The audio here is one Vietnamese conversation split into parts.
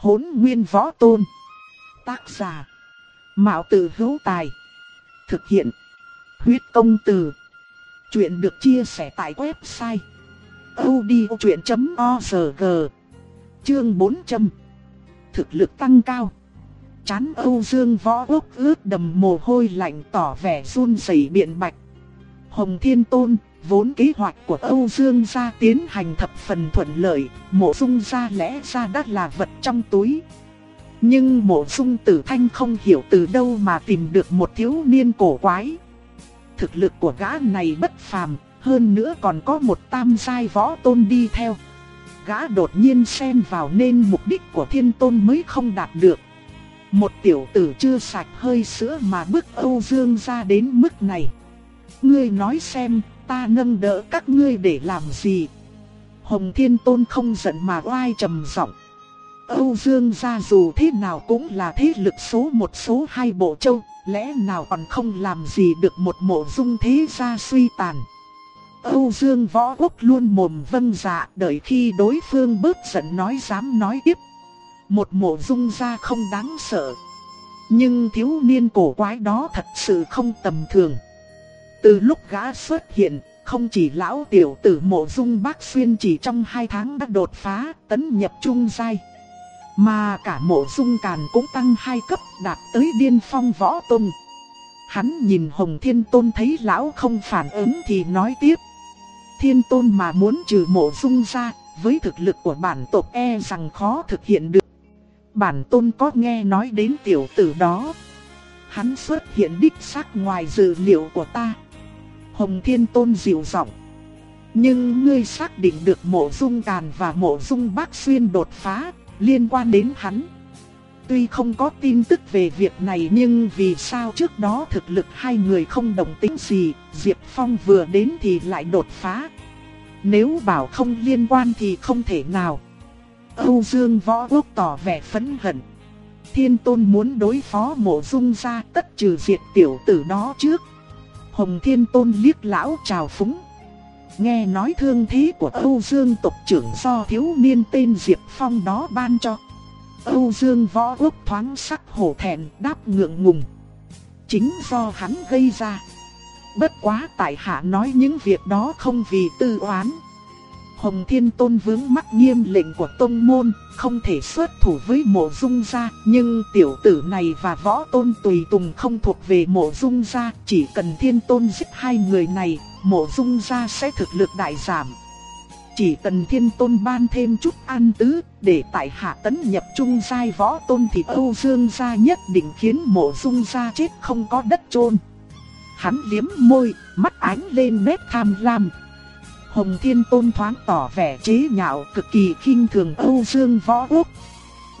Hốn nguyên võ tôn. Tác giả. Mạo tử hữu tài. Thực hiện. Huyết công từ. Chuyện được chia sẻ tại website. odchuyện.org Chương 400 Thực lực tăng cao Chán Âu Dương võ ước ướt đầm mồ hôi lạnh tỏ vẻ run rẩy biện bạch. Hồng Thiên Tôn, vốn kế hoạch của Âu Dương gia tiến hành thập phần thuận lợi, mộ dung gia lẽ ra đã là vật trong túi. Nhưng mộ dung tử thanh không hiểu từ đâu mà tìm được một thiếu niên cổ quái. Thực lực của gã này bất phàm, hơn nữa còn có một tam giai võ tôn đi theo. Gã đột nhiên xen vào nên mục đích của thiên tôn mới không đạt được. Một tiểu tử chưa sạch hơi sữa mà bước Âu Dương ra đến mức này. Ngươi nói xem, ta nâng đỡ các ngươi để làm gì? Hồng Thiên Tôn không giận mà oai trầm giọng. Âu Dương gia dù thế nào cũng là thế lực số một số hai bộ châu, lẽ nào còn không làm gì được một mộ dung thế gia suy tàn. Âu Dương võ quốc luôn mồm vâng dạ đợi khi đối phương bớt giận nói dám nói tiếp. Một mộ dung gia không đáng sợ. Nhưng thiếu niên cổ quái đó thật sự không tầm thường. Từ lúc gã xuất hiện, không chỉ lão tiểu tử mộ dung bác xuyên chỉ trong hai tháng đã đột phá, tấn nhập trung giai. Mà cả mộ dung càn cũng tăng hai cấp đạt tới điên phong võ tôn. Hắn nhìn Hồng Thiên Tôn thấy lão không phản ứng thì nói tiếp. Thiên Tôn mà muốn trừ mộ dung ra, với thực lực của bản tộc e rằng khó thực hiện được. Bản Tôn có nghe nói đến tiểu tử đó. Hắn xuất hiện đích xác ngoài dự liệu của ta. Hồng Thiên Tôn dịu giọng. Nhưng ngươi xác định được mộ dung càn và mộ dung bác xuyên đột phá, liên quan đến hắn. Tuy không có tin tức về việc này nhưng vì sao trước đó thực lực hai người không đồng tính gì, Diệp Phong vừa đến thì lại đột phá. Nếu bảo không liên quan thì không thể nào. Âu Dương Võ Quốc tỏ vẻ phẫn hận. Thiên Tôn muốn đối phó mộ dung ra tất trừ diệt tiểu tử đó trước. Hồng Thiên Tôn liếc lão chào phúng. Nghe nói thương thế của Âu Dương tộc trưởng do thiếu niên tên Diệp Phong đó ban cho. Âu Dương võ ước thoáng sắc hổ thẹn, đáp ngượng ngùng. Chính do hắn gây ra. Bất quá tại hạ nói những việc đó không vì tư oán. Hồng Thiên Tôn vướng mắc nghiêm lệnh của Tông Môn, không thể xuất thủ với mộ dung gia, nhưng tiểu tử này và võ tôn tùy tùng không thuộc về mộ dung gia, chỉ cần Thiên Tôn giết hai người này, mộ dung gia sẽ thực lực đại giảm. Chỉ cần Thiên Tôn ban thêm chút an tứ, để tại hạ tấn nhập trung giai võ tôn thì Âu Dương gia nhất định khiến mộ dung gia chết không có đất chôn. Hắn liếm môi, mắt ánh lên nét tham lam. Hồng Thiên Tôn thoáng tỏ vẻ chế nhạo cực kỳ khinh thường Âu Dương Võ Quốc.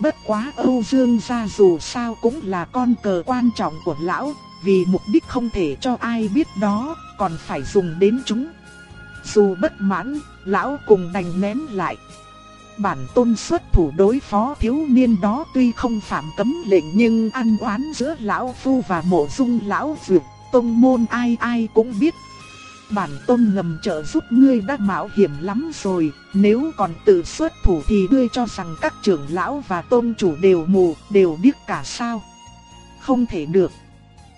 Bất quá Âu Dương gia dù sao cũng là con cờ quan trọng của lão, vì mục đích không thể cho ai biết đó, còn phải dùng đến chúng. Dù bất mãn, lão cùng đành nén lại. Bản tôn xuất thủ đối phó thiếu niên đó tuy không phạm cấm lệnh nhưng ăn oán giữa lão phu và mộ dung lão dược, tông môn ai ai cũng biết bản tôn ngầm trợ giúp ngươi đã mạo hiểm lắm rồi, nếu còn tự xuất thủ thì ngươi cho rằng các trưởng lão và tôn chủ đều mù, đều điếc cả sao. Không thể được.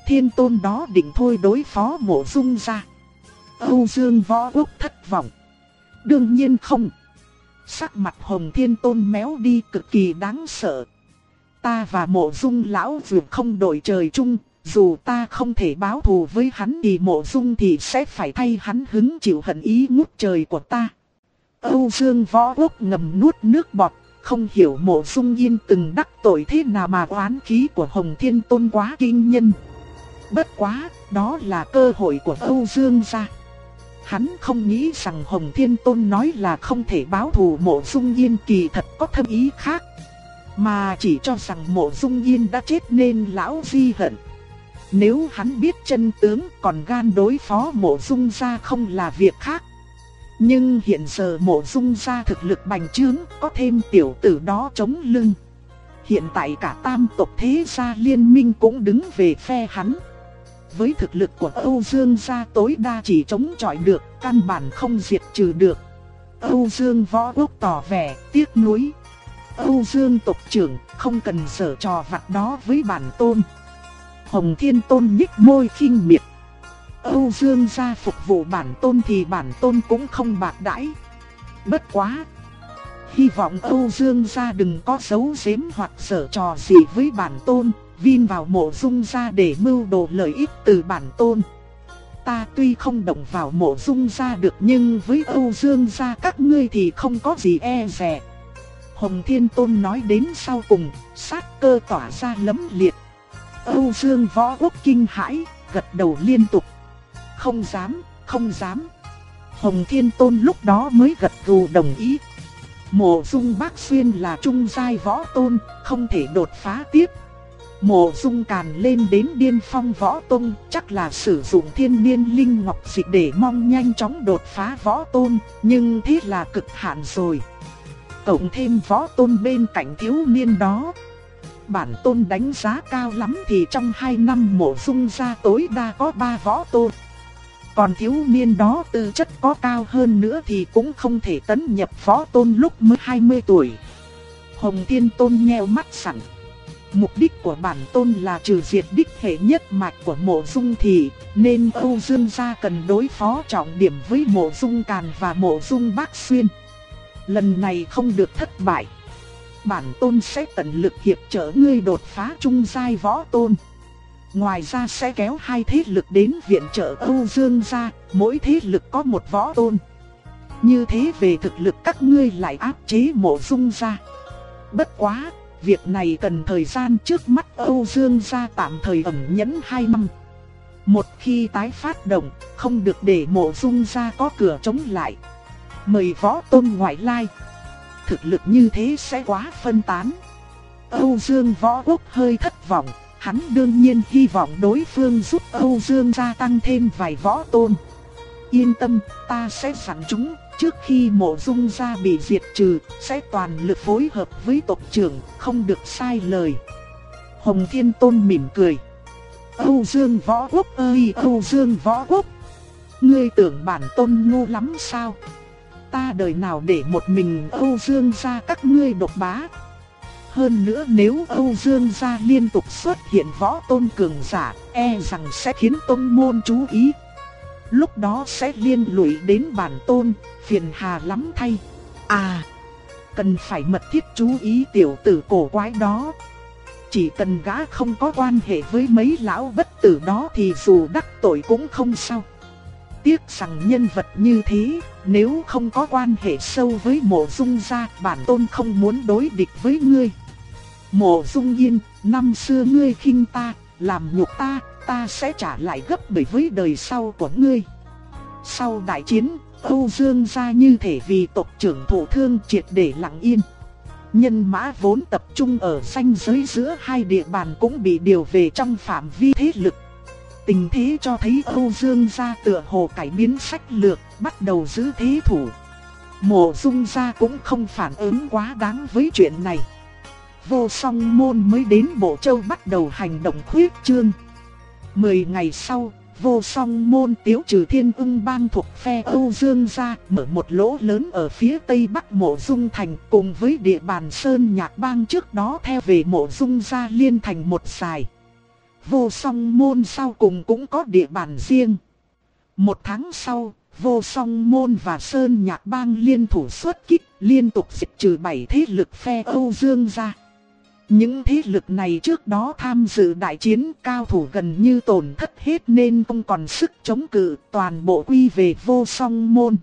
Thiên tôn đó định thôi đối phó mộ dung ra. Âu Dương võ quốc thất vọng. Đương nhiên không. Sắc mặt hồng thiên tôn méo đi cực kỳ đáng sợ. Ta và mộ dung lão vượt không đổi trời chung, dù ta không thể báo thù với hắn thì mộ dung thì sẽ phải thay hắn hứng chịu hận ý ngút trời của ta. Âu Dương võ quốc ngầm nuốt nước bọt, không hiểu mộ dung yên từng đắc tội thế nào mà oán khí của Hồng Thiên Tôn quá kinh nhân. Bất quá, đó là cơ hội của Âu Dương gia. Hắn không nghĩ rằng Hồng Thiên Tôn nói là không thể báo thù mộ dung yên kỳ thật có thâm ý khác. Mà chỉ cho rằng mộ dung yên đã chết nên lão di hận. Nếu hắn biết chân tướng còn gan đối phó mộ dung gia không là việc khác. Nhưng hiện giờ mộ dung gia thực lực bành trướng có thêm tiểu tử đó chống lưng. Hiện tại cả tam tộc thế gia liên minh cũng đứng về phe hắn. Với thực lực của Âu Dương gia tối đa chỉ chống chọi được, căn bản không diệt trừ được. Âu Dương võ quốc tỏ vẻ tiếc nuối. Âu Dương tộc trưởng không cần sở trò vặt đó với bản tôn. Hồng Thiên Tôn nhích môi khinh miệt. Âu Dương gia phục vụ bản tôn thì bản tôn cũng không bạc đãi. Bất quá. Hy vọng Âu Dương gia đừng có xấu giếm hoặc sở trò gì với bản tôn, vin vào mộ dung gia để mưu đồ lợi ích từ bản tôn. Ta tuy không động vào mộ dung gia được nhưng với Âu Dương gia các ngươi thì không có gì e dè. Hồng Thiên Tôn nói đến sau cùng, sát cơ tỏa ra lấm liệt. Âu Dương võ quốc kinh hãi, gật đầu liên tục. Không dám, không dám. Hồng Thiên Tôn lúc đó mới gật gù đồng ý. Mộ dung bác xuyên là trung giai võ tôn, không thể đột phá tiếp. Mộ dung càn lên đến điên phong võ tôn, chắc là sử dụng thiên niên linh ngọc dịch để mong nhanh chóng đột phá võ tôn, nhưng thế là cực hạn rồi. Cộng thêm võ tôn bên cạnh thiếu niên đó. Bản tôn đánh giá cao lắm thì trong 2 năm mộ dung ra tối đa có 3 võ tôn. Còn thiếu niên đó tư chất có cao hơn nữa thì cũng không thể tấn nhập võ tôn lúc mới 20 tuổi. Hồng Thiên Tôn nheo mắt sẵn. Mục đích của bản tôn là trừ diệt đích hệ nhất mạch của mộ dung thị, nên Âu Dương gia cần đối phó trọng điểm với mộ dung càn và mộ dung bác xuyên. Lần này không được thất bại. Bản tôn sẽ tận lực hiệp trợ ngươi đột phá trung giai võ tôn. Ngoài ra sẽ kéo hai thế lực đến viện trợ Âu Dương gia, mỗi thế lực có một võ tôn. Như thế về thực lực các ngươi lại áp chế mộ dung gia. Bất quá, việc này cần thời gian trước mắt Âu Dương gia tạm thời ẩn nhẫn 2 năm. Một khi tái phát động, không được để mộ dung gia có cửa chống lại. Mời võ tôn ngoại lai. Thực lực như thế sẽ quá phân tán. Âu Dương võ quốc hơi thất vọng, hắn đương nhiên hy vọng đối phương giúp Âu Dương gia tăng thêm vài võ tôn. Yên tâm, ta sẽ sẵn chúng, trước khi mộ dung gia bị diệt trừ, sẽ toàn lực phối hợp với tộc trưởng, không được sai lời. Hồng Thiên Tôn mỉm cười. Âu Dương Võ Quốc ơi Âu Dương Võ Quốc, ngươi tưởng bản tôn ngu lắm sao? Ta đời nào để một mình Âu Dương gia các ngươi độc bá. Hơn nữa nếu Âu Dương gia liên tục xuất hiện võ tôn cường giả, e rằng sẽ khiến tôn môn chú ý. Lúc đó sẽ liên lụy đến bản tôn, phiền hà lắm thay. À, cần phải mật thiết chú ý tiểu tử cổ quái đó. Chỉ cần gã không có quan hệ với mấy lão bất tử đó thì dù đắc tội cũng không sao. Tiếc rằng nhân vật như thế, nếu không có quan hệ sâu với mộ dung gia, bản tôn không muốn đối địch với ngươi. Mộ dung yên, năm xưa ngươi khinh ta, làm nhục ta, ta sẽ trả lại gấp bởi với đời sau của ngươi. Sau đại chiến, Âu Dương gia như thể vì tộc trưởng thổ thương triệt để lặng yên. Nhân mã vốn tập trung ở ranh giới giữa hai địa bàn cũng bị điều về trong phạm vi thế lực Tình thế cho thấy Âu Dương gia tựa hồ cải biến sách lược, bắt đầu giữ thế thủ. Mộ dung gia cũng không phản ứng quá đáng với chuyện này. Vô song môn mới đến Bộ Châu bắt đầu hành động khuyết trương. Mười ngày sau, vô song môn tiếu trừ thiên ưng bang thuộc phe Âu Dương gia mở một lỗ lớn ở phía tây bắc mộ dung thành cùng với địa bàn Sơn Nhạc bang trước đó theo về mộ dung gia liên thành một xài vô song môn sau cùng cũng có địa bàn riêng. Một tháng sau, vô song môn và Sơn Nhạc Bang liên thủ xuất kích, liên tục diệt trừ bảy thế lực phe Âu Dương ra. Những thế lực này trước đó tham dự đại chiến cao thủ gần như tổn thất hết nên không còn sức chống cự toàn bộ quy về vô song môn.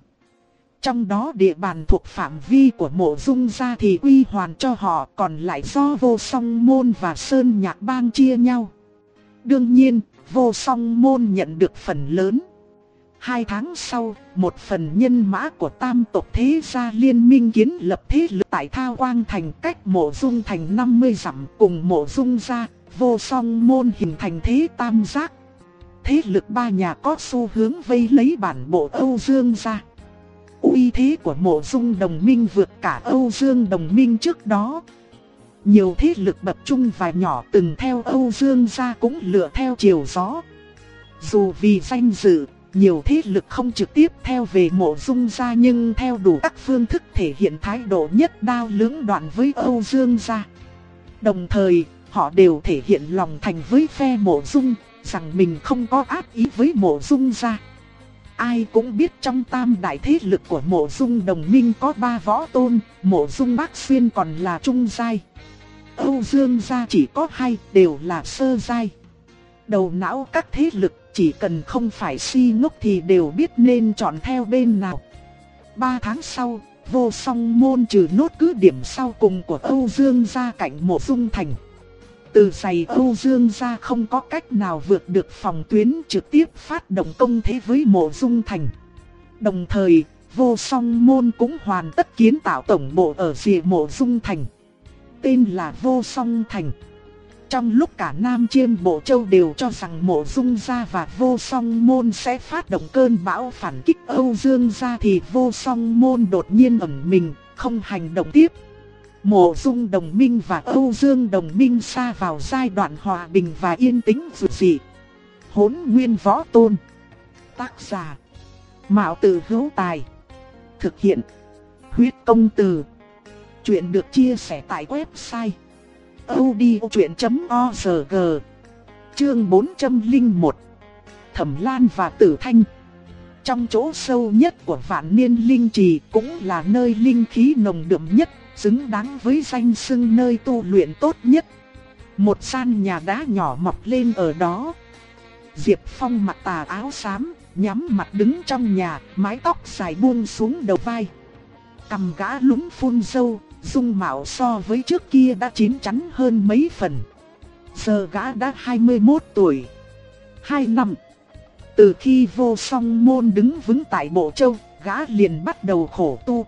Trong đó địa bàn thuộc phạm vi của mộ dung gia thì quy hoàn cho họ còn lại do vô song môn và sơn nhạc bang chia nhau. Đương nhiên, vô song môn nhận được phần lớn. Hai tháng sau, một phần nhân mã của tam tộc thế gia liên minh kiến lập thế lực tại Thao Quang Thành cách mộ dung thành 50 dặm cùng mộ dung gia, vô song môn hình thành thế tam giác. Thế lực ba nhà có xu hướng vây lấy bản bộ Âu Dương gia. uy thế của mộ dung đồng minh vượt cả Âu Dương đồng minh trước đó, nhiều thế lực bập trung và nhỏ từng theo Âu Dương gia cũng lựa theo chiều gió. Dù vì danh dự, nhiều thế lực không trực tiếp theo về mộ dung gia nhưng theo đủ các phương thức thể hiện thái độ nhất đao lưỡng đoạn với Âu Dương gia. Đồng thời, họ đều thể hiện lòng thành với phe mộ dung, rằng mình không có ác ý với mộ dung gia. Ai cũng biết trong tam đại thế lực của mộ dung đồng minh có ba võ tôn, mộ dung bác xuyên còn là trung giai. Âu Dương gia chỉ có hai, đều là sơ giai. Đầu não các thế lực chỉ cần không phải si ngốc thì đều biết nên chọn theo bên nào. Ba tháng sau, vô song môn trừ nốt cứ điểm sau cùng của Âu Dương gia cạnh mộ dung thành. Từ giày Âu Dương ra không có cách nào vượt được phòng tuyến trực tiếp phát động công thế với mộ dung thành. Đồng thời, vô song môn cũng hoàn tất kiến tạo tổng bộ ở rìa mộ dung thành. Tên là vô song thành. Trong lúc cả Nam Chiêm Bộ Châu đều cho rằng mộ dung gia và vô song môn sẽ phát động cơn bão phản kích Âu Dương gia thì vô song môn đột nhiên ẩn mình, không hành động tiếp. Mộ dung đồng minh và Âu Dương đồng minh xa vào giai đoạn hòa bình và yên tĩnh dù gì. Hốn nguyên võ tôn. Tác giả. Mạo tử hữu tài. Thực hiện. Huyết công từ. Chuyện được chia sẻ tại website audiochuyện.org Chương 401 Thẩm Lan và Tử Thanh Trong chỗ sâu nhất của vạn niên linh trì cũng là nơi linh khí nồng đậm nhất, xứng đáng với danh xưng nơi tu luyện tốt nhất. Một gian nhà đá nhỏ mọc lên ở đó. Diệp Phong mặc tà áo xám, nhắm mặt đứng trong nhà, mái tóc dài buông xuống đầu vai. Cầm gã lúng phun dâu, dung mạo so với trước kia đã chín chắn hơn mấy phần. Giờ gã đã 21 tuổi. Hai năm. Từ khi vô song môn đứng vững tại Bộ Châu, gã liền bắt đầu khổ tu.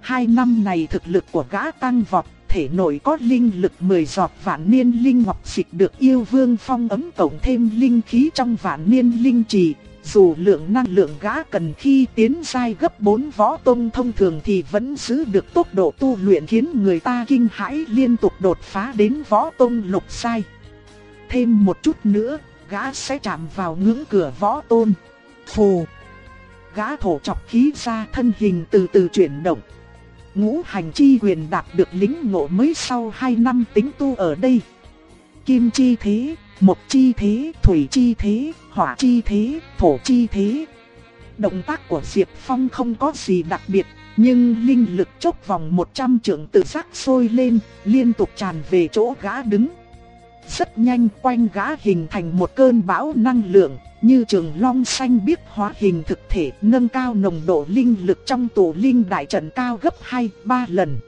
Hai năm này thực lực của gã tăng vọt, thể nội có linh lực 10 giọt vạn niên linh ngọc dịch được yêu vương phong ấm cộng thêm linh khí trong vạn niên linh trì, dù lượng năng lượng gã cần khi tiến sai gấp 4 võ tông thông thường thì vẫn giữ được tốc độ tu luyện khiến người ta kinh hãi liên tục đột phá đến võ tông lục sai. Thêm một chút nữa, gã sẽ chạm vào ngưỡng cửa võ tôn. Phù! Gã thổ chọc khí ra thân hình từ từ chuyển động. Ngũ hành chi quyền đạt được lính ngộ mới sau 2 năm tính tu ở đây. Kim chi thế, mộc chi thế, thủy chi thế, hỏa chi thế, thổ chi thế. Động tác của Diệp Phong không có gì đặc biệt, nhưng linh lực chốc vòng 100 trượng tự giác sôi lên, liên tục tràn về chỗ gã đứng. Rất nhanh quanh gã hình thành một cơn bão năng lượng, như trường long xanh biết hóa hình thực thể nâng cao nồng độ linh lực trong tổ linh đại trận cao gấp 2-3 lần.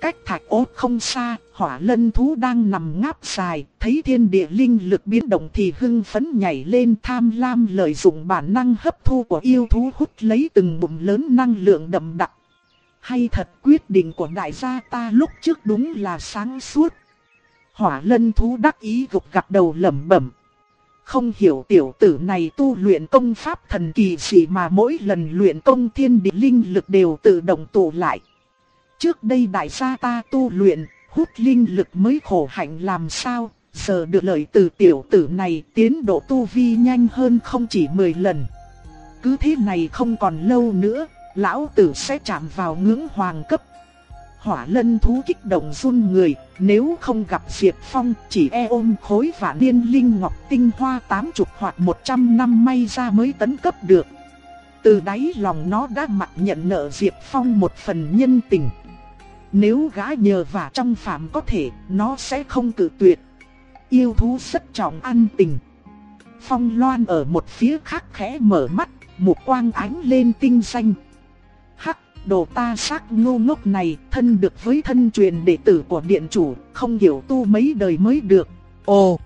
Cách thạch ốt không xa, hỏa lân thú đang nằm ngáp dài, thấy thiên địa linh lực biến động thì hưng phấn nhảy lên tham lam lợi dụng bản năng hấp thu của yêu thú hút lấy từng bụng lớn năng lượng đậm đặc. Hay thật quyết định của đại gia ta lúc trước đúng là sáng suốt. Hỏa lân thú đắc ý gục gặp đầu lẩm bẩm. Không hiểu tiểu tử này tu luyện công pháp thần kỳ gì mà mỗi lần luyện công thiên địa linh lực đều tự động tụ lại. Trước đây đại gia ta tu luyện, hút linh lực mới khổ hạnh làm sao, giờ được lợi từ tiểu tử này tiến độ tu vi nhanh hơn không chỉ 10 lần. Cứ thế này không còn lâu nữa, lão tử sẽ chạm vào ngưỡng hoàng cấp. Hỏa lân thú kích động run người, nếu không gặp Diệp Phong chỉ e ôm khối và niên linh ngọc tinh hoa tám chục hoặc 100 năm may ra mới tấn cấp được. Từ đáy lòng nó đã mặc nhận nợ Diệp Phong một phần nhân tình. Nếu gã nhờ và trong phạm có thể, nó sẽ không cự tuyệt. Yêu thú rất trọng an tình. Phong loan ở một phía khác khẽ mở mắt, một quang ánh lên tinh xanh. Đồ ta xác ngu ngốc này, thân được với thân truyền đệ tử của điện chủ, không hiểu tu mấy đời mới được. Ồ!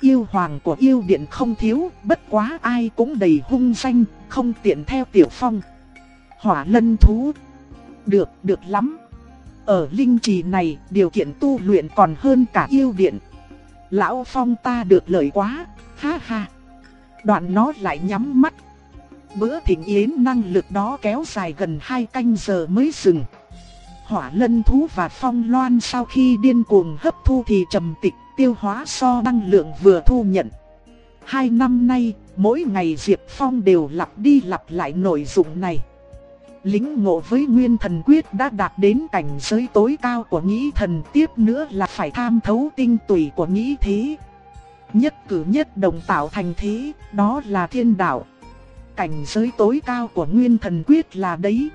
Yêu hoàng của yêu điện không thiếu, bất quá ai cũng đầy hung danh, không tiện theo tiểu phong. Hỏa lân thú. Được, được lắm. Ở linh trì này, điều kiện tu luyện còn hơn cả yêu điện. Lão Phong ta được lợi quá, ha ha. Đoạn nó lại nhắm mắt. Bữa thịnh yến năng lực đó kéo dài gần 2 canh giờ mới dừng. Hỏa lân thú và phong loan sau khi điên cuồng hấp thu thì trầm tịch tiêu hóa so năng lượng vừa thu nhận. Hai năm nay, mỗi ngày Diệp Phong đều lặp đi lặp lại nội dung này. Lính ngộ với nguyên thần quyết đã đạt đến cảnh giới tối cao của nghĩ thần tiếp nữa là phải tham thấu tinh tùy của nghĩ thế. Nhất cử nhất đồng tạo thành thế, đó là thiên đạo. Cảnh giới tối cao của nguyên thần quyết là đấy.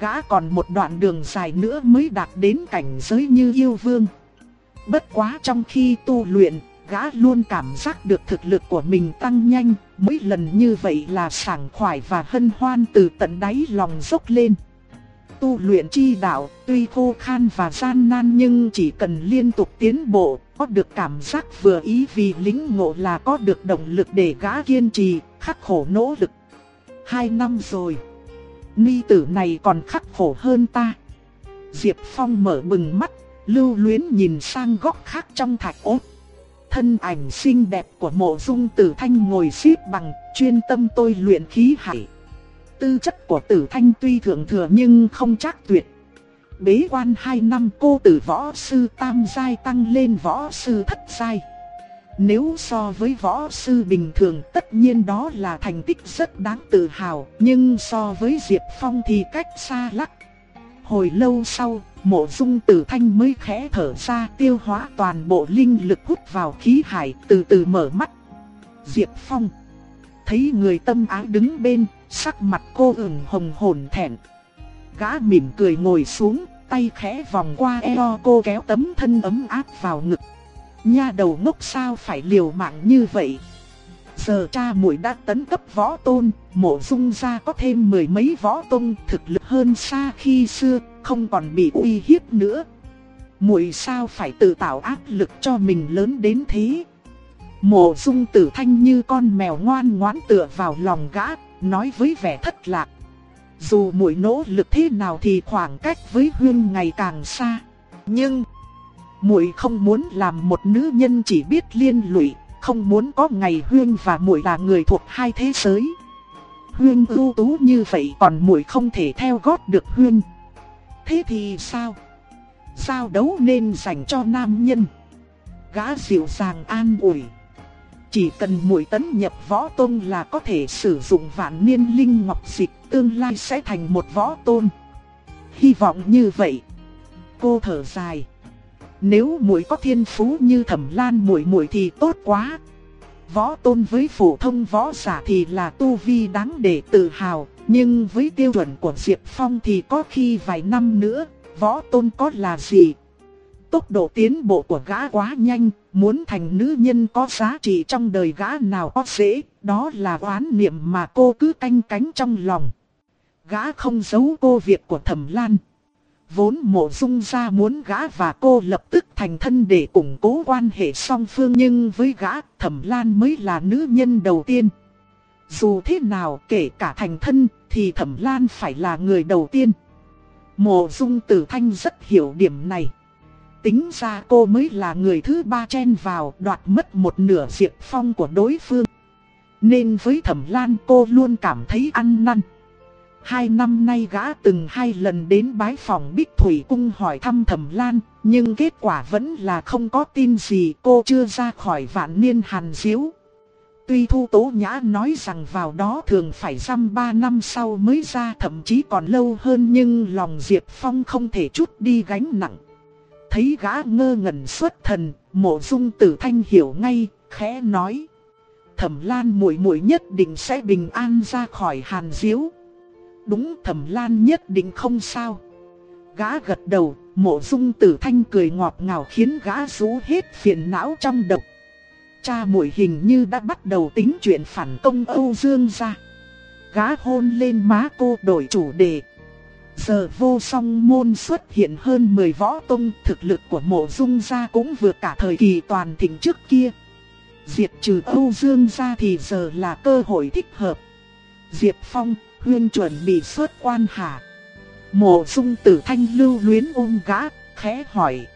Gã còn một đoạn đường dài nữa mới đạt đến cảnh giới như yêu vương. Bất quá trong khi tu luyện, gã luôn cảm giác được thực lực của mình tăng nhanh, mỗi lần như vậy là sảng khoái và hân hoan từ tận đáy lòng dốc lên. Tu luyện chi đạo, tuy khô khan và gian nan nhưng chỉ cần liên tục tiến bộ, có được cảm giác vừa ý vì lính ngộ là có được động lực để gã kiên trì, khắc khổ nỗ lực. Hai năm rồi, ni tử này còn khắc khổ hơn ta. Diệp Phong mở bừng mắt, lưu luyến nhìn sang góc khác trong thạch ốt. Thân ảnh xinh đẹp của mộ dung tử thanh ngồi xếp bằng, chuyên tâm tôi luyện khí hải. Tư chất của tử thanh tuy thượng thừa nhưng không chắc tuyệt. Bế quan 2 năm cô từ võ sư tam giai tăng lên võ sư thất giai. Nếu so với võ sư bình thường tất nhiên đó là thành tích rất đáng tự hào, nhưng so với Diệp Phong thì cách xa lắc. Hồi lâu sau, mộ dung tử thanh mới khẽ thở ra tiêu hóa toàn bộ linh lực hút vào khí hải từ từ mở mắt. Diệp Phong thấy người tâm ái đứng bên, sắc mặt cô ửng hồng hồn thẹn. Gã mỉm cười ngồi xuống, tay khẽ vòng qua eo cô kéo tấm thân ấm áp vào ngực. Nha đầu ngốc sao phải liều mạng như vậy. Giờ cha muội đã tấn cấp võ tôn, mộ dung ra có thêm mười mấy võ tôn thực lực hơn xa khi xưa, không còn bị uy hiếp nữa. Muội sao phải tự tạo áp lực cho mình lớn đến thế? Mộ dung tử thanh như con mèo ngoan ngoãn tựa vào lòng gã, nói với vẻ thất lạc. Dù muội nỗ lực thế nào thì khoảng cách với Huyên ngày càng xa. Nhưng, muội không muốn làm một nữ nhân chỉ biết liên lụy, không muốn có ngày Huyên và muội là người thuộc hai thế giới. Huyên ưu tú như vậy còn muội không thể theo gót được Huyên. Thế thì sao? Sao đấu nên dành cho nam nhân? Gã dịu dàng an ủi. Chỉ cần muội tấn nhập võ tôn là có thể sử dụng vạn niên linh ngọc dịch tương lai sẽ thành một võ tôn. Hy vọng như vậy. Cô thở dài. Nếu muội có thiên phú như Thẩm Lan muội muội thì tốt quá. Võ tôn với phổ thông võ giả thì là tu vi đáng để tự hào, nhưng với tiêu chuẩn của Diệp Phong thì có khi vài năm nữa, võ tôn có là gì? Tốc độ tiến bộ của gã quá nhanh, muốn thành nữ nhân có giá trị trong đời gã nào có dễ, đó là oán niệm mà cô cứ canh cánh trong lòng. Gã không giấu cô việc của Thẩm Lan. Vốn mộ dung ra muốn gã và cô lập tức thành thân để củng cố quan hệ song phương nhưng với gã thẩm lan mới là nữ nhân đầu tiên. Dù thế nào kể cả thành thân thì thẩm lan phải là người đầu tiên. Mộ dung tử thanh rất hiểu điểm này. Tính ra cô mới là người thứ ba chen vào đoạt mất một nửa diệt phong của đối phương. Nên với thẩm lan cô luôn cảm thấy ăn năn. Hai năm nay gã từng hai lần đến bái phòng Bích Thủy Cung hỏi thăm Thẩm Lan, nhưng kết quả vẫn là không có tin gì cô chưa ra khỏi vạn niên hàn diếu. Tuy Thu Tố Nhã nói rằng vào đó thường phải dăm ba năm sau mới ra thậm chí còn lâu hơn nhưng lòng Diệp Phong không thể chút đi gánh nặng. Thấy gã ngơ ngẩn xuất thần, mộ dung tử thanh hiểu ngay, khẽ nói. Thẩm Lan muội muội nhất định sẽ bình an ra khỏi hàn diếu. Đúng thẩm lan nhất định không sao. Gã gật đầu, mộ dung tử thanh cười ngọt ngào khiến gã rú hết phiền não trong đầu. Cha muội hình như đã bắt đầu tính chuyện phản công Âu Dương ra. Gã hôn lên má cô đổi chủ đề. Giờ vô song môn xuất hiện hơn 10 võ tông thực lực của mộ dung gia cũng vượt cả thời kỳ toàn thịnh trước kia. Diệt trừ Âu Dương gia thì giờ là cơ hội thích hợp. Diệp Phong, Huyên chuẩn bị xuất quan hả? Mộ dung tử thanh lưu luyến ôm gã, khẽ hỏi.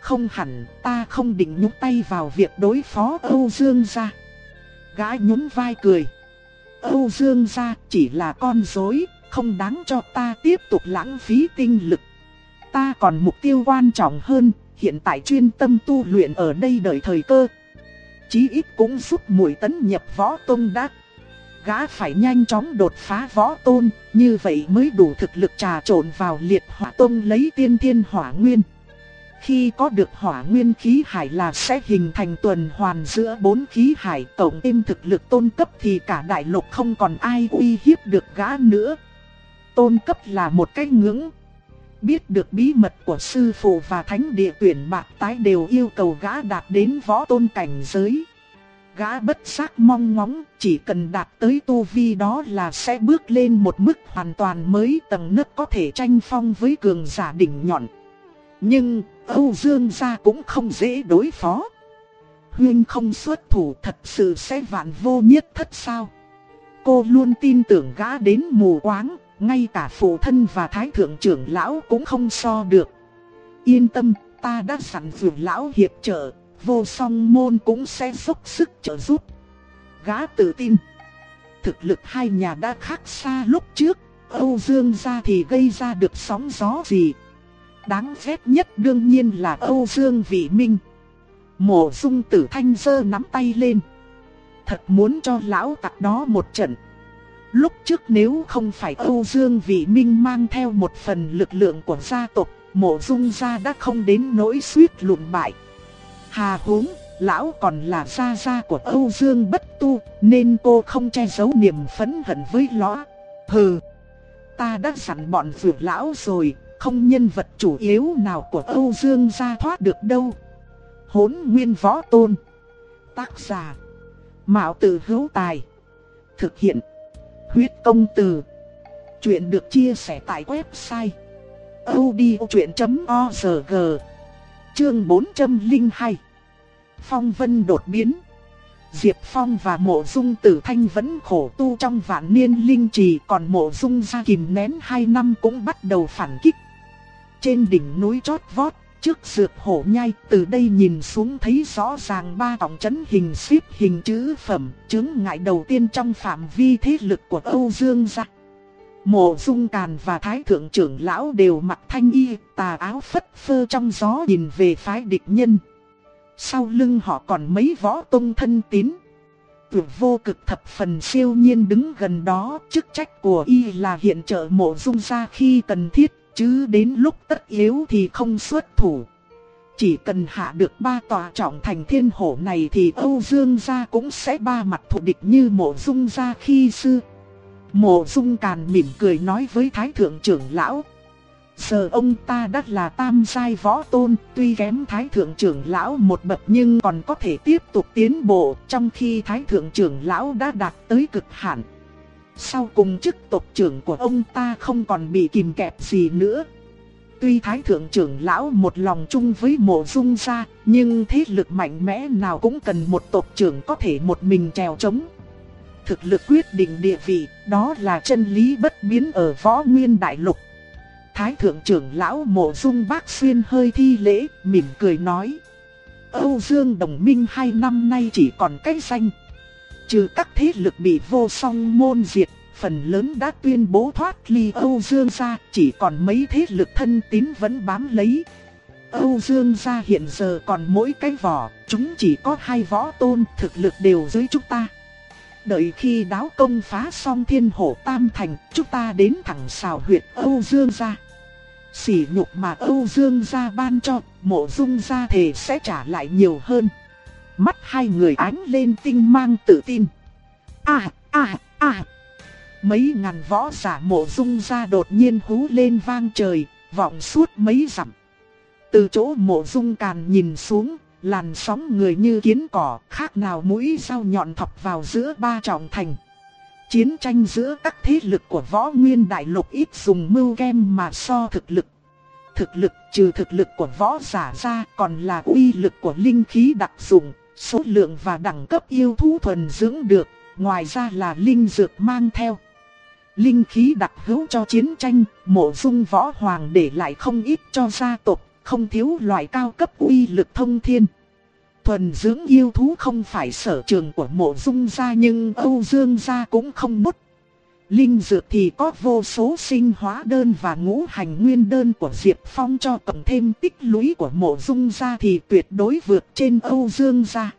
Không hẳn, ta không định nhúc tay vào việc đối phó Âu Dương gia. Gã nhún vai cười. Âu Dương gia chỉ là con dối, không đáng cho ta tiếp tục lãng phí tinh lực. Ta còn mục tiêu quan trọng hơn, hiện tại chuyên tâm tu luyện ở đây đợi thời cơ. chí ít cũng giúp mũi Tấn nhập võ tông đắc. Gã phải nhanh chóng đột phá võ tôn, như vậy mới đủ thực lực trà trộn vào liệt hỏa tông lấy tiên thiên hỏa nguyên. Khi có được hỏa nguyên khí hải là sẽ hình thành tuần hoàn giữa bốn khí hải tổng im thực lực tôn cấp thì cả đại lục không còn ai uy hiếp được gã nữa. Tôn cấp là một cái ngưỡng. Biết được bí mật của sư phụ và thánh địa tuyển bạc tái đều yêu cầu gã đạt đến võ tôn cảnh giới. Gã bất giác mong ngóng, chỉ cần đạt tới tu vi đó là sẽ bước lên một mức hoàn toàn mới tầng nước có thể tranh phong với cường giả đỉnh nhọn. Nhưng, Âu Dương gia cũng không dễ đối phó. Huyên không xuất thủ thật sự sẽ vạn vô nhất thất sao. Cô luôn tin tưởng gã đến mù quáng, ngay cả phụ thân và thái thượng trưởng lão cũng không so được. Yên tâm, ta đã sẵn dụ lão hiệp trợ, vô song môn cũng sẽ dốc sức trợ giúp. Gã tự tin. Thực lực hai nhà đã khác xa lúc trước, Âu Dương gia thì gây ra được sóng gió gì. Đáng ghét nhất đương nhiên là Âu Dương Vị Minh. Mộ dung tử thanh giơ nắm tay lên. Thật muốn cho lão tặc đó một trận. Lúc trước nếu không phải Âu Dương Vị Minh mang theo một phần lực lượng của gia tộc, mộ dung gia đã không đến nỗi suýt lụn bại. Hà huống, lão còn là gia gia của Âu Dương bất tu, nên cô không che giấu niềm phẫn hận với lõa. Hừ, ta đã sẵn bọn vượt lão rồi, không nhân vật chủ yếu nào của Âu Dương gia thoát được đâu. Hốn nguyên võ tôn. Tác giả. Mạo tử hữu tài. Thực hiện. Huyết công từ. Chuyện được chia sẻ tại website. odchuyện.org Chương 402 Phong vân đột biến. Diệp Phong và mộ dung tử thanh vẫn khổ tu trong vạn niên linh trì, Còn mộ dung ra kìm nén 2 năm cũng bắt đầu phản kích. Trên đỉnh núi chót vót, Trước dược hổ nhai, từ đây nhìn xuống thấy rõ ràng ba tổng chấn hình xếp hình chữ phẩm chứng ngại đầu tiên trong phạm vi thế lực của Âu Dương gia. Mộ dung càn và thái thượng trưởng lão đều mặc thanh y tà áo phất phơ trong gió nhìn về phái địch nhân. Sau lưng họ còn mấy võ tông thân tín. Tuyệt vô cực thập phần siêu nhiên đứng gần đó, chức trách của y là hiện trợ mộ dung ra khi cần thiết, chứ đến lúc tất yếu thì không xuất thủ. Chỉ cần hạ được ba tòa trọng thành thiên hổ này thì Âu Dương gia cũng sẽ ba mặt thủ địch như mộ dung gia khi xưa. Mộ dung càn mỉm cười nói với thái thượng trưởng lão. Giờ ông ta đã là tam giai võ tôn, tuy kém thái thượng trưởng lão một bậc nhưng còn có thể tiếp tục tiến bộ, trong khi thái thượng trưởng lão đã đạt tới cực hạn. Sau cùng chức tộc trưởng của ông ta không còn bị kìm kẹp gì nữa. Tuy thái thượng trưởng lão một lòng chung với mộ dung gia, nhưng thế lực mạnh mẽ nào cũng cần một tộc trưởng có thể một mình trèo chống. Thực lực quyết định địa vị, đó là chân lý bất biến ở võ nguyên đại lục. Thái thượng trưởng lão mộ dung bác xuyên hơi thi lễ, mỉm cười nói. Âu Dương đồng minh hai năm nay chỉ còn cái danh. Trừ các thế lực bị vô song môn diệt, phần lớn đã tuyên bố thoát ly Âu Dương ra, chỉ còn mấy thế lực thân tín vẫn bám lấy. Âu Dương gia hiện giờ còn mỗi cái vỏ, chúng chỉ có hai võ tôn, thực lực đều dưới chúng ta. Đợi khi đáo công phá xong thiên hổ tam thành, chúng ta đến thẳng xào huyệt Âu Dương gia. Sỉ nhục mà Âu Dương gia ban cho, mộ dung gia thể sẽ trả lại nhiều hơn. Mắt hai người ánh lên tinh mang tự tin. À, à, à. Mấy ngàn võ giả mộ dung gia đột nhiên hú lên vang trời, vọng suốt mấy dặm. Từ chỗ mộ dung càn nhìn xuống, làn sóng người như kiến cỏ, khác nào mũi dao nhọn thọc vào giữa ba trọng thành. Chiến tranh giữa các thế lực của võ nguyên đại lục ít dùng mưu kem mà so thực lực. Thực lực trừ thực lực của võ giả ra còn là uy lực của linh khí đặc dụng, số lượng và đẳng cấp yêu thú thuần dưỡng được, ngoài ra là linh dược mang theo. Linh khí đặc hữu cho chiến tranh, mộ dung võ hoàng để lại không ít cho gia tộc, không thiếu loại cao cấp uy lực thông thiên. Thuần dưỡng yêu thú không phải sở trường của mộ dung gia nhưng Âu Dương gia cũng không bút. Linh dược thì có vô số sinh hóa đơn và ngũ hành nguyên đơn của Diệp Phong cho cộng thêm tích lũy của mộ dung gia thì tuyệt đối vượt trên Âu Dương gia.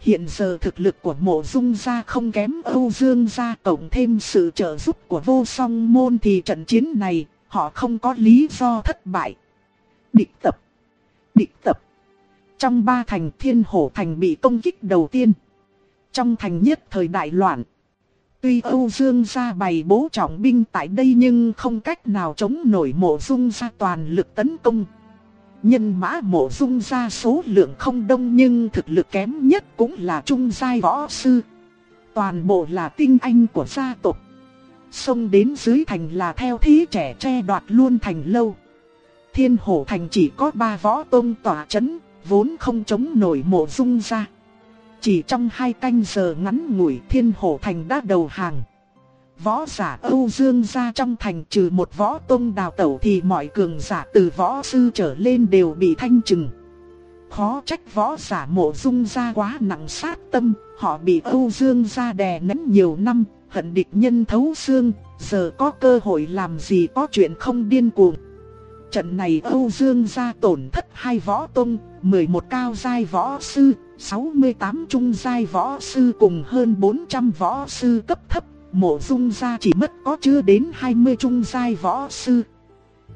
Hiện giờ thực lực của mộ dung gia không kém Âu Dương gia, cộng thêm sự trợ giúp của vô song môn thì trận chiến này, họ không có lý do thất bại. Địch tập Địch tập Trong ba thành thiên hổ thành bị công kích đầu tiên. Trong thành nhất thời đại loạn. Tuy Âu Dương gia bày bố trọng binh tại đây nhưng không cách nào chống nổi mộ dung gia toàn lực tấn công. Nhân mã mộ dung gia số lượng không đông nhưng thực lực kém nhất cũng là trung giai võ sư. Toàn bộ là tinh anh của gia tộc. Xông đến dưới thành là theo thí trẻ che đoạt luôn thành lâu. Thiên hổ thành chỉ có ba võ tôn tỏa chấn, vốn không chống nổi mộ dung gia. Chỉ trong hai canh giờ ngắn ngủi thiên hổ thành đã đầu hàng. Võ giả Âu Dương gia trong thành trừ một võ tông đào tẩu thì mọi cường giả từ võ sư trở lên đều bị thanh trừng. Khó trách võ giả mộ dung gia quá nặng sát tâm, họ bị Âu Dương gia đè nén nhiều năm, hận địch nhân thấu xương, giờ có cơ hội làm gì có chuyện không điên cuồng. Trận này Âu Dương gia tổn thất hai võ tông, 11 cao giai võ sư, 68 trung giai võ sư cùng hơn 400 võ sư cấp thấp, mộ dung gia chỉ mất có chưa đến 20 trung giai võ sư.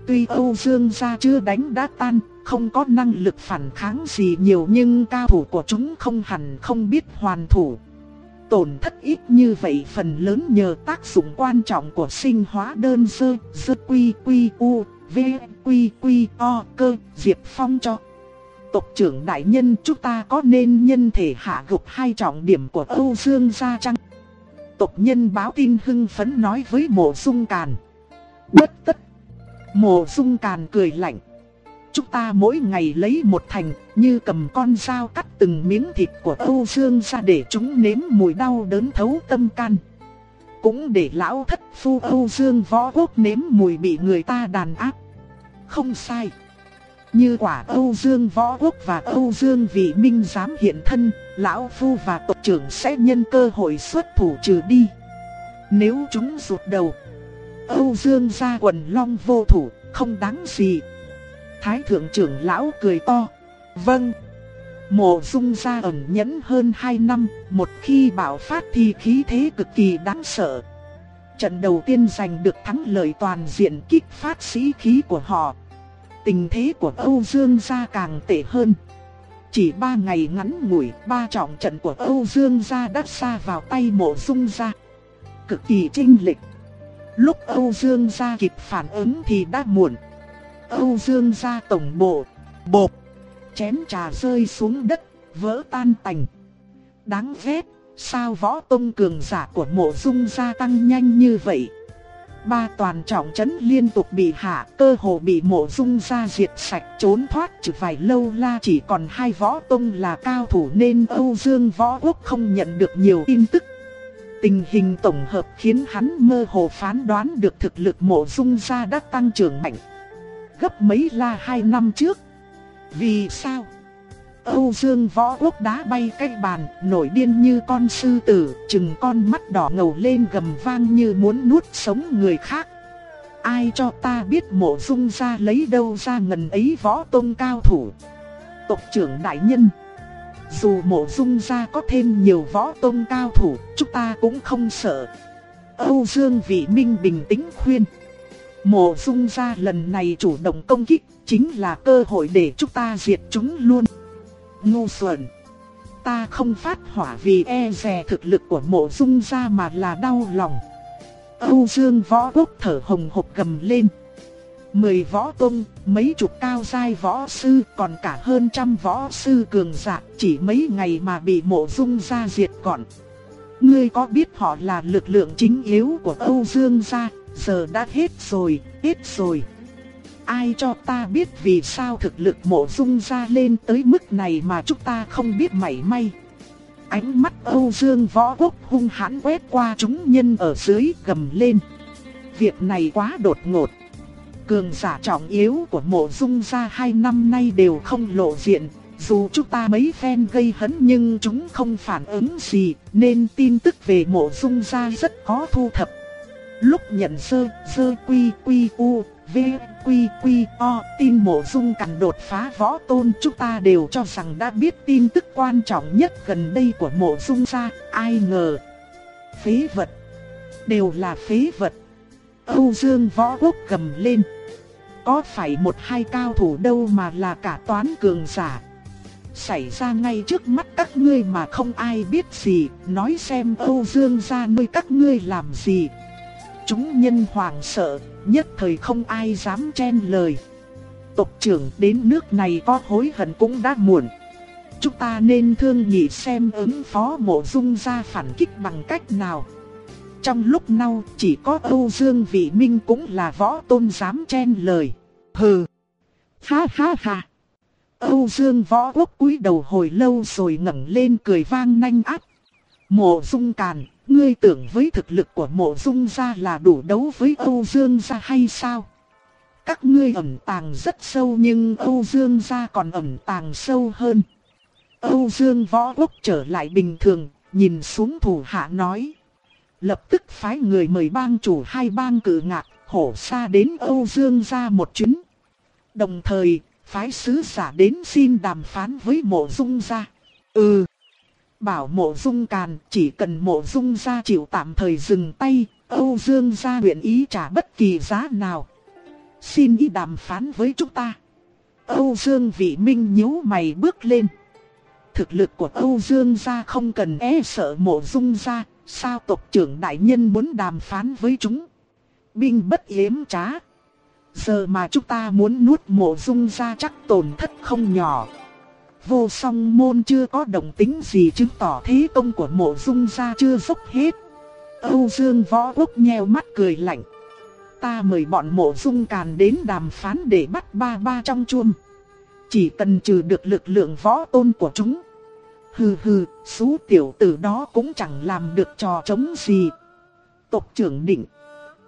Tuy Âu Dương gia chưa đánh đã tan, không có năng lực phản kháng gì nhiều nhưng cao thủ của chúng không hẳn không biết hoàn thủ. Tổn thất ít như vậy phần lớn nhờ tác dụng quan trọng của sinh hóa đơn sơ, sơ quy quy u, v quy quy o cơ, Diệp Phong cho tộc trưởng đại nhân chúng ta có nên nhân thể hạ gục hai trọng điểm của Âu Dương gia chăng? Tộc nhân báo tin hưng phấn nói với mộ dung càn. Bất tất. Mộ dung càn cười lạnh. Chúng ta mỗi ngày lấy một thành, như cầm con dao cắt từng miếng thịt của Âu Dương ra để chúng nếm mùi đau đớn thấu tâm can. Cũng để lão thất phu Âu Dương võ quốc nếm mùi bị người ta đàn áp. Không sai. Như quả Âu Dương Võ Quốc và Âu Dương Vị Minh dám hiện thân, Lão Phu và tộc trưởng sẽ nhân cơ hội xuất thủ trừ đi. Nếu chúng rụt đầu, Âu Dương ra quần long vô thủ, không đáng gì. Thái thượng trưởng lão cười to. Vâng. Mộ dung ra ẩn nhẫn hơn 2 năm, một khi bạo phát thì khí thế cực kỳ đáng sợ. Trận đầu tiên giành được thắng lợi toàn diện kích phát sĩ khí của họ, Tình thế của Âu Dương gia càng tệ hơn. Chỉ ba ngày ngắn ngủi, ba trọng trận của Âu Dương gia đã xa vào tay mộ dung gia. Cực kỳ trinh lịch. Lúc Âu Dương gia kịp phản ứng thì đã muộn. Âu Dương gia tổng bộ, bột, chén trà rơi xuống đất, vỡ tan tành. Đáng ghét, sao võ tông cường giả của mộ dung gia tăng nhanh như vậy? Ba toàn trọng trấn liên tục bị hạ, cơ hồ bị mộ dung gia diệt sạch trốn thoát trừ vài lâu la chỉ còn hai võ tông là cao thủ nên Âu Dương võ quốc không nhận được nhiều tin tức. Tình hình tổng hợp khiến hắn mơ hồ phán đoán được thực lực mộ dung gia đã tăng trưởng mạnh. Gấp mấy la hai năm trước. Vì sao? Âu Dương võ quốc đá bay cái bàn, nổi điên như con sư tử, chừng con mắt đỏ ngầu lên gầm vang như muốn nuốt sống người khác. Ai cho ta biết mộ dung ra lấy đâu ra ngần ấy võ tôn cao thủ. Tộc trưởng đại nhân. Dù mộ dung ra có thêm nhiều võ tôn cao thủ, chúng ta cũng không sợ. Âu Dương vị minh bình tĩnh khuyên. Mộ dung ra lần này chủ động công kích, chính là cơ hội để chúng ta diệt chúng luôn ngu xuẩn. Ta không phát hỏa vì e rè thực lực của mộ dung ra mà là đau lòng. Âu Dương võ quốc thở hồng hộc gầm lên. Mười võ tông, mấy chục cao giai võ sư, còn cả hơn trăm võ sư cường giả, chỉ mấy ngày mà bị mộ dung ra diệt gọn. Ngươi có biết họ là lực lượng chính yếu của Âu Dương gia, giờ đã hết rồi, hết rồi. Ai cho ta biết vì sao thực lực mộ dung ra lên tới mức này mà chúng ta không biết mảy may. Ánh mắt Âu Dương võ quốc hung hãn quét qua chúng nhân ở dưới gầm lên. Việc này quá đột ngột. Cường giả trọng yếu của mộ dung ra hai năm nay đều không lộ diện. Dù chúng ta mấy phen gây hấn nhưng chúng không phản ứng gì nên tin tức về mộ dung ra rất khó thu thập. Lúc nhận sơ, sơ quy quy u, V, Quy, Quy, O, tin mộ dung cằn đột phá võ tôn chúng ta đều cho rằng đã biết tin tức quan trọng nhất gần đây của mộ dung gia, ai ngờ. Phế vật, đều là phế vật. Âu Dương võ quốc gầm lên. Có phải một hai cao thủ đâu mà là cả toán cường giả. Xảy ra ngay trước mắt các ngươi mà không ai biết gì, nói xem Âu Dương gia nuôi các ngươi làm gì. Chúng nhân hoàng sợ, nhất thời không ai dám chen lời. Tộc trưởng đến nước này có hối hận cũng đã muộn. Chúng ta nên thương nghị xem ứng phó mộ dung ra phản kích bằng cách nào. Trong lúc nào chỉ có Âu Dương Vị Minh cũng là võ tôn dám chen lời. Hừ. Ha ha ha. Âu Dương võ quốc cúi đầu hồi lâu rồi ngẩng lên cười vang nanh ác. Mộ dung càn, ngươi tưởng với thực lực của mộ dung gia là đủ đấu với Âu Dương gia hay sao? Các ngươi ẩn tàng rất sâu nhưng Âu Dương gia còn ẩn tàng sâu hơn. Âu Dương võ quốc trở lại bình thường, nhìn xuống thủ hạ nói. Lập tức phái người mời bang chủ hai bang cử ngạc, hổ xa đến Âu Dương gia một chuyến. Đồng thời, phái sứ giả đến xin đàm phán với mộ dung gia. Ừ, bảo mộ dung càn chỉ cần mộ dung gia chịu tạm thời dừng tay, Âu Dương gia nguyện ý trả bất kỳ giá nào. Xin ý đàm phán với chúng ta. Âu Dương vị minh nhíu mày bước lên. Thực lực của Âu Dương gia không cần e sợ mộ dung gia, sao tộc trưởng đại nhân muốn đàm phán với chúng. Binh bất yếm trá. Giờ mà chúng ta muốn nuốt mộ dung gia chắc tổn thất không nhỏ. Vô song môn chưa có đồng tính gì chứng tỏ thế công của mộ dung gia chưa dốc hết. Âu Dương võ quốc nheo mắt cười lạnh. Ta mời bọn mộ dung càn đến đàm phán để bắt ba ba trong chuông. Chỉ cần trừ được lực lượng võ tôn của chúng. Hừ hừ, số tiểu tử đó cũng chẳng làm được trò chống gì. Tộc trưởng định.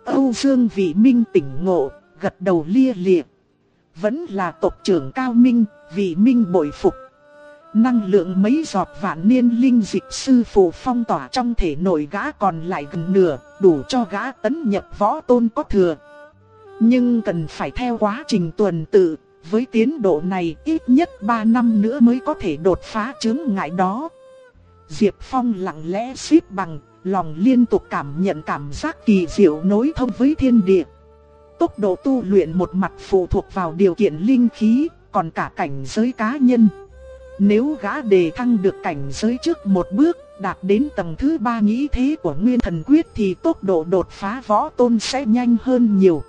Âu Dương vị minh tỉnh ngộ, gật đầu lia lịa. Vẫn là tộc trưởng cao minh, vị minh bội phục. Năng lượng mấy giọt vạn niên linh dịch sư phụ phong tỏa trong thể nội gã còn lại gần nửa, đủ cho gã tấn nhập võ tôn có thừa. Nhưng cần phải theo quá trình tuần tự, với tiến độ này ít nhất 3 năm nữa mới có thể đột phá chứng ngại đó. Diệp Phong lặng lẽ xếp bằng, lòng liên tục cảm nhận cảm giác kỳ diệu nối thông với thiên địa. Tốc độ tu luyện một mặt phụ thuộc vào điều kiện linh khí, còn cả cảnh giới cá nhân. Nếu gã đề thăng được cảnh giới trước một bước, đạt đến tầng thứ ba nghĩ thế của Nguyên Thần Quyết thì tốc độ đột phá võ tôn sẽ nhanh hơn nhiều.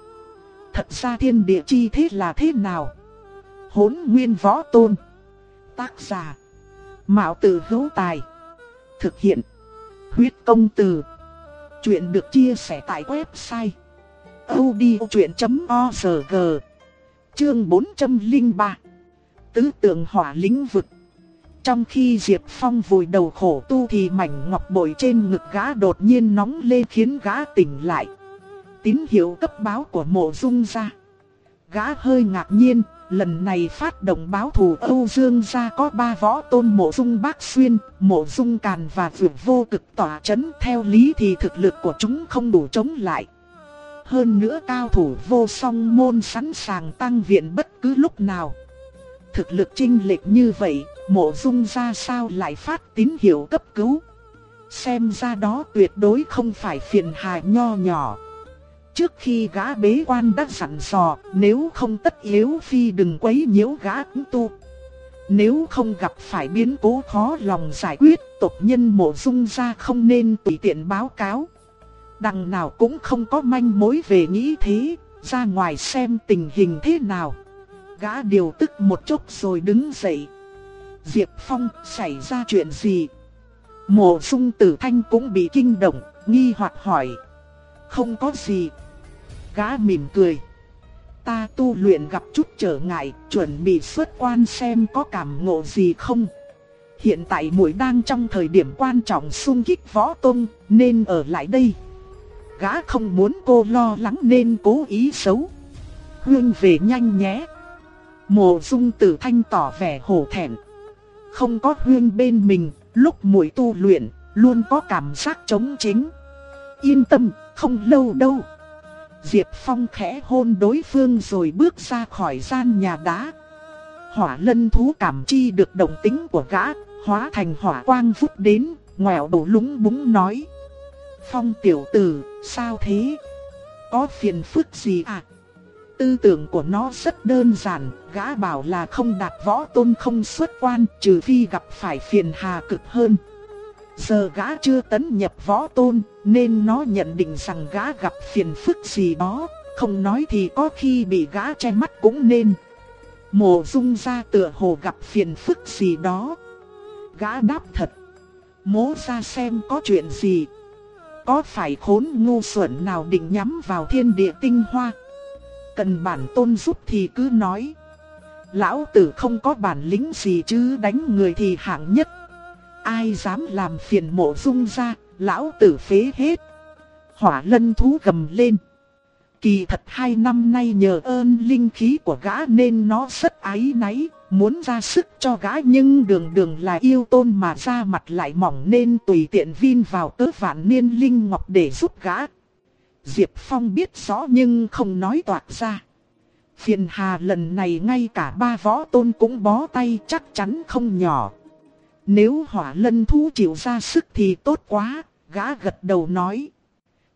Thật ra thiên địa chi thế là thế nào? Hốn Nguyên Võ Tôn Tác giả Mạo Tử Hữu Tài Thực hiện Huyết Công Từ Chuyện được chia sẻ tại website odchuyện.org Chương 403 Tứ tượng hỏa lĩnh vực trong khi Diệp Phong vùi đầu khổ tu thì mảnh ngọc bội trên ngực gã đột nhiên nóng lên khiến gã tỉnh lại. Tín hiệu cấp báo của mộ dung ra. Gã hơi ngạc nhiên, lần này phát động báo thù Âu Dương gia có ba võ tôn mộ dung bác xuyên, mộ dung càn và vượt vô cực tỏa chấn theo lý thì thực lực của chúng không đủ chống lại. Hơn nữa cao thủ vô song môn sẵn sàng tăng viện bất cứ lúc nào. Thực lực chinh lệch như vậy, mộ dung ra sao lại phát tín hiệu cấp cứu. Xem ra đó tuyệt đối không phải phiền hài nho nhỏ. Trước khi gã bế quan đã sẵn dò, nếu không tất yếu phi đừng quấy nhiễu gã tu. Nếu không gặp phải biến cố khó lòng giải quyết, tộc nhân mộ dung ra không nên tùy tiện báo cáo. Đằng nào cũng không có manh mối về nghĩ thế, ra ngoài xem tình hình thế nào. Gã điều tức một chút rồi đứng dậy. Diệp Phong xảy ra chuyện gì? Mộ dung tử thanh cũng bị kinh động, nghi hoặc hỏi. Không có gì. Gã mỉm cười. Ta tu luyện gặp chút trở ngại, chuẩn bị xuất quan xem có cảm ngộ gì không. Hiện tại muội đang trong thời điểm quan trọng xung kích võ tông, nên ở lại đây. Gã không muốn cô lo lắng nên cố ý xấu. Hương về nhanh nhé. Mộ dung tử thanh tỏ vẻ hổ thẹn. Không có huyên bên mình, lúc muội tu luyện, luôn có cảm giác chống chính. Yên tâm, không lâu đâu. Diệp Phong khẽ hôn đối phương rồi bước ra khỏi gian nhà đá. Hỏa lân thú cảm chi được động tính của gã, hóa thành hỏa quang vút đến, ngoẹo đầu lúng búng nói. Phong tiểu tử, sao thế? Có phiền phức gì à? Tư tưởng của nó rất đơn giản, gã bảo là không đạt võ tôn không xuất quan trừ phi gặp phải phiền hà cực hơn. Giờ gã chưa tấn nhập võ tôn, nên nó nhận định rằng gã gặp phiền phức gì đó, không nói thì có khi bị gã che mắt cũng nên. Mộ dung ra tựa hồ gặp phiền phức gì đó. Gã đáp thật. Mố ra xem có chuyện gì. Có phải khốn ngu xuẩn nào định nhắm vào thiên địa tinh hoa. Cần bản tôn giúp thì cứ nói. Lão tử không có bản lĩnh gì chứ đánh người thì hạng nhất. Ai dám làm phiền mộ dung ra, lão tử phế hết. Hỏa lân thú gầm lên. Kỳ thật hai năm nay nhờ ơn linh khí của gã nên nó rất ái náy, muốn ra sức cho gã nhưng đường đường là yêu tôn mà ra mặt lại mỏng nên tùy tiện vin vào tớ vạn niên linh ngọc để giúp gã. Diệp Phong biết rõ nhưng không nói toạc ra. Phiền hà lần này ngay cả ba võ tôn cũng bó tay chắc chắn không nhỏ. Nếu hỏa lân thú chịu ra sức thì tốt quá, gã gật đầu nói.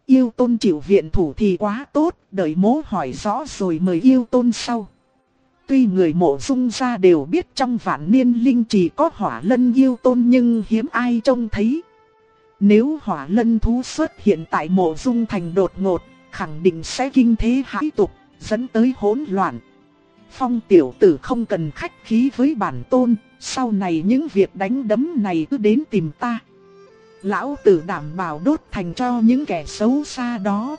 Yêu tôn chịu viện thủ thì quá tốt, đợi mố hỏi rõ rồi mời yêu tôn sau. Tuy người mộ dung ra đều biết trong vạn niên linh chỉ có hỏa lân yêu tôn nhưng hiếm ai trông thấy. Nếu hỏa lân thú xuất hiện tại mộ dung thành đột ngột, khẳng định sẽ kinh thế hãi tục, dẫn tới hỗn loạn. Phong tiểu tử không cần khách khí với bản tôn, sau này những việc đánh đấm này cứ đến tìm ta. Lão tử đảm bảo đốt thành cho những kẻ xấu xa đó.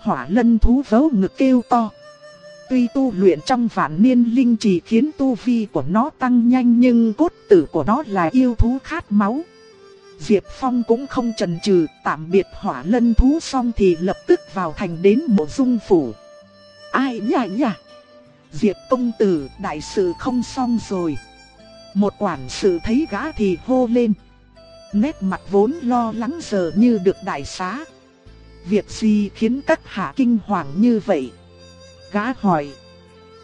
Hỏa lân thú vấu ngực kêu to. Tuy tu luyện trong vạn niên linh chỉ khiến tu vi của nó tăng nhanh nhưng cốt tử của nó là yêu thú khát máu. Diệp Phong cũng không chần chừ, tạm biệt hỏa lân thú xong thì lập tức vào thành đến mộ dung phủ. Ai nhả nhả? Diệp công tử, đại sự không xong rồi. Một quản sự thấy gã thì hô lên. Nét mặt vốn lo lắng giờ như được đại xá. Việc gì khiến các hạ kinh hoàng như vậy? Gã hỏi.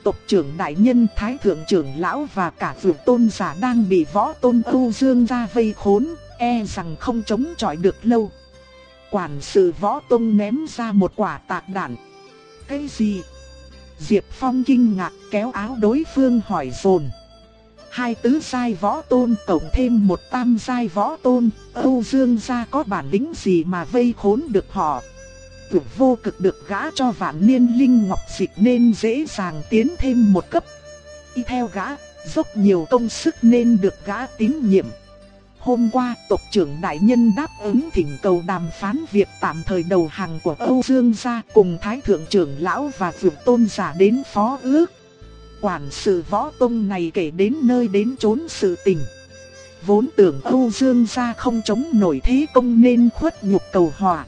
Tộc trưởng đại nhân Thái Thượng trưởng lão và cả vượt tôn giả đang bị võ tôn Âu Dương ra vây khốn, e rằng không chống chọi được lâu. Quản sự võ tôn ném ra một quả tạc đạn. Cái gì? Diệp Phong kinh ngạc kéo áo đối phương hỏi dồn hai tứ sai võ tôn cộng thêm một tam sai võ tôn, Âu Dương gia có bản lĩnh gì mà vây khốn được họ. Tưởng vô cực được gã cho vạn niên linh ngọc dịch nên dễ dàng tiến thêm một cấp. Y theo gã, dốc nhiều công sức nên được gã tín nhiệm. Hôm qua, tộc trưởng đại nhân đáp ứng thỉnh cầu đàm phán việc tạm thời đầu hàng của Âu Dương gia cùng Thái thượng trưởng lão và Phượng tôn giả đến phó ước quản sự võ tông này kể đến nơi đến chốn sự tình. Vốn tưởng Âu Dương gia không chống nổi thế công nên khuất nhục cầu hòa.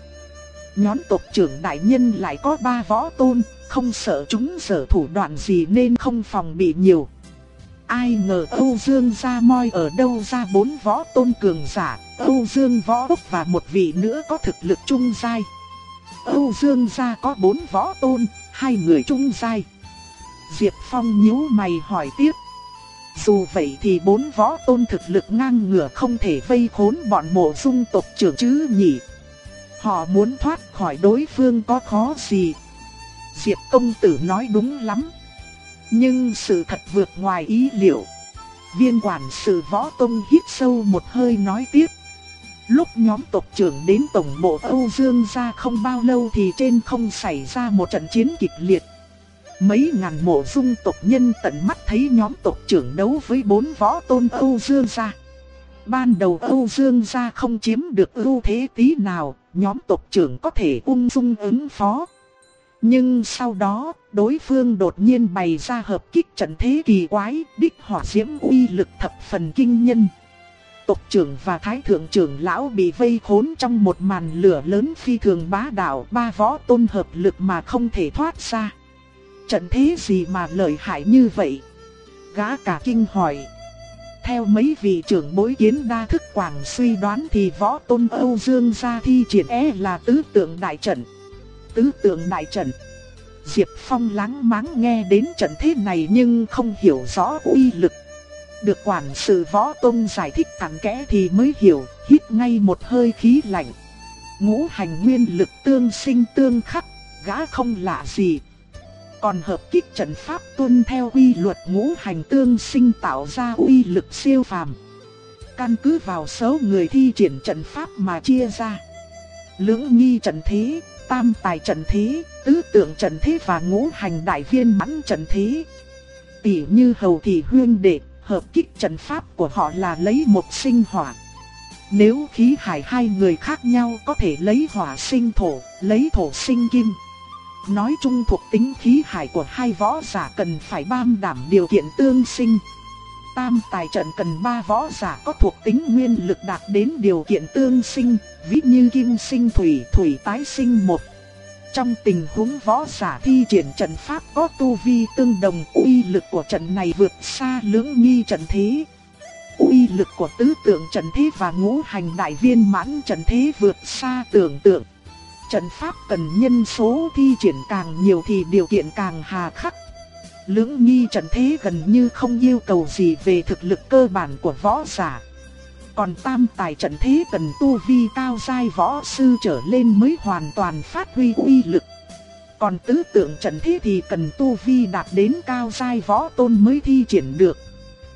Nhóm tộc trưởng đại nhân lại có ba võ tôn, không sợ chúng sở thủ đoạn gì nên không phòng bị nhiều. Ai ngờ Âu Dương gia moi ở đâu ra bốn võ tôn cường giả, Âu Dương võ Úc và một vị nữa có thực lực trung giai. Âu Dương gia có bốn võ tôn, hai người trung giai. Diệp Phong nhíu mày hỏi tiếp. Dù vậy thì bốn võ tôn thực lực ngang ngửa không thể vây khốn bọn mộ dung tộc trưởng chứ nhỉ. Họ muốn thoát khỏi đối phương có khó gì. Diệp công tử nói đúng lắm. Nhưng sự thật vượt ngoài ý liệu. Viên quản sự võ tông hít sâu một hơi nói tiếp. Lúc nhóm tộc trưởng đến tổng bộ Âu Dương ra không bao lâu thì trên không xảy ra một trận chiến kịch liệt. Mấy ngàn mộ dung tộc nhân tận mắt thấy nhóm tộc trưởng đấu với bốn võ tôn Âu Dương gia. Ban đầu Âu Dương gia không chiếm được ưu thế tí nào, nhóm tộc trưởng có thể ung dung ứng phó. Nhưng sau đó, đối phương đột nhiên bày ra hợp kích trận thế kỳ quái, đích hỏa diễm uy lực thập phần kinh nhân. Tộc trưởng và thái thượng trưởng lão bị vây khốn trong một màn lửa lớn phi thường bá đạo, ba võ tôn hợp lực mà không thể thoát ra. Trận thế gì mà lợi hại như vậy? Gã cả kinh hỏi. Theo mấy vị trưởng bối kiến đa thức quảng suy đoán thì võ tôn Âu Dương gia thi triển e là tứ tượng đại trận tứ tượng đại trận. Diệp Phong lắng máng nghe đến trận thế này nhưng không hiểu rõ uy lực. Được quản sự võ tôn giải thích cặn kẽ thì mới hiểu, hít ngay một hơi khí lạnh. Ngũ hành nguyên lực tương sinh tương khắc, gã không lạ gì. Còn hợp kích trận pháp tuân theo quy luật ngũ hành tương sinh tạo ra uy lực siêu phàm. Căn cứ vào số người thi triển trận pháp mà chia ra. Lưỡng nghi trận thế, tam tài trận thế, tứ tượng trận thế và ngũ hành đại viên mãn trận thế. Tỷ như hầu thị huyên đệ, hợp kích trận pháp của họ là lấy một sinh hỏa. Nếu khí hải hai người khác nhau có thể lấy hỏa sinh thổ, lấy thổ sinh kim. Nói chung thuộc tính khí hải của hai võ giả cần phải bam đảm điều kiện tương sinh. Tam tài trận cần ba võ giả có thuộc tính nguyên lực đạt đến điều kiện tương sinh, ví như kim sinh thủy, thủy tái sinh một. Trong tình huống võ giả thi triển trận pháp có tu vi tương đồng, uy lực của trận này vượt xa lưỡng nghi trận thế. Uy lực của tứ tượng trận thế và ngũ hành đại viên mãn trận thế vượt xa tưởng tượng. Trận pháp cần nhân số thi triển càng nhiều thì điều kiện càng hà khắc. Lưỡng nghi trận thế gần như không yêu cầu gì về thực lực cơ bản của võ giả. Còn tam tài trận thế cần tu vi cao giai võ sư trở lên mới hoàn toàn phát huy uy lực. Còn tứ tượng trận thế thì cần tu vi đạt đến cao giai võ tôn mới thi triển được.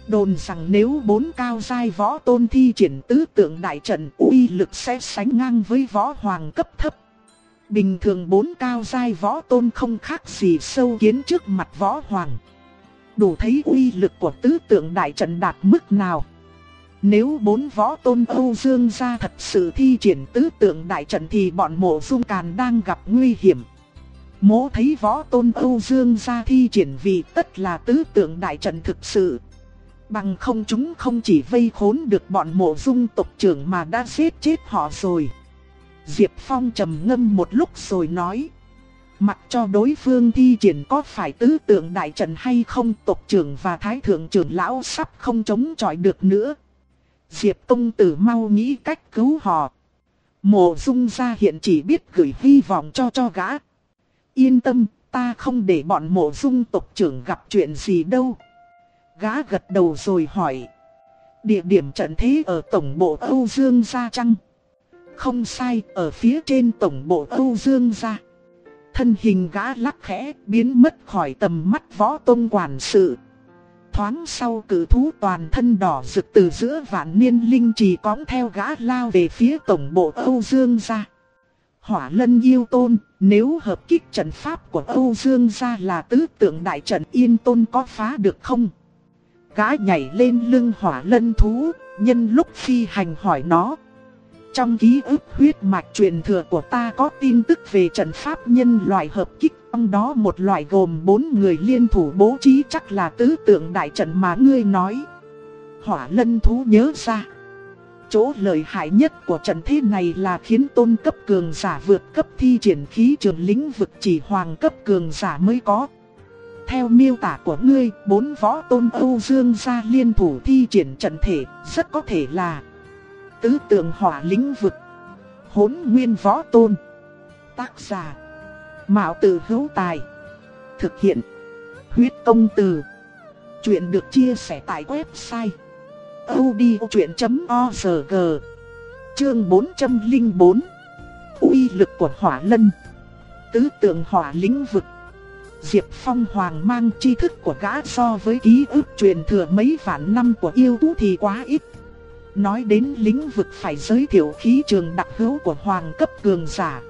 Đồn rằng nếu bốn cao giai võ tôn thi triển tứ tượng đại trận, uy lực sẽ sánh ngang với võ hoàng cấp thấp. Bình thường bốn cao giai võ tôn không khác gì sâu kiến trước mặt võ hoàng. Đủ thấy uy lực của tứ tượng đại trận đạt mức nào. Nếu bốn võ tôn Âu Dương gia thật sự thi triển tứ tượng đại trận thì bọn mộ dung càn đang gặp nguy hiểm. Mỗ thấy võ tôn Âu Dương gia thi triển vì tất là tứ tượng đại trận thực sự. Bằng không chúng không chỉ vây khốn được bọn mộ dung tộc trưởng mà đã giết chết họ rồi. Diệp Phong trầm ngâm một lúc rồi nói. Mặc cho đối phương thi triển có phải tứ tượng đại trận hay không tộc trưởng và thái thượng trưởng lão sắp không chống chọi được nữa. Diệp Tông Tử mau nghĩ cách cứu họ. Mộ dung gia hiện chỉ biết gửi hy vọng cho cho gã. Yên tâm, ta không để bọn mộ dung tộc trưởng gặp chuyện gì đâu. Gã gật đầu rồi hỏi. Địa điểm trận thế ở tổng bộ Âu Dương gia trăng? Không sai, ở phía trên tổng bộ Âu Dương gia. Thân hình gã lắc khẽ, biến mất khỏi tầm mắt võ tôn quản sự. Thoáng sau cử thú toàn thân đỏ rực từ giữa vạn niên linh trì cõng theo gã lao về phía tổng bộ Âu Dương gia. Hỏa lân yêu tôn, nếu hợp kích trận pháp của Âu Dương gia là tứ tượng đại trận yên tôn có phá được không? Gã nhảy lên lưng hỏa lân thú, nhân lúc phi hành hỏi nó. Trong ký ức huyết mạch truyền thừa của ta có tin tức về trận pháp nhân loại hợp kích, trong đó một loại gồm bốn người liên thủ bố trí chắc là tứ tượng đại trận mà ngươi nói. Hỏa lân thú nhớ ra. Chỗ lợi hại nhất của trận thế này là khiến tôn cấp cường giả vượt cấp thi triển khí trường lĩnh vực chỉ hoàng cấp cường giả mới có. Theo miêu tả của ngươi, bốn võ tôn Âu Dương gia liên thủ thi triển trận thể, rất có thể là Tứ tượng hỏa lĩnh vực Hốn nguyên võ tôn, Tác giả, Mạo tử hữu tài, Thực hiện, Huyết công từ. Chuyện được chia sẻ tại website odchuyện.org Chương 404 uy lực của hỏa lân, Tứ tượng hỏa lĩnh vực. Diệp Phong hoàng mang tri thức của gã so với ký ức truyền thừa mấy vạn năm của yêu tú thì quá ít. Nói đến lĩnh vực phải giới thiệu khí trường đặc hữu của hoàng cấp cường giả.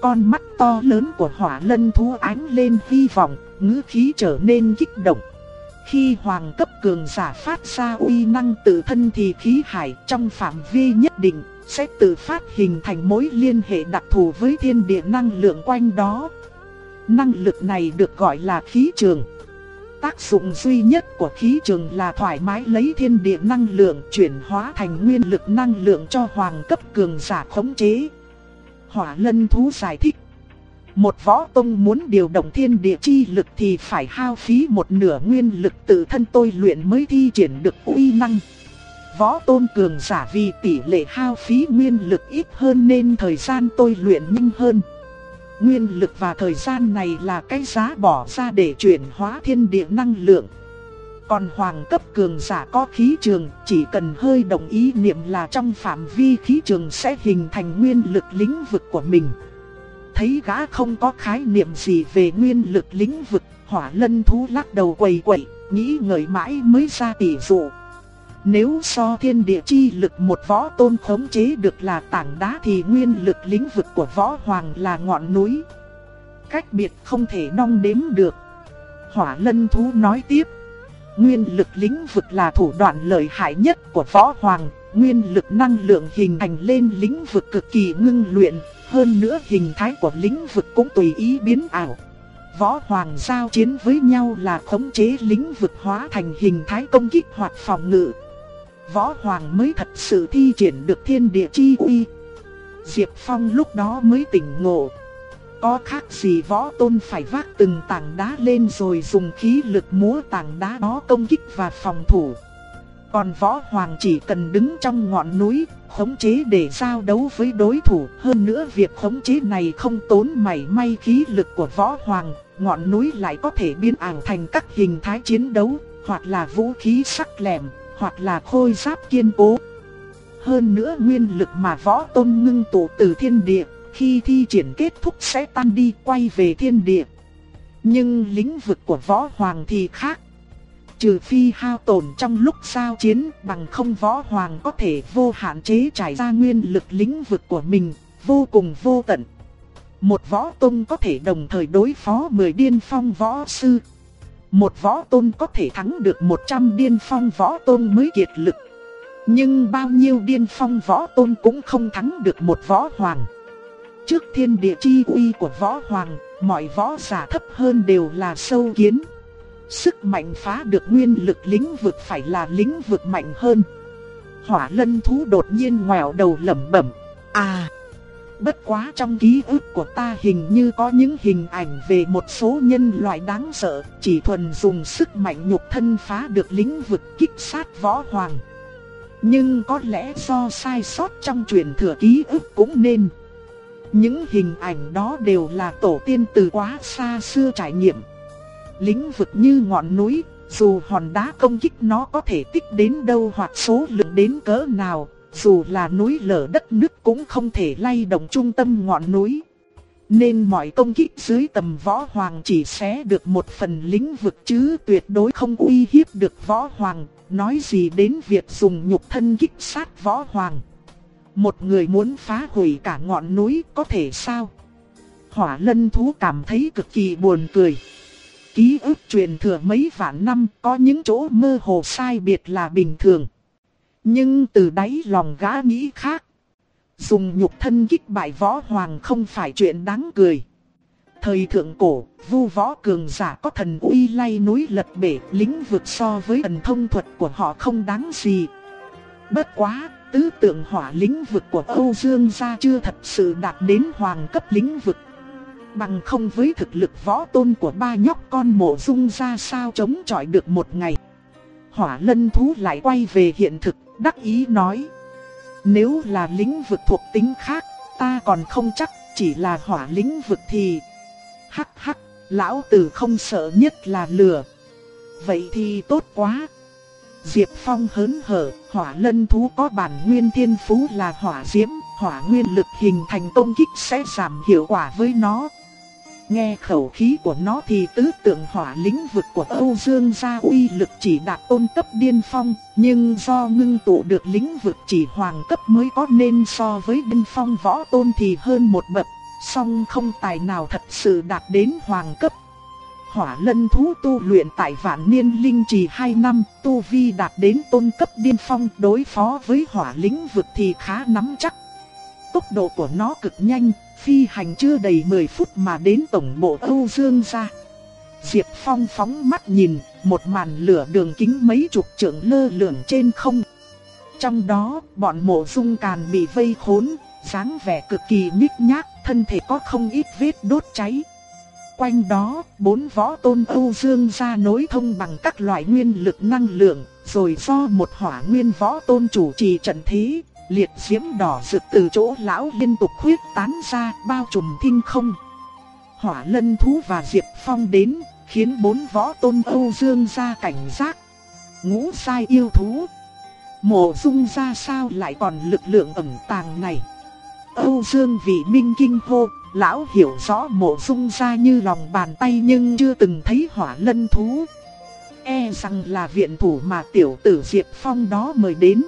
Con mắt to lớn của hỏa lân thú ánh lên hy vọng, ngữ khí trở nên kích động. Khi hoàng cấp cường giả phát ra uy năng tự thân thì khí hải trong phạm vi nhất định sẽ tự phát hình thành mối liên hệ đặc thù với thiên địa năng lượng quanh đó. Năng lực này được gọi là khí trường. Tác dụng duy nhất của khí trường là thoải mái lấy thiên địa năng lượng chuyển hóa thành nguyên lực năng lượng cho hoàng cấp cường giả khống chế. Hỏa lân thú giải thích. Một võ tông muốn điều động thiên địa chi lực thì phải hao phí một nửa nguyên lực tự thân tôi luyện mới thi triển được uy năng. Võ tôn cường giả vì tỷ lệ hao phí nguyên lực ít hơn nên thời gian tôi luyện nhanh hơn. Nguyên lực và thời gian này là cái giá bỏ ra để chuyển hóa thiên địa năng lượng. Còn hoàng cấp cường giả có khí trường, chỉ cần hơi đồng ý niệm là trong phạm vi khí trường sẽ hình thành nguyên lực lĩnh vực của mình. Thấy gã không có khái niệm gì về nguyên lực lĩnh vực, hỏa lân thú lắc đầu quầy quậy, nghĩ ngợi mãi mới ra tỷ dụ. Nếu so thiên địa chi lực một võ tôn khống chế được là tảng đá thì nguyên lực lĩnh vực của võ hoàng là ngọn núi. Cách biệt không thể đong đếm được. Hỏa lân thú nói tiếp. Nguyên lực lĩnh vực là thủ đoạn lợi hại nhất của võ hoàng. Nguyên lực năng lượng hình thành lên lĩnh vực cực kỳ ngưng luyện. Hơn nữa hình thái của lĩnh vực cũng tùy ý biến ảo. Võ hoàng giao chiến với nhau là khống chế lĩnh vực hóa thành hình thái công kích hoặc phòng ngự võ hoàng mới thật sự thi triển được thiên địa chi uy. Diệp Phong lúc đó mới tỉnh ngộ. Có khác gì võ tôn phải vác từng tảng đá lên rồi dùng khí lực múa tảng đá đó công kích và phòng thủ. Còn võ hoàng chỉ cần đứng trong ngọn núi, khống chế để giao đấu với đối thủ. Hơn nữa việc khống chế này không tốn mảy may khí lực của võ hoàng, ngọn núi lại có thể biến ảo thành các hình thái chiến đấu, hoặc là vũ khí sắc lẹm, hoặc là khôi giáp kiên cố. Hơn nữa nguyên lực mà võ tôn ngưng tụ từ thiên địa, khi thi triển kết thúc sẽ tan đi quay về thiên địa. Nhưng lĩnh vực của võ hoàng thì khác. Trừ phi hao tổn trong lúc giao chiến bằng không võ hoàng có thể vô hạn chế trải ra nguyên lực lĩnh vực của mình, vô cùng vô tận. Một võ tôn có thể đồng thời đối phó 10 điên phong võ sư, một võ tôn có thể thắng được 100 điên phong võ tôn mới kiệt lực. Nhưng bao nhiêu điên phong võ tôn cũng không thắng được một võ hoàng. Trước thiên địa chi uy của võ hoàng, mọi võ giả thấp hơn đều là sâu kiến. Sức mạnh phá được nguyên lực lĩnh vực phải là lĩnh vực mạnh hơn. Hỏa lân thú đột nhiên ngoèo đầu lẩm bẩm. À! Bất quá trong ký ức của ta hình như có những hình ảnh về một số nhân loại đáng sợ, chỉ thuần dùng sức mạnh nhục thân phá được lĩnh vực kích sát võ hoàng. Nhưng có lẽ do sai sót trong truyền thừa ký ức cũng nên. Những hình ảnh đó đều là tổ tiên từ quá xa xưa trải nghiệm. Lĩnh vực như ngọn núi, dù hòn đá công kích nó có thể tích đến đâu hoặc số lượng đến cỡ nào, dù là núi lở đất nước cũng không thể lay động trung tâm ngọn núi. Nên mọi công kích dưới tầm võ hoàng chỉ xé được một phần lĩnh vực chứ tuyệt đối không uy hiếp được võ hoàng, nói gì đến việc dùng nhục thân kích sát võ hoàng. Một người muốn phá hủy cả ngọn núi có thể sao? Hỏa lân thú cảm thấy cực kỳ buồn cười. Ký ức truyền thừa mấy vạn năm có những chỗ mơ hồ sai biệt là bình thường. Nhưng từ đáy lòng gã nghĩ khác. Dùng nhục thân kích bại võ hoàng không phải chuyện đáng cười. Thời thượng cổ, vu võ cường giả có thần uy lay núi lật bể, lĩnh vực so với thần thông thuật của họ không đáng gì. Bất quá, tứ tượng hỏa lĩnh vực của Âu Dương gia chưa thật sự đạt đến hoàng cấp lĩnh vực. Bằng không với thực lực võ tôn của ba nhóc con mộ dung ra sao chống chọi được một ngày. Hỏa lân thú lại quay về hiện thực đắc ý nói. Nếu là lĩnh vực thuộc tính khác, ta còn không chắc, chỉ là hỏa lĩnh vực thì... Hắc hắc, lão tử không sợ nhất là lửa. Vậy thì tốt quá. Diệp Phong hớn hở, hỏa lân thú có bản nguyên thiên phú là hỏa diễm, hỏa nguyên lực hình thành công kích sẽ giảm hiệu quả với nó. Nghe khẩu khí của nó thì tứ tượng hỏa lĩnh vực của Âu Dương gia uy lực chỉ đạt tôn cấp điên phong, nhưng do ngưng tụ được lĩnh vực chỉ hoàng cấp mới có nên so với điên phong võ tôn thì hơn một bậc, song không tài nào thật sự đạt đến hoàng cấp. Hỏa lân thú tu luyện tại vạn niên linh trì 2 năm, tu vi đạt đến tôn cấp điên phong đối phó với hỏa lĩnh vực thì khá nắm chắc. Tốc độ của nó cực nhanh, phi hành chưa đầy 10 phút mà đến tổng bộ Âu Dương gia. Diệp Phong phóng mắt nhìn, một màn lửa đường kính mấy chục trượng lơ lửng trên không. Trong đó, bọn mộ dung càn bị vây khốn, dáng vẻ cực kỳ nhích nhác, thân thể có không ít vết đốt cháy. Quanh đó, bốn võ tôn Âu Dương gia nối thông bằng các loại nguyên lực năng lượng, rồi do một hỏa nguyên võ tôn chủ trì trận thí. Liệt diễm đỏ rực từ chỗ lão liên tục khuyết tán ra bao trùm thinh không. Hỏa Lân Thú và Diệp Phong đến, khiến bốn võ tôn Âu Dương ra cảnh giác. Ngũ sai yêu thú. Mộ dung ra sao lại còn lực lượng ẩn tàng này. Âu Dương vị minh kinh hô, lão hiểu rõ mộ dung ra như lòng bàn tay nhưng chưa từng thấy hỏa lân thú. E rằng là viện thủ mà tiểu tử Diệp Phong đó mời đến.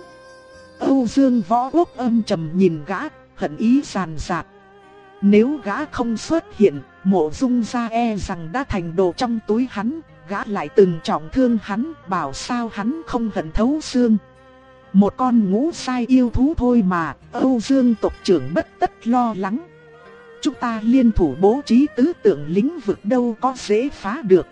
Âu Dương võ quốc âm trầm nhìn gã, hận ý sàn sạt. Nếu gã không xuất hiện, mộ dung ra e rằng đã thành đồ trong túi hắn, gã lại từng trọng thương hắn, bảo sao hắn không hận thấu xương. Một con ngũ sai yêu thú thôi mà, Âu Dương tộc trưởng bất tất lo lắng. Chúng ta liên thủ bố trí tứ tượng lĩnh vực đâu có dễ phá được.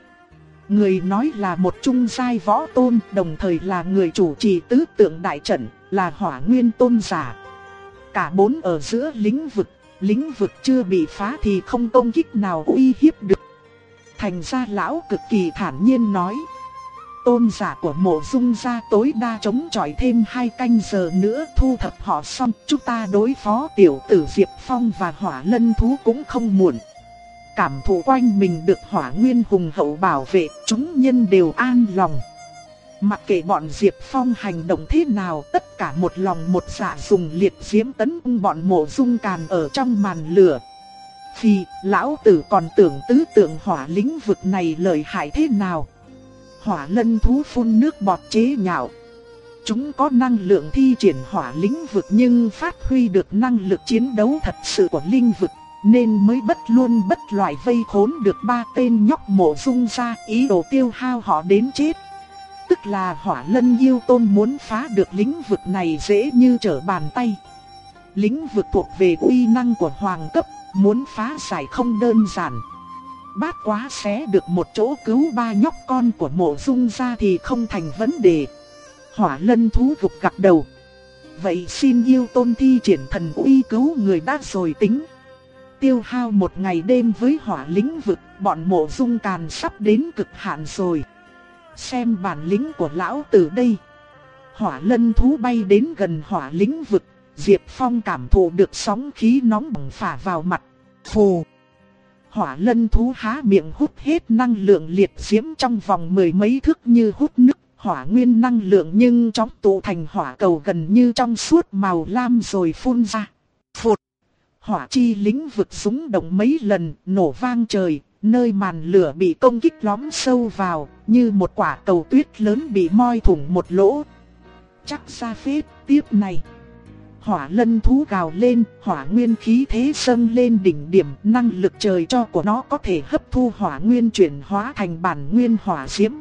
Người nói là một trung sai võ tôn, đồng thời là người chủ trì tứ tượng đại trận, là hỏa nguyên tôn giả. Cả bốn ở giữa lĩnh vực, lĩnh vực chưa bị phá thì không công kích nào uy hiếp được. Thành ra lão cực kỳ thản nhiên nói. Tôn giả của mộ dung gia tối đa chống chọi thêm hai canh giờ nữa thu thập họ xong. Chúng ta đối phó tiểu tử Diệp Phong và hỏa lân thú cũng không muộn. Cảm thụ quanh mình được hỏa nguyên hùng hậu bảo vệ, chúng nhân đều an lòng. Mặc kệ bọn Diệp Phong hành động thế nào, tất cả một lòng một dạ dùng liệt diễm tấn công bọn mộ dung càn ở trong màn lửa. phi lão tử còn tưởng tứ tượng hỏa lĩnh vực này lợi hại thế nào. Hỏa lân thú phun nước bọt chế nhạo. Chúng có năng lượng thi triển hỏa lĩnh vực nhưng phát huy được năng lực chiến đấu thật sự của linh vực. Nên mới bất luôn bất loại vây khốn được ba tên nhóc mộ dung ra ý đồ tiêu hao họ đến chết. Tức là hỏa lân yêu tôn muốn phá được lĩnh vực này dễ như trở bàn tay. Lĩnh vực thuộc về uy năng của hoàng cấp, muốn phá giải không đơn giản. Bát quá xé được một chỗ cứu ba nhóc con của mộ dung ra thì không thành vấn đề. Hỏa lân thú gục gặp đầu. Vậy xin yêu tôn thi triển thần uy cứu người đã rồi tính. Tiêu hao một ngày đêm với hỏa lĩnh vực, bọn mộ dung càn sắp đến cực hạn rồi. Xem bản lĩnh của lão từ đây. Hỏa lân thú bay đến gần hỏa lĩnh vực, Diệp Phong cảm thụ được sóng khí nóng bỏng phả vào mặt. Phù! Hỏa lân thú há miệng hút hết năng lượng liệt diễm trong vòng mười mấy thước như hút nước. Hỏa nguyên năng lượng nhưng chóng tụ thành hỏa cầu gần như trong suốt màu lam rồi phun ra. Phụt! Hỏa chi lĩnh vực súng động mấy lần, nổ vang trời, nơi màn lửa bị công kích lõm sâu vào, như một quả cầu tuyết lớn bị moi thủng một lỗ. Chắc ra phết tiếp này. Hỏa lân thú gào lên, hỏa nguyên khí thế dâng lên đỉnh điểm, năng lực trời cho của nó có thể hấp thu hỏa nguyên chuyển hóa thành bản nguyên hỏa diễm.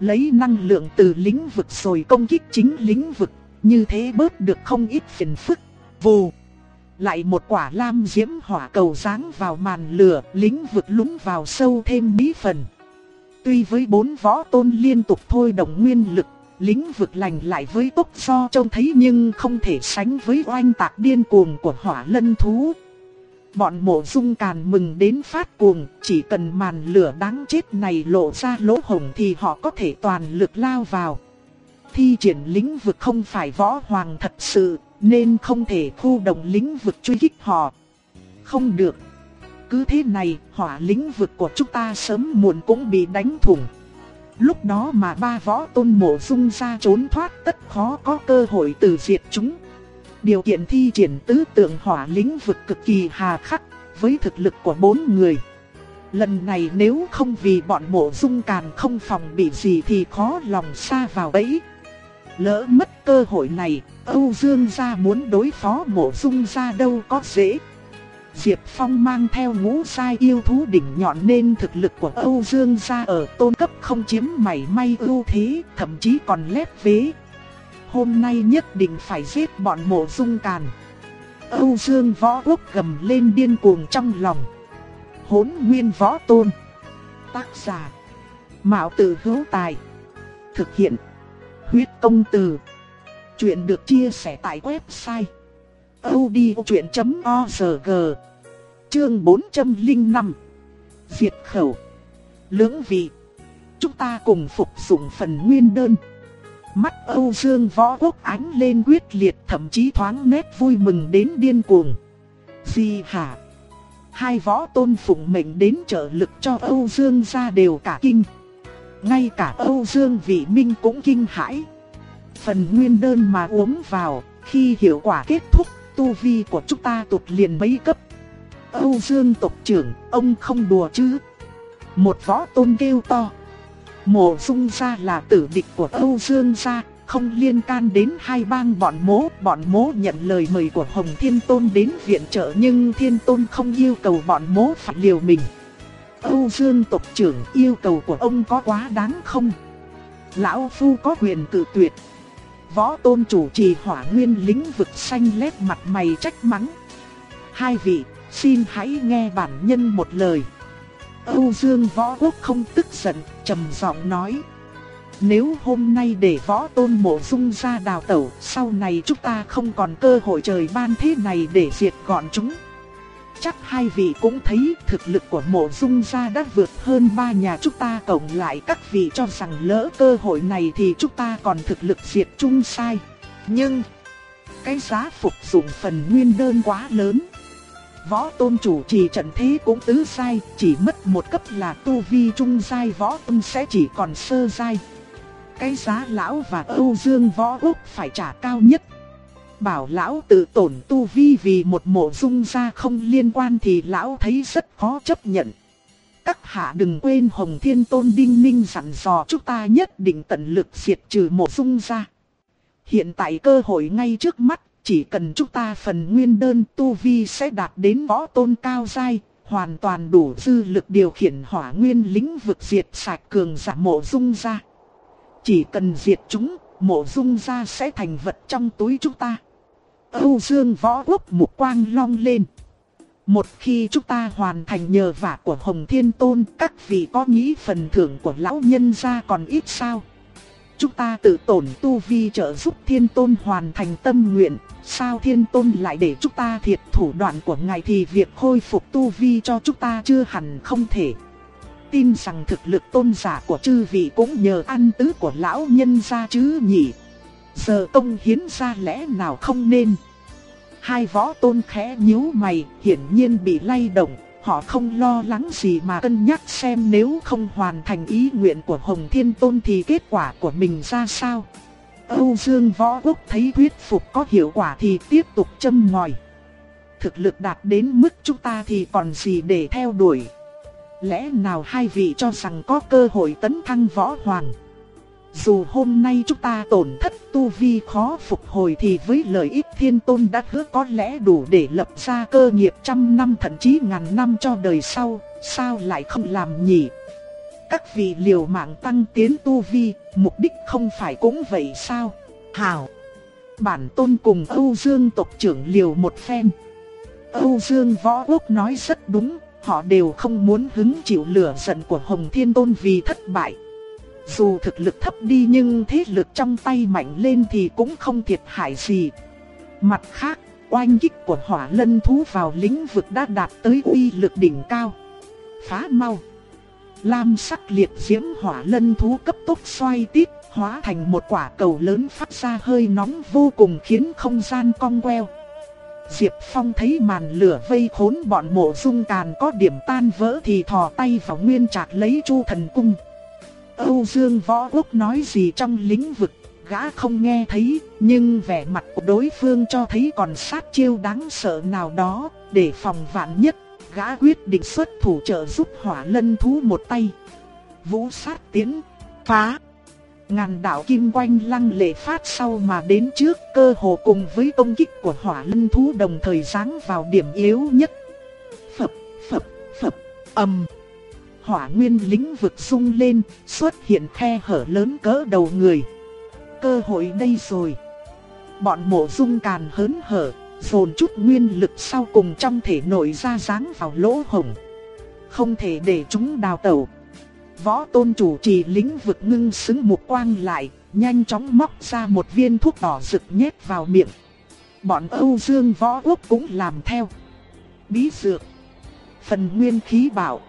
Lấy năng lượng từ lĩnh vực rồi công kích chính lĩnh vực, như thế bớt được không ít phiền phức. Vù! Lại một quả lam diễm hỏa cầu ráng vào màn lửa, lĩnh vực lúng vào sâu thêm bí phần. Tuy với bốn võ tôn liên tục thôi động nguyên lực, lĩnh vực lành lại với tốc do trông thấy nhưng không thể sánh với oanh tạc điên cuồng của hỏa lân thú. Bọn mộ dung càn mừng đến phát cuồng, chỉ cần màn lửa đáng chết này lộ ra lỗ hồng thì họ có thể toàn lực lao vào. Thi triển lĩnh vực không phải võ hoàng thật sự, nên không thể khu động lĩnh vực truy kích họ. Không được. Cứ thế này, hỏa lĩnh vực của chúng ta sớm muộn cũng bị đánh thủng. Lúc đó mà ba võ tôn mộ dung ra trốn thoát tất khó có cơ hội từ diệt chúng. Điều kiện thi triển tứ tượng hỏa lĩnh vực cực kỳ hà khắc, với thực lực của bốn người. Lần này nếu không vì bọn mộ dung càn không phòng bị gì thì khó lòng xa vào bẫy. Lỡ mất cơ hội này, Âu Dương gia muốn đối phó mộ dung gia đâu có dễ. Diệp Phong mang theo ngũ sai yêu thú đỉnh nhọn nên thực lực của Âu Dương gia ở tôn cấp không chiếm mảy may ưu thế, thậm chí còn lép vế. Hôm nay nhất định phải giết bọn mộ dung càn. Âu Dương võ quốc gầm lên điên cuồng trong lòng. Hốn nguyên võ tôn. Tác giả. Mạo tử hữu tài. Thực hiện. Huyết công từ. Chuyện được chia sẻ tại website odchuyện.org Chương 405 Diệt khẩu Lưỡng vị Chúng ta cùng phục dụng phần nguyên đơn Mắt Âu Dương võ quốc ánh lên quyết liệt, thậm chí thoáng nét vui mừng đến điên cuồng di hả? Hai võ tôn phụng mệnh đến trợ lực cho Âu Dương gia đều cả kinh. Ngay cả Âu Dương Vị Minh cũng kinh hãi. Phần nguyên đơn mà uống vào, khi hiệu quả kết thúc, tu vi của chúng ta tụt liền mấy cấp. Âu Dương tộc trưởng, ông không đùa chứ? Một võ tôn kêu to. Mộ dung gia là tử địch của Âu Dương gia, không liên can đến hai bang bọn mố. Bọn mố nhận lời mời của Hồng Thiên Tôn đến viện trợ nhưng Thiên Tôn không yêu cầu bọn mố phải liều mình. Âu Dương tộc trưởng yêu cầu của ông có quá đáng không? Lão Phu có quyền tự tuyệt. Võ tôn chủ trì hỏa nguyên lĩnh vực xanh lét mặt mày trách mắng. Hai vị, xin hãy nghe bản nhân một lời. Âu Dương Võ Quốc không tức giận, trầm giọng nói. Nếu hôm nay để võ tôn mộ dung ra đào tẩu, sau này chúng ta không còn cơ hội trời ban thế này để diệt gọn chúng. Chắc hai vị cũng thấy thực lực của mộ dung gia đã vượt hơn ba nhà chúng ta cộng lại các vị cho rằng lỡ cơ hội này thì chúng ta còn thực lực diệt chung sai. Nhưng, cái giá phục dụng phần nguyên đơn quá lớn. Võ tôn chủ trì trận thế cũng tứ sai, chỉ mất một cấp là tu vi trung sai võ tôn sẽ chỉ còn sơ sai Cái giá lão và Âu Dương võ úc phải trả cao nhất. Bảo lão tự tổn tu vi vì một mộ dung gia không liên quan thì lão thấy rất khó chấp nhận. Các hạ đừng quên Hồng Thiên Tôn Đinh Ninh dặn dò chúng ta nhất định tận lực diệt trừ mộ dung gia. Hiện tại cơ hội ngay trước mắt, chỉ cần chúng ta phần nguyên đơn tu vi sẽ đạt đến võ tôn cao giai, hoàn toàn đủ dư lực điều khiển hỏa nguyên lĩnh vực diệt sạch cường giả mộ dung gia. Chỉ cần diệt chúng, mộ dung gia sẽ thành vật trong túi chúng ta. Âu Dương võ quốc mục quang long lên. Một khi chúng ta hoàn thành nhờ vả của Hồng Thiên Tôn, các vị có nghĩ phần thưởng của lão nhân gia còn ít sao? Chúng ta tự tổn tu vi trợ giúp Thiên Tôn hoàn thành tâm nguyện, sao Thiên Tôn lại để chúng ta thiệt thủ đoạn của ngài thì việc khôi phục tu vi cho chúng ta chưa hẳn không thể. Tin rằng thực lực tôn giả của chư vị cũng nhờ ăn tứ của lão nhân gia chứ nhỉ? Giờ công hiến ra lẽ nào không nên. Hai võ tôn khẽ nhíu mày, hiển nhiên bị lay động, họ không lo lắng gì mà cân nhắc xem nếu không hoàn thành ý nguyện của Hồng Thiên Tôn thì kết quả của mình ra sao. Âu Dương Võ Quốc thấy thuyết phục có hiệu quả thì tiếp tục châm ngòi. Thực lực đạt đến mức chúng ta thì còn gì để theo đuổi. Lẽ nào hai vị cho rằng có cơ hội tấn thăng võ hoàng? Dù hôm nay chúng ta tổn thất tu vi khó phục hồi thì với lợi ích thiên tôn đã hứa có lẽ đủ để lập ra cơ nghiệp trăm năm thậm chí ngàn năm cho đời sau, sao lại không làm nhỉ? Các vị liều mạng tăng tiến tu vi, mục đích không phải cũng vậy sao? Hảo! Bản tôn cùng Âu Dương tộc trưởng liều một phen. Âu Dương Võ Quốc nói rất đúng, họ đều không muốn hứng chịu lửa giận của Hồng Thiên Tôn vì thất bại. Dù thực lực thấp đi nhưng thế lực trong tay mạnh lên thì cũng không thiệt hại gì. Mặt khác, oanh kích của hỏa lân thú vào lĩnh vực đã đạt tới uy lực đỉnh cao. Phá mau. Lam sắc liệt diễm hỏa lân thú cấp tốc xoay tít, hóa thành một quả cầu lớn phát ra hơi nóng vô cùng khiến không gian cong queo. Diệp Phong thấy màn lửa vây khốn bọn mộ dung càn có điểm tan vỡ thì thò tay vào nguyên trạc lấy chu thần cung. Âu Dương Võ Quốc nói gì trong lĩnh vực, gã không nghe thấy, nhưng vẻ mặt của đối phương cho thấy còn sát chiêu đáng sợ nào đó, để phòng vạn nhất, gã quyết định xuất thủ trợ giúp hỏa lân thú một tay. Vũ sát tiến, phá. Ngàn đạo kim quanh lăng lệ phát sau mà đến trước cơ hồ cùng với công kích của hỏa lân thú đồng thời giáng vào điểm yếu nhất. Phập, phập, phập, ầm hỏa nguyên lĩnh vực sung lên, xuất hiện khe hở lớn cỡ đầu người. Cơ hội đây rồi. Bọn mộ dung càn hớn hở, dồn chút nguyên lực sau cùng trong thể nội ra dáng vào lỗ hổng. Không thể để chúng đào tẩu. Võ tôn chủ trì lĩnh vực ngưng xứng một quang lại, nhanh chóng móc ra một viên thuốc đỏ rực nhét vào miệng. Bọn Âu Dương Võ Quốc cũng làm theo. Bí dược. Phần nguyên khí bảo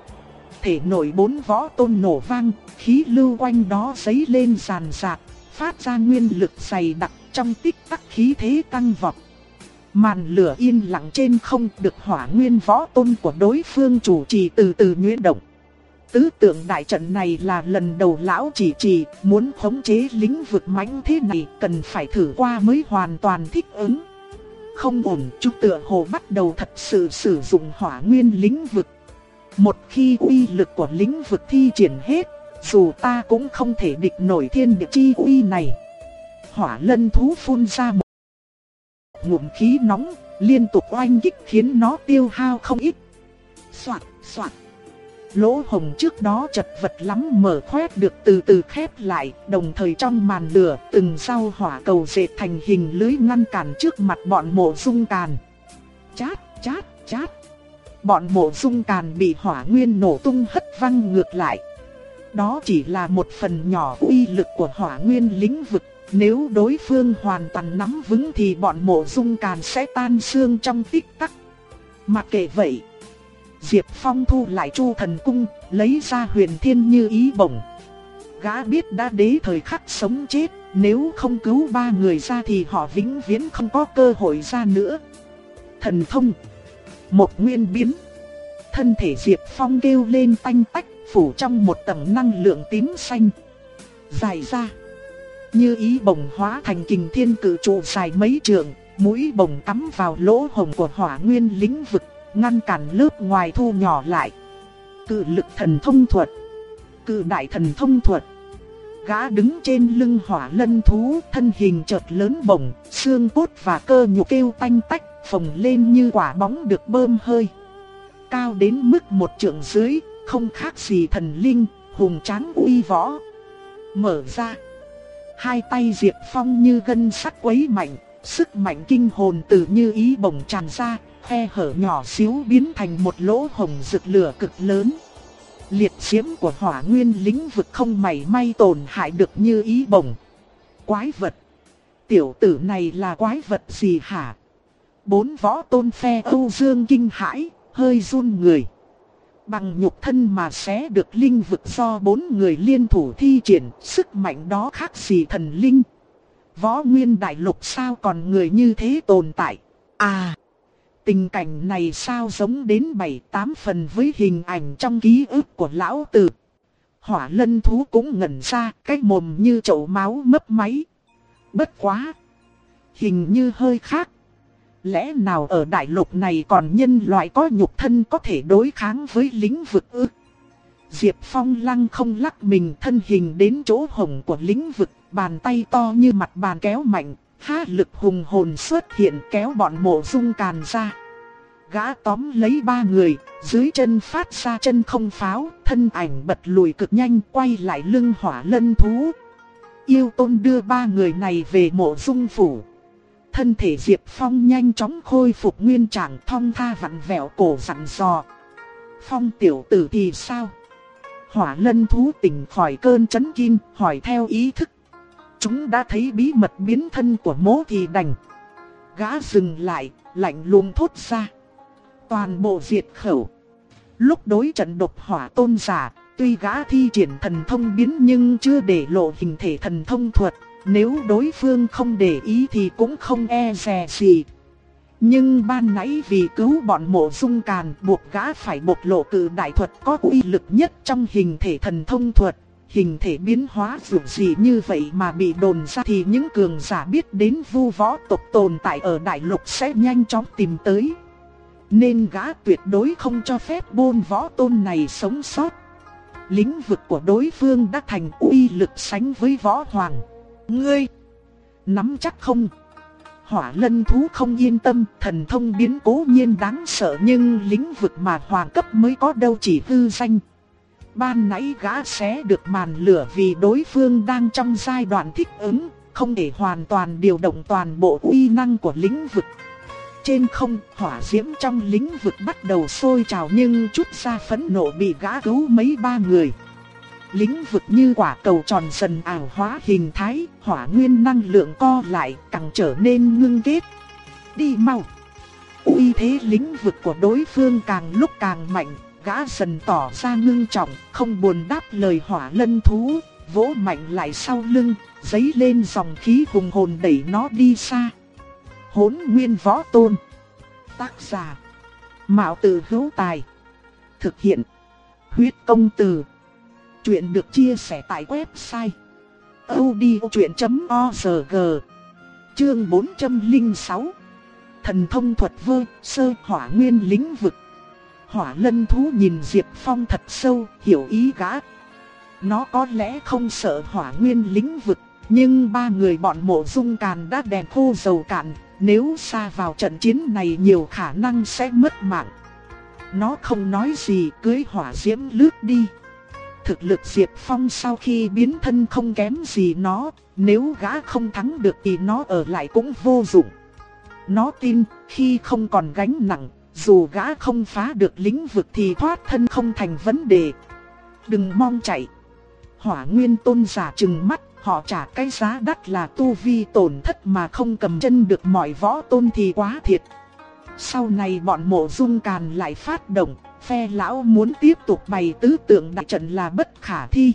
thể nổi bốn võ tôn nổ vang, khí lưu quanh đó giấy lên sàn sạc phát ra nguyên lực dày đặc trong tích tắc khí thế tăng vọt. Màn lửa yên lặng trên không được hỏa nguyên võ tôn của đối phương chủ trì từ từ nhuyễn động. Tứ tượng đại trận này là lần đầu lão chỉ trì, muốn khống chế lĩnh vực mãnh thế này cần phải thử qua mới hoàn toàn thích ứng. Không ổn, chúng tựa hồ bắt đầu thật sự sử dụng hỏa nguyên lĩnh vực. Một khi uy lực của lĩnh vực thi triển hết, dù ta cũng không thể địch nổi thiên địa chi uy này. Hỏa lân thú phun ra một ngụm khí nóng, liên tục oanh kích khiến nó tiêu hao không ít. Soạt, soạt. Lỗ hồng trước đó chật vật lắm mở khoét được từ từ khép lại, đồng thời trong màn lửa, từng sao hỏa cầu dệt thành hình lưới ngăn cản trước mặt bọn mộ dung càn. Chát, chát, chát. Bọn mộ dung càn bị hỏa nguyên nổ tung hất văng ngược lại. Đó chỉ là một phần nhỏ uy lực của hỏa nguyên lĩnh vực. Nếu đối phương hoàn toàn nắm vững thì bọn mộ dung càn sẽ tan xương trong tích tắc. Mà kệ vậy, Diệp Phong thu lại chu thần cung, lấy ra huyền thiên như ý bổng. Gã biết đã đế thời khắc sống chết, nếu không cứu ba người ra thì họ vĩnh viễn không có cơ hội ra nữa. Thần thông một nguyên biến Thân thể Diệp Phong kêu lên tanh tách, phủ trong một tầng năng lượng tím xanh. Dài ra Như ý bồng hóa thành kình thiên cử trụ dài mấy trượng, mũi bồng cắm vào lỗ hồng của hỏa nguyên lĩnh vực ngăn cản lớp ngoài thu nhỏ lại. Cự lực thần thông thuật, cự đại thần thông thuật. Gã đứng trên lưng hỏa lân thú, thân hình chợt lớn bổng, xương cốt và cơ nhục kêu tanh tách, phồng lên như quả bóng được bơm hơi. Cao đến mức một trượng dưới, không khác gì thần linh, hùng tráng uy võ. Mở ra, hai tay Diệp Phong như gân sắt quấy mạnh, sức mạnh kinh hồn tự như ý bồng tràn ra, khe hở nhỏ xíu biến thành một lỗ hồng rực lửa cực lớn. Liệt diễm của hỏa nguyên lĩnh vực không mảy may tổn hại được như ý bồng. Quái vật. Tiểu tử này là quái vật gì hả? Bốn võ tôn phe Âu Dương kinh hãi, hơi run người. Bằng nhục thân mà xé được linh vực do bốn người liên thủ thi triển, sức mạnh đó khác gì thần linh. Võ nguyên đại lục sao còn người như thế tồn tại? À! Tình cảnh này sao giống đến bảy tám phần với hình ảnh trong ký ức của lão tử. Hỏa lân thú cũng ngẩn ra, cái mồm như chậu máu mấp máy. Bất quá! Hình như hơi khác. Lẽ nào ở đại lục này còn nhân loại có nhục thân có thể đối kháng với lĩnh vực ư? Diệp Phong lăng không lắc mình thân hình đến chỗ hồng của lĩnh vực, bàn tay to như mặt bàn kéo mạnh, há lực hùng hồn xuất hiện kéo bọn mộ dung càn ra. Gã tóm lấy ba người, dưới chân phát ra chân không pháo, thân ảnh bật lùi cực nhanh quay lại lưng hỏa lân thú. Yêu tôn đưa ba người này về mộ dung phủ. Thân thể Diệp Phong nhanh chóng khôi phục nguyên trạng thong tha vặn vẹo cổ dặn dò. Phong tiểu tử thì sao? Hỏa lân thú tỉnh khỏi cơn chấn kinh, hỏi theo ý thức. Chúng đã thấy bí mật biến thân của mố thì đành. Gã dừng lại, lạnh lùng thốt ra. Toàn bộ diệt khẩu. Lúc đối trận độc hỏa tôn giả, tuy gã thi triển thần thông biến nhưng chưa để lộ hình thể thần thông thuật. Nếu đối phương không để ý thì cũng không e dè gì. Nhưng ban nãy vì cứu bọn mộ dung càn buộc gã phải bộc lộ cử đại thuật có uy lực nhất trong hình thể thần thông thuật. Hình thể biến hóa dù gì như vậy mà bị đồn ra thì những cường giả biết đến vu võ tộc tồn tại ở đại lục sẽ nhanh chóng tìm tới. Nên gã tuyệt đối không cho phép bôn võ tôn này sống sót. Lĩnh vực của đối phương đã thành uy lực sánh với võ hoàng. Ngươi, nắm chắc không? Hỏa lân thú không yên tâm, thần thông biến cố nhiên đáng sợ nhưng lĩnh vực mà hoàng cấp mới có đâu chỉ hư danh. Ban nãy gã xé được màn lửa vì đối phương đang trong giai đoạn thích ứng, không thể hoàn toàn điều động toàn bộ uy năng của lĩnh vực. Trên không, hỏa diễm trong lĩnh vực bắt đầu sôi trào nhưng chút ra phẫn nộ bị gã cứu mấy ba người. Lĩnh vực như quả cầu tròn dần ảo hóa hình thái, hỏa nguyên năng lượng co lại, càng trở nên ngưng kết. Đi mau! uy thế lĩnh vực của đối phương càng lúc càng mạnh, gã dần tỏ ra ngưng trọng, không buồn đáp lời hỏa lân thú, vỗ mạnh lại sau lưng, giấy lên dòng khí hùng hồn đẩy nó đi xa. Hốn nguyên võ tôn. Tác giả. Mạo tử hữu tài. Thực hiện. Huyết công từ. Chuyện được chia sẻ tại website. odchuyện.org Chương 406 Thần thông thuật vơ, sơ hỏa nguyên lĩnh vực. Hỏa lân thú nhìn Diệp Phong thật sâu, hiểu ý gã. Nó có lẽ không sợ hỏa nguyên lĩnh vực, nhưng ba người bọn mộ dung càn đã đèn khô dầu cạn, nếu xa vào trận chiến này nhiều khả năng sẽ mất mạng. Nó không nói gì cưới hỏa diễm lướt đi. Thực lực Diệp Phong sau khi biến thân không kém gì nó, nếu gã không thắng được thì nó ở lại cũng vô dụng. Nó tin khi không còn gánh nặng, dù gã không phá được lĩnh vực thì thoát thân không thành vấn đề. Đừng mong chạy. Hỏa nguyên tôn giả trừng mắt, họ trả cái giá đắt là tu vi tổn thất mà không cầm chân được mọi võ tôn thì quá thiệt. Sau này bọn mộ dung càn lại phát động, phe lão muốn tiếp tục bày tứ tượng đại trận là bất khả thi.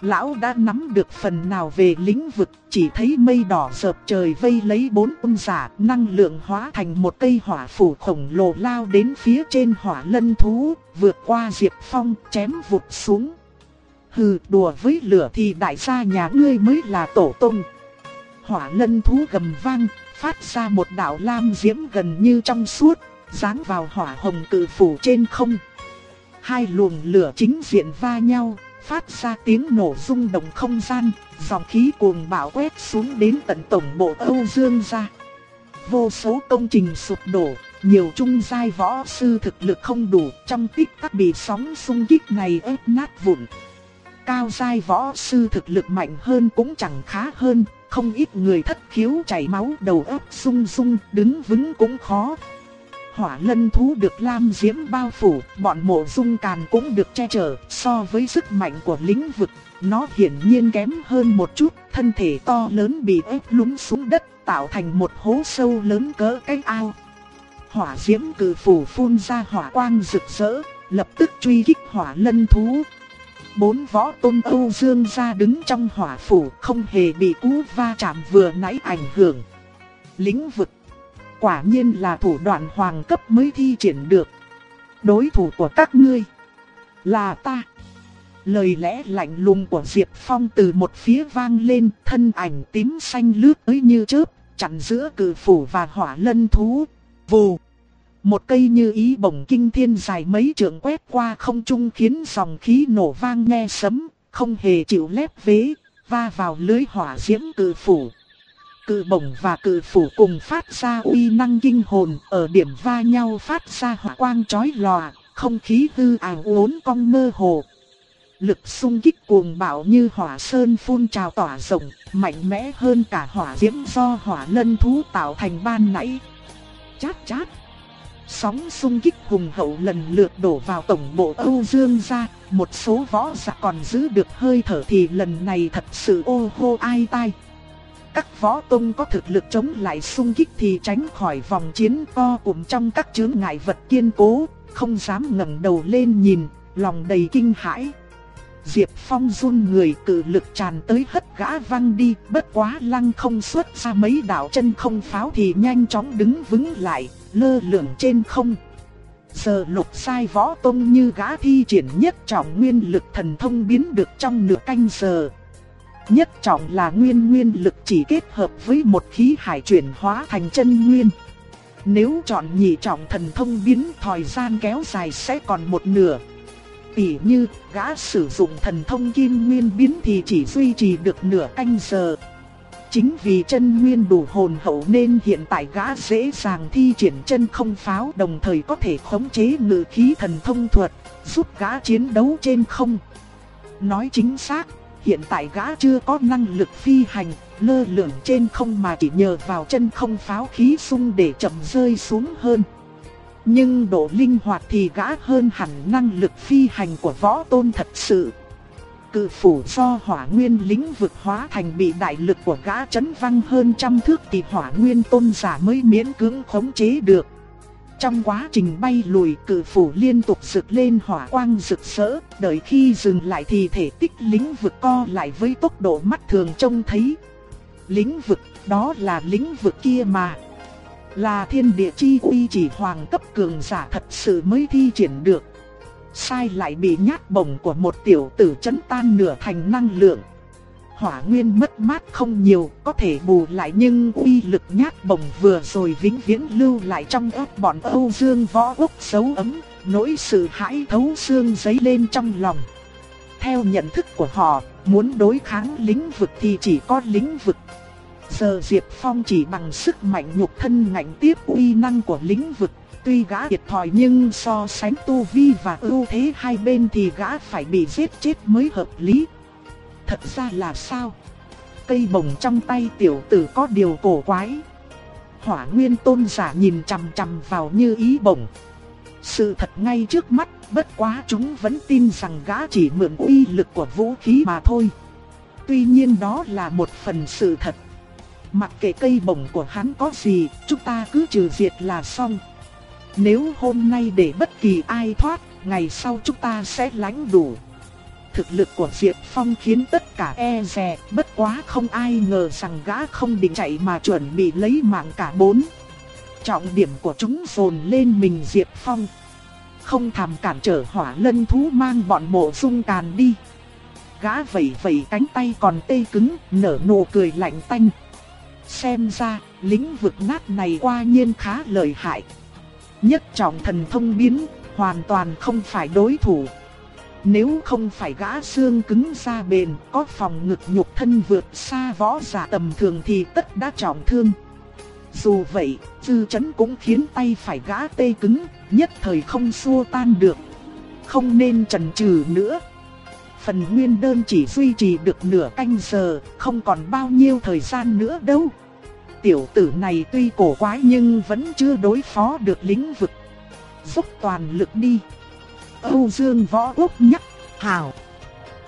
Lão đã nắm được phần nào về lĩnh vực, chỉ thấy mây đỏ sợp trời vây lấy bốn ung giả, năng lượng hóa thành một cây hỏa phủ khổng lồ lao đến phía trên hỏa lân thú, vượt qua Diệp Phong, chém vụt xuống. Hừ, đùa với lửa thì đại gia nhà ngươi mới là tổ tông. Hỏa lân thú gầm vang, phát ra một đạo lam diễm gần như trong suốt, giáng vào hỏa hồng cự phủ trên không. Hai luồng lửa chính diện va nhau, phát ra tiếng nổ rung động không gian, dòng khí cuồng bạo quét xuống đến tận tổng bộ Âu Dương gia. Vô số công trình sụp đổ, nhiều trung giai võ sư thực lực không đủ, trong tích tắc bị sóng xung kích này ép nát vụn. Cao giai võ sư thực lực mạnh hơn cũng chẳng khá hơn, không ít người thất khiếu chảy máu đầu óc sung sung, đứng vững cũng khó. Hỏa lân thú được lam diễm bao phủ, bọn mộ dung càn cũng được che chở, so với sức mạnh của lĩnh vực, nó hiển nhiên kém hơn một chút, thân thể to lớn bị ép lún xuống đất, tạo thành một hố sâu lớn cỡ cái ao. Hỏa diễm cử phủ phun ra hỏa quang rực rỡ, lập tức truy kích hỏa lân thú. Bốn võ tôn Âu Dương ra đứng trong hỏa phủ không hề bị cú va chạm vừa nãy ảnh hưởng. Lĩnh vực Quả nhiên là thủ đoạn hoàng cấp mới thi triển được. Đối thủ của các ngươi là ta. Lời lẽ lạnh lùng của Diệp Phong từ một phía vang lên, thân ảnh tím xanh lướt tới như chớp, chặn giữa cử phủ và hỏa lân thú. Vù! Một cây như ý bổng kinh thiên dài mấy trượng quét qua không trung khiến dòng khí nổ vang nghe sấm, không hề chịu lép vế, va vào lưới hỏa diễm cử phủ. Cự bổng và cự phủ cùng phát ra uy năng kinh hồn, ở điểm va nhau phát ra hỏa quang chói lòa, không khí hư ảo uốn cong mơ hồ. Lực xung kích cuồng bạo như hỏa sơn phun trào tỏa rộng, mạnh mẽ hơn cả hỏa diễm do hỏa lân thú tạo thành ban nãy. Chát chát. Sóng xung kích hùng hậu lần lượt đổ vào tổng bộ Âu Dương gia, một số võ giả còn giữ được hơi thở thì lần này thật sự ô hô ai tai. Các võ tông có thực lực chống lại xung kích thì tránh khỏi vòng chiến co cụm trong các chướng ngại vật kiên cố, không dám ngẩng đầu lên nhìn, lòng đầy kinh hãi. Diệp Phong run người cự lực tràn tới hất gã văng đi, bất quá lăng không xuất ra mấy đạo chân không pháo thì nhanh chóng đứng vững lại, lơ lửng trên không. Giờ lục sai võ tông như gã thi triển nhất trọng nguyên lực thần thông biến được trong nửa canh giờ. Nhất trọng là nguyên nguyên lực chỉ kết hợp với một khí hải chuyển hóa thành chân nguyên. Nếu chọn nhị trọng thần thông biến thời gian kéo dài sẽ còn một nửa. Tỷ như gã sử dụng thần thông kim nguyên biến thì chỉ duy trì được nửa canh giờ. Chính vì chân nguyên đủ hồn hậu nên hiện tại gã dễ dàng thi triển chân không pháo đồng thời có thể khống chế ngự khí thần thông thuật, giúp gã chiến đấu trên không. Nói chính xác, hiện tại gã chưa có năng lực phi hành, lơ lửng trên không mà chỉ nhờ vào chân không pháo khí sung để chậm rơi xuống hơn. Nhưng độ linh hoạt thì gã hơn hẳn năng lực phi hành của võ tôn thật sự. Cự phủ do hỏa nguyên lĩnh vực hóa thành bị đại lực của gã chấn văng hơn trăm thước thì hỏa nguyên tôn giả mới miễn cưỡng khống chế được. Trong quá trình bay lùi cự phủ liên tục rực lên hỏa quang rực rỡ, đợi khi dừng lại thì thể tích lĩnh vực co lại với tốc độ mắt thường trông thấy. Lĩnh vực, đó là lĩnh vực kia mà. Là thiên địa chi uy chỉ hoàng cấp cường giả thật sự mới thi triển được. Sai lại bị nhát bổng của một tiểu tử chấn tan nửa thành năng lượng. Hỏa nguyên mất mát không nhiều, có thể bù lại nhưng uy lực nhát bổng vừa rồi vĩnh viễn lưu lại trong ớt bọn Âu Dương võ quốc xấu ấm, nỗi sự hãi thấu xương giấy lên trong lòng. Theo nhận thức của họ, muốn đối kháng lĩnh vực thì chỉ có lĩnh vực. Giờ Diệp Phong chỉ bằng sức mạnh nhục thân ngạnh tiếp uy năng của lĩnh vực. Tuy gã thiệt thòi nhưng so sánh tu vi và ưu thế hai bên thì gã phải bị giết chết mới hợp lý. Thật ra là sao? Cây bồng trong tay tiểu tử có điều cổ quái. Hỏa nguyên tôn giả nhìn chằm chằm vào như ý bổng. Sự thật ngay trước mắt, bất quá chúng vẫn tin rằng gã chỉ mượn uy lực của vũ khí mà thôi. Tuy nhiên đó là một phần sự thật. Mặc kệ cây bổng của hắn có gì, chúng ta cứ trừ diệt là xong. Nếu hôm nay để bất kỳ ai thoát, ngày sau chúng ta sẽ lãnh đủ. Thực lực của Diệp Phong khiến tất cả e dè, bất quá không ai ngờ rằng gã không định chạy mà chuẩn bị lấy mạng cả bốn. Trọng điểm của chúng dồn lên mình Diệp Phong. Không thàm cản trở hỏa lân thú mang bọn mộ dung càn đi. Gã vẩy vẩy cánh tay còn tê cứng, nở nụ cười lạnh tanh. Xem ra, lĩnh vực nát này qua nhiên khá lợi hại. Nhất trọng thần thông biến, hoàn toàn không phải đối thủ. Nếu không phải gã xương cứng da bền, có phòng ngực nhục thân vượt xa võ giả tầm thường thì tất đã trọng thương. Dù vậy, dư chấn cũng khiến tay phải gã tê cứng, nhất thời không xua tan được. Không nên chần chừ nữa. Phần nguyên đơn chỉ duy trì được nửa canh giờ, không còn bao nhiêu thời gian nữa đâu. Tiểu tử này tuy cổ quái nhưng vẫn chưa đối phó được lĩnh vực. Dốc toàn lực đi. Âu Dương Võ Quốc nhắc, hào.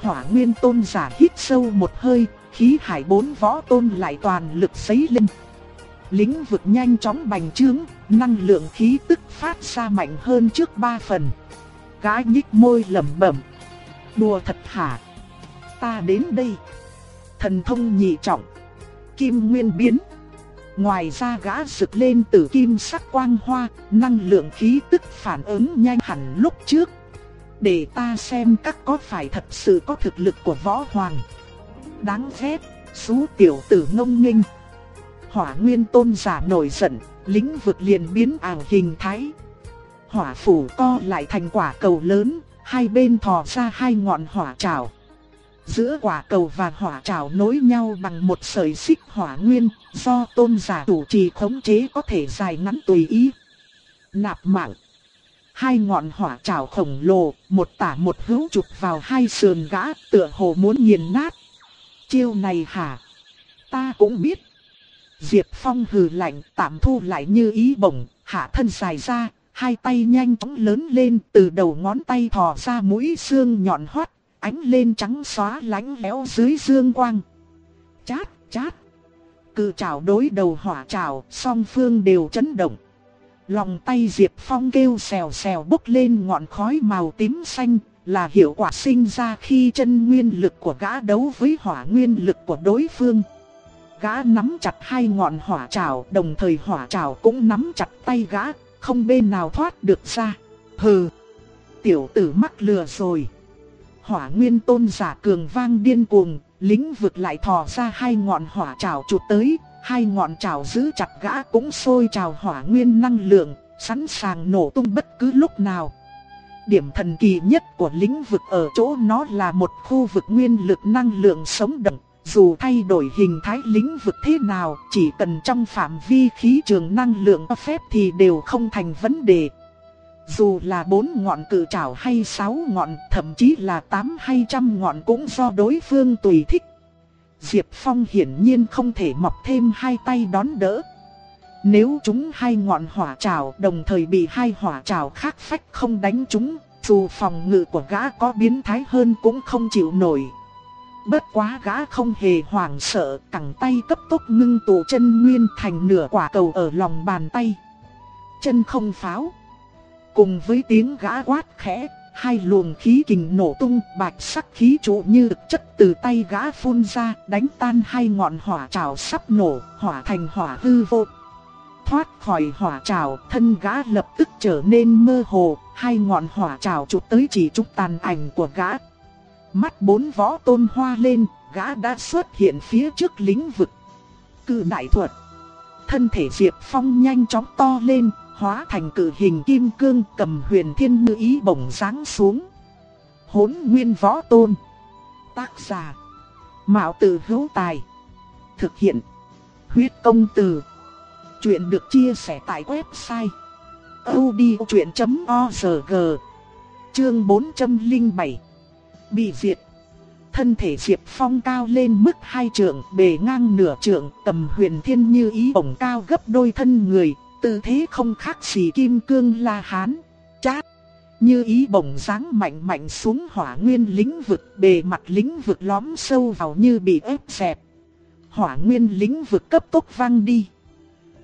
Hỏa nguyên tôn giả hít sâu một hơi, khí hải bốn võ tôn lại toàn lực sấy lên. Lĩnh vực nhanh chóng bành trướng, năng lượng khí tức phát ra mạnh hơn trước ba phần. Gái nhích môi lẩm bẩm. Đùa thật hả? Ta đến đây. Thần thông nhị trọng. Kim nguyên biến. Ngoài ra gã rực lên từ kim sắc quang hoa, năng lượng khí tức phản ứng nhanh hẳn lúc trước. Để ta xem các có phải thật sự có thực lực của võ hoàng. Đáng ghét, xú tiểu tử ngông nghênh. Hỏa nguyên tôn giả nổi giận, lĩnh vực liền biến ảo hình thái. Hỏa phủ co lại thành quả cầu lớn, hai bên thò ra hai ngọn hỏa trảo. Giữa quả cầu và hỏa trảo nối nhau bằng một sợi xích hỏa nguyên, do tôn giả chủ trì khống chế có thể dài ngắn tùy ý. Nạp mạng. Hai ngọn hỏa trảo khổng lồ, một tả một hữu chụp vào hai sườn gã, tựa hồ muốn nghiền nát. Chiêu này hả? Ta cũng biết. Diệp Phong hừ lạnh, tạm thu lại như ý bổng, hạ thân dài ra, hai tay nhanh chóng lớn lên, từ đầu ngón tay thò ra mũi xương nhọn hoắt, ánh lên trắng xóa lánh léo dưới dương quang. Chát, chát. Cự trảo đối đầu hỏa trảo, song phương đều chấn động. Lòng tay Diệp Phong kêu xèo xèo bốc lên ngọn khói màu tím xanh, là hiệu quả sinh ra khi chân nguyên lực của gã đấu với hỏa nguyên lực của đối phương. Gã nắm chặt hai ngọn hỏa trào, đồng thời hỏa trào cũng nắm chặt tay gã, không bên nào thoát được ra. Hừ, tiểu tử mắc lừa rồi. Hỏa nguyên tôn giả cường vang điên cuồng, lính vực lại thò ra hai ngọn hỏa trào chụp tới, hai ngọn trào giữ chặt gã cũng sôi trào hỏa nguyên năng lượng, sẵn sàng nổ tung bất cứ lúc nào. Điểm thần kỳ nhất của lĩnh vực ở chỗ nó là một khu vực nguyên lực năng lượng sống động, dù thay đổi hình thái lĩnh vực thế nào, chỉ cần trong phạm vi khí trường năng lượng cho phép thì đều không thành vấn đề. Dù là bốn ngọn cự trảo hay sáu ngọn, thậm chí là tám hay trăm ngọn cũng do đối phương tùy thích. Diệp Phong hiển nhiên không thể mọc thêm hai tay đón đỡ. Nếu chúng hai ngọn hỏa trào đồng thời bị hai hỏa trào khác phách không đánh chúng, dù phòng ngự của gã có biến thái hơn cũng không chịu nổi. Bất quá gã không hề hoảng sợ, cẳng tay cấp tốc ngưng tụ chân nguyên thành nửa quả cầu ở lòng bàn tay. Chân không pháo. Cùng với tiếng gã quát khẽ, hai luồng khí kình nổ tung, bạch sắc khí trụ như thực chất từ tay gã phun ra, đánh tan hai ngọn hỏa trào sắp nổ, hỏa thành hỏa hư vô. thoát khỏi hỏa trào, thân gã lập tức trở nên mơ hồ, hai ngọn hỏa trào chụp tới chỉ trúc tàn ảnh của gã. Mắt bốn võ tôn hoa lên, gã đã xuất hiện phía trước lĩnh vực. Cự đại thuật. Thân thể Diệp Phong nhanh chóng to lên, hóa thành cự hình kim cương cầm huyền thiên ngư ý bổng ráng xuống. Hốn nguyên võ tôn. Tác giả. Mạo tử hữu tài. Thực hiện. Huyết công từ. Chuyện được chia sẻ tại website. odchuyện.org Chương 407 Bị diệt Thân thể Diệp Phong cao lên mức hai trượng, bề ngang nửa trượng, tầm huyền thiên như ý bổng cao gấp đôi thân người, tư thế không khác gì kim cương la hán. Chát! Như ý bổng dáng mạnh mạnh xuống hỏa nguyên lĩnh vực, bề mặt lĩnh vực lõm sâu vào như bị ép dẹp. Hỏa nguyên lĩnh vực cấp tốc văng đi.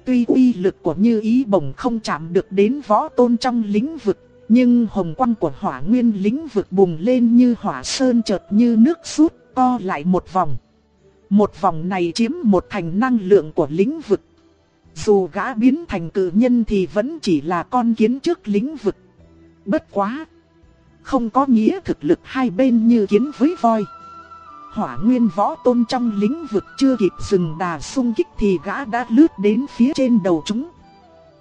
Tuy uy lực của như ý bổng không chạm được đến võ tôn trong lĩnh vực, nhưng hồng quang của hỏa nguyên lĩnh vực bùng lên như hỏa sơn chợt như nước rút co lại một vòng. Một vòng này chiếm một thành năng lượng của lĩnh vực. Dù gã biến thành cự nhân thì vẫn chỉ là con kiến trước lĩnh vực. Bất quá. Không có nghĩa thực lực hai bên như kiến với voi. Hỏa nguyên võ tôn trong lĩnh vực chưa kịp dừng đà xung kích thì gã đã lướt đến phía trên đầu chúng.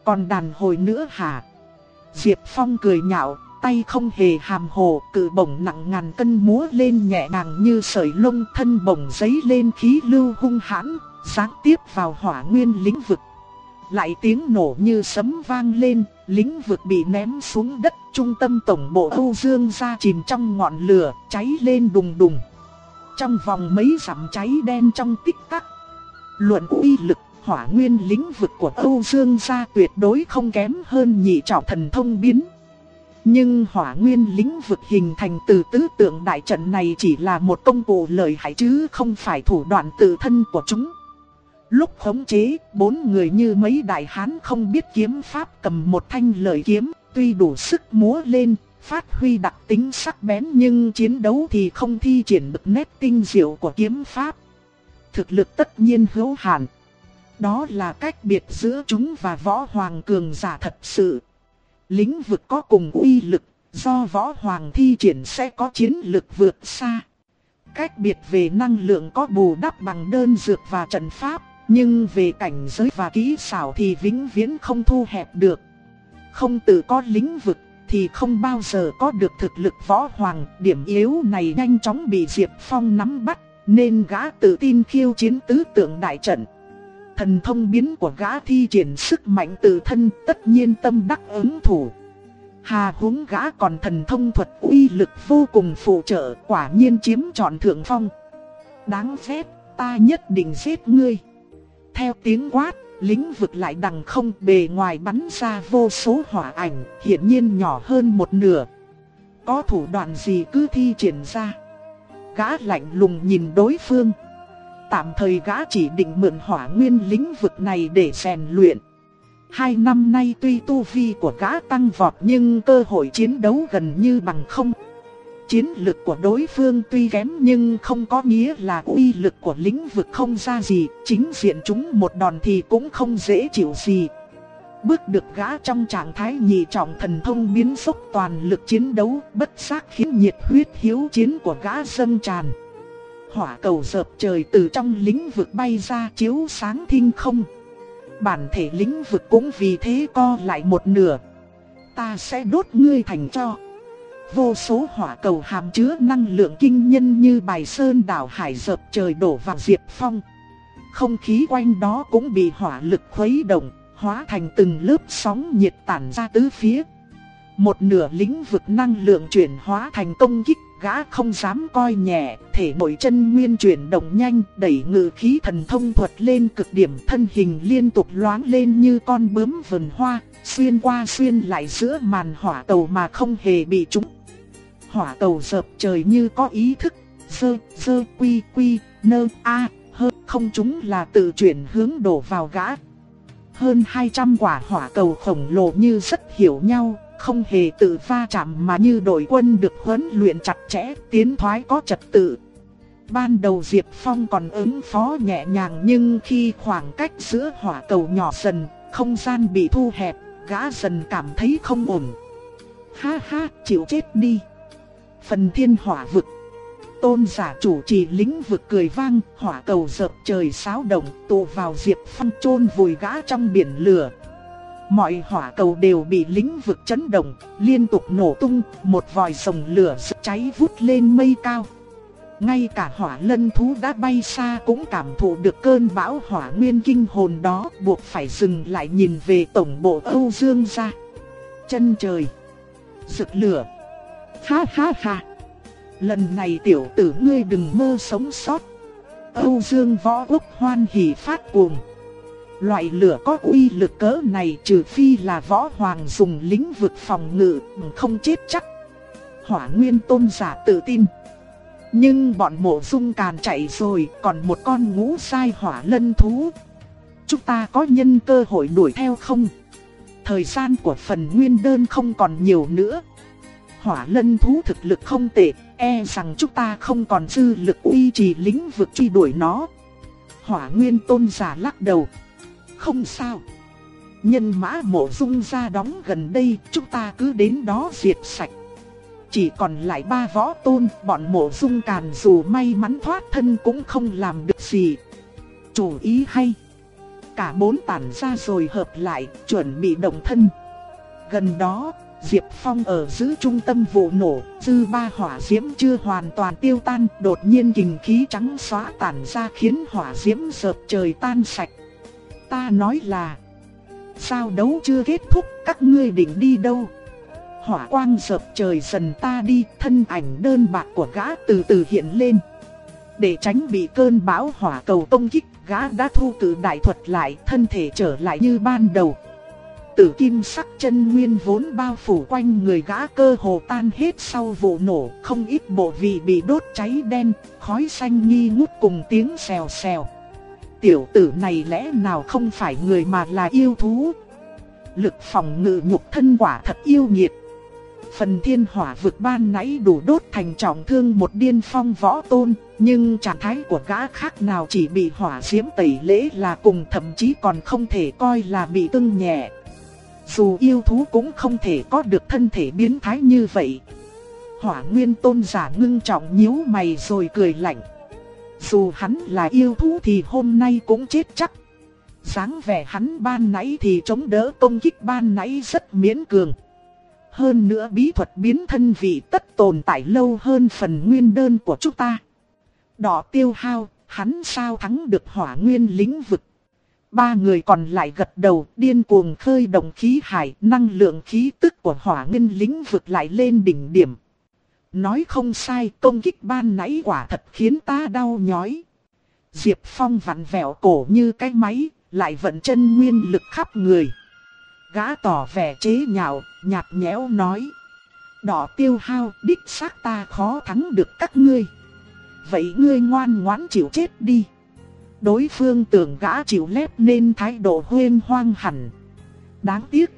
Còn đàn hồi nữa hả? Diệp Phong cười nhạo, tay không hề hàm hồ, cự bổng nặng ngàn cân múa lên nhẹ nhàng như sợi lông thân bổng giấy lên khí lưu hung hãn, giáng tiếp vào hỏa nguyên lĩnh vực. Lại tiếng nổ như sấm vang lên, lính vực bị ném xuống đất, trung tâm tổng bộ Âu Dương ra chìm trong ngọn lửa, cháy lên đùng đùng. Trong vòng mấy dặm cháy đen trong tích tắc. Luận uy lực hỏa nguyên lính vực của Âu Dương gia tuyệt đối không kém hơn nhị trọng thần thông biến. Nhưng hỏa nguyên lĩnh vực hình thành từ tứ tượng đại trận này chỉ là một công cụ lợi hại chứ không phải thủ đoạn tự thân của chúng. Lúc khống chế, bốn người như mấy đại hán không biết kiếm pháp cầm một thanh lợi kiếm, tuy đủ sức múa lên, phát huy đặc tính sắc bén nhưng chiến đấu thì không thi triển được nét tinh diệu của kiếm pháp. Thực lực tất nhiên hữu hạn. Đó là cách biệt giữa chúng và võ hoàng cường giả thật sự. Lĩnh vực có cùng uy lực, do võ hoàng thi triển sẽ có chiến lực vượt xa. Cách biệt về năng lượng có bù đắp bằng đơn dược và trận pháp, nhưng về cảnh giới và kỹ xảo thì vĩnh viễn không thu hẹp được. Không tự có lĩnh vực thì không bao giờ có được thực lực võ hoàng, điểm yếu này nhanh chóng bị Diệp Phong nắm bắt, nên gã tự tin khiêu chiến tứ tượng đại trận. Thần thông biến của gã thi triển sức mạnh tự thân tất nhiên tâm đắc ứng thủ. Hà húng gã còn thần thông thuật uy lực vô cùng phụ trợ quả nhiên chiếm trọn thượng phong. Đáng ghét, ta nhất định giết ngươi. Theo tiếng quát, lính vực lại đằng không bề ngoài bắn ra vô số hỏa ảnh, hiển nhiên nhỏ hơn một nửa. Có thủ đoạn gì cứ thi triển ra. Gã lạnh lùng nhìn đối phương. Tạm thời gã chỉ định mượn hỏa nguyên lĩnh vực này để rèn luyện. Hai năm nay tuy tu vi của gã tăng vọt nhưng cơ hội chiến đấu gần như bằng không. Chiến lực của đối phương tuy kém nhưng không có nghĩa là uy lực của lĩnh vực không ra gì, chính diện chúng một đòn thì cũng không dễ chịu gì. Bước được gã trong trạng thái nhị trọng thần thông biến sốc toàn lực chiến đấu, bất giác khiến nhiệt huyết hiếu chiến của gã dâng tràn hỏa cầu dợp trời từ trong lĩnh vực bay ra chiếu sáng thinh không. Bản thể lĩnh vực cũng vì thế co lại một nửa. Ta sẽ đốt ngươi thành cho. Vô số hỏa cầu hàm chứa năng lượng kinh nhân như bài sơn đảo hải dập trời đổ vào Diệp Phong. Không khí quanh đó cũng bị hỏa lực khuấy động, hóa thành từng lớp sóng nhiệt tản ra tứ phía. Một nửa lĩnh vực năng lượng chuyển hóa thành công kích gã không dám coi nhẹ, thể nội chân nguyên chuyển động nhanh, đẩy ngự khí thần thông thuật lên cực điểm thân hình liên tục loáng lên như con bướm vườn hoa, xuyên qua xuyên lại giữa màn hỏa tàu mà không hề bị trúng. Hỏa cầu dợp trời như có ý thức, sơ, sơ, quy, quy, nơ, a, hơn không chúng là tự chuyển hướng đổ vào gã. Hơn 200 quả hỏa cầu khổng lồ như rất hiểu nhau, không hề tự pha chạm mà như đội quân được huấn luyện chặt chẽ, tiến thoái có trật tự. Ban đầu Diệp Phong còn ứng phó nhẹ nhàng nhưng khi khoảng cách giữa hỏa cầu nhỏ dần, không gian bị thu hẹp, gã dần cảm thấy không ổn. Ha ha, chịu chết đi. Phần thiên hỏa vực. Tôn giả chủ trì lĩnh vực cười vang, hỏa cầu dập trời sáo động, tụ vào Diệp Phong chôn vùi gã trong biển lửa. Mọi hỏa cầu đều bị lĩnh vực chấn động, liên tục nổ tung, một vòi sồng lửa cháy vút lên mây cao. Ngay cả hỏa lân thú đã bay xa cũng cảm thụ được cơn bão hỏa nguyên kinh hồn đó buộc phải dừng lại nhìn về tổng bộ Âu Dương ra. Chân trời. Rực lửa. Ha ha ha. Lần này tiểu tử ngươi đừng mơ sống sót. Âu Dương võ úc hoan hỉ phát cuồng. Loại lửa có uy lực cỡ này trừ phi là võ hoàng dùng lĩnh vực phòng ngự, không chết chắc. Hỏa nguyên tôn giả tự tin. Nhưng bọn mộ dung càn chạy rồi, còn một con ngũ sai hỏa lân thú. Chúng ta có nhân cơ hội đuổi theo không? Thời gian của phần nguyên đơn không còn nhiều nữa. Hỏa lân thú thực lực không tệ, e rằng chúng ta không còn dư lực uy trì lĩnh vực truy đuổi nó. Hỏa nguyên tôn giả lắc đầu. Không sao. Nhân mã mộ dung ra đóng gần đây, chúng ta cứ đến đó diệt sạch. Chỉ còn lại ba võ tôn, bọn mộ dung càn dù may mắn thoát thân cũng không làm được gì. Chủ ý hay. Cả bốn tản ra rồi hợp lại, chuẩn bị động thân. Gần đó, Diệp Phong ở giữa trung tâm vụ nổ, dư ba hỏa diễm chưa hoàn toàn tiêu tan, đột nhiên kình khí trắng xóa tản ra khiến hỏa diễm dợp trời tan sạch. Ta nói là, sao đấu chưa kết thúc, các ngươi định đi đâu? hỏa quang dợp trời dần ta đi, thân ảnh đơn bạc của gã từ từ hiện lên. Để tránh bị cơn bão hỏa cầu công kích, gã đã thu cử đại thuật lại, thân thể trở lại như ban đầu. Tử kim sắc chân nguyên vốn bao phủ quanh người gã cơ hồ tan hết sau vụ nổ, không ít bộ vị bị đốt cháy đen, khói xanh nghi ngút cùng tiếng xèo xèo. Tiểu tử này lẽ nào không phải người mà là yêu thú? Lực phòng ngự nhục thân quả thật yêu nghiệt. Phần thiên hỏa vực ban nãy đủ đốt thành trọng thương một điên phong võ tôn, nhưng trạng thái của gã khác nào chỉ bị hỏa diễm tẩy lễ là cùng thậm chí còn không thể coi là bị tưng nhẹ. Dù yêu thú cũng không thể có được thân thể biến thái như vậy. Hỏa nguyên tôn giả ngưng trọng nhíu mày rồi cười lạnh. Dù hắn là yêu thú thì hôm nay cũng chết chắc. dáng vẻ hắn ban nãy thì chống đỡ công kích ban nãy rất miễn cường. Hơn nữa bí thuật biến thân vị tất tồn tại lâu hơn phần nguyên đơn của chúng ta. Đỏ tiêu hao, hắn sao thắng được hỏa nguyên lĩnh vực. Ba người còn lại gật đầu điên cuồng khơi động khí hải, năng lượng khí tức của hỏa nguyên lĩnh vực lại lên đỉnh điểm. Nói không sai, công kích ban nãy quả thật khiến ta đau nhói. Diệp Phong vặn vẹo cổ như cái máy, lại vận chân nguyên lực khắp người. Gã tỏ vẻ chế nhạo, nhạt nhẽo nói. Đỏ tiêu hao, đích xác ta khó thắng được các ngươi. Vậy ngươi ngoan ngoãn chịu chết đi. Đối phương tưởng gã chịu lép nên thái độ huyên hoang hẳn. Đáng tiếc.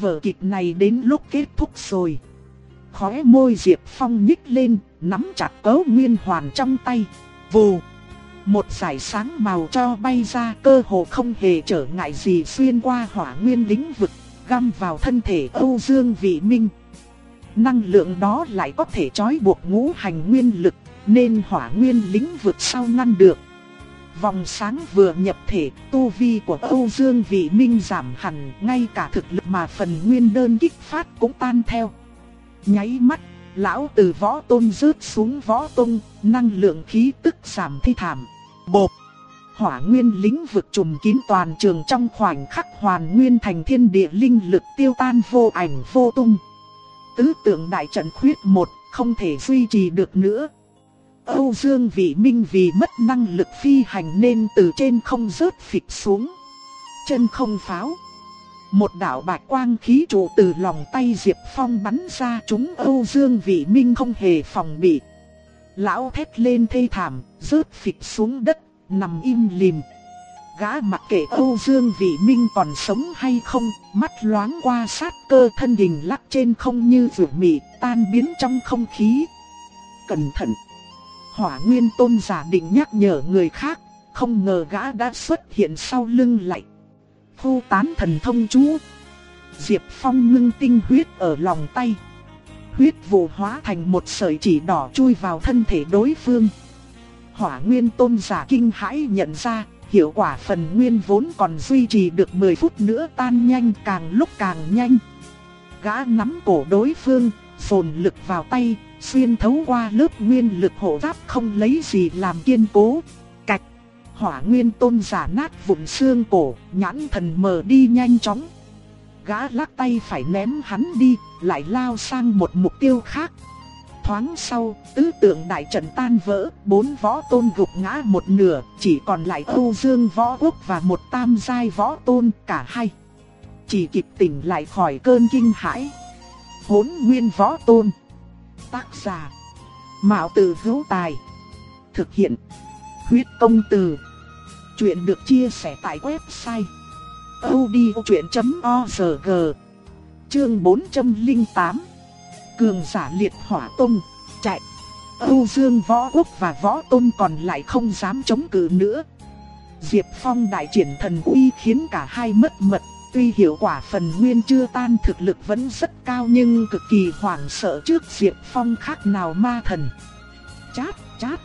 Vở kịch này đến lúc kết thúc rồi. Khóe môi Diệp Phong nhích lên, nắm chặt cấu nguyên hoàn trong tay. Vù. Một giải sáng màu cho bay ra cơ hồ không hề trở ngại gì xuyên qua hỏa nguyên lĩnh vực, găm vào thân thể Âu Dương Vị Minh. Năng lượng đó lại có thể trói buộc ngũ hành nguyên lực, nên hỏa nguyên lĩnh vực sau ngăn được. Vòng sáng vừa nhập thể, tu vi của Âu Dương Vị Minh giảm hẳn, ngay cả thực lực mà phần nguyên đơn kích phát cũng tan theo. Nháy mắt, lão từ võ tôn rớt xuống võ tôn, năng lượng khí tức giảm thi thảm. Bộp! Hỏa nguyên lĩnh vực trùm kín toàn trường trong khoảnh khắc hoàn nguyên thành thiên địa linh lực tiêu tan vô ảnh vô tung. Tứ tượng đại trận khuyết một, không thể duy trì được nữa. Âu Dương Vị Minh vì mất năng lực phi hành nên từ trên không rớt phịch xuống. Chân không pháo. Một đạo bạch quang khí trụ từ lòng tay Diệp Phong bắn ra chúng Âu Dương Vị Minh không hề phòng bị. Lão thét lên thê thảm, rớt phịch xuống đất, nằm im lìm. Gã mặc kệ Âu Dương Vị Minh còn sống hay không, mắt loáng qua sát cơ thân hình lắc trên không như rượu mị, tan biến trong không khí. Cẩn thận! Hỏa Nguyên Tôn giả định nhắc nhở người khác, không ngờ gã đã xuất hiện sau lưng lại. Khu tán thần thông chú. Diệp Phong ngưng tinh huyết ở lòng tay. Huyết vụ hóa thành một sợi chỉ đỏ chui vào thân thể đối phương. Hỏa nguyên tôn giả kinh hãi nhận ra, hiệu quả phần nguyên vốn còn duy trì được 10 phút nữa tan nhanh càng lúc càng nhanh. Gã nắm cổ đối phương, phồn lực vào tay, xuyên thấu qua lớp nguyên lực hộ giáp không lấy gì làm kiên cố. Cạch, hỏa nguyên tôn giả nát vụn xương cổ, nhãn thần mờ đi nhanh chóng. Gã lắc tay phải ném hắn đi, lại lao sang một mục tiêu khác. Thoáng sau, tứ tượng đại trận tan vỡ, bốn võ tôn gục ngã một nửa, chỉ còn lại Âu Dương võ quốc và một tam giai võ tôn, cả hai. Chỉ kịp tỉnh lại khỏi cơn kinh hãi. Hốn nguyên võ tôn. Tác giả. Mạo tử hữu tài. Thực hiện. Huyết công từ. Chuyện được chia sẻ tại website. odchuyện.org Chương 408 Cường giả liệt hỏa tông, chạy. Âu Dương Võ Quốc và Võ Tôn còn lại không dám chống cự nữa. Diệp Phong đại triển thần uy khiến cả hai mất mật, tuy hiệu quả phần nguyên chưa tan thực lực vẫn rất cao nhưng cực kỳ hoảng sợ trước Diệp Phong khác nào ma thần. Chát, chát.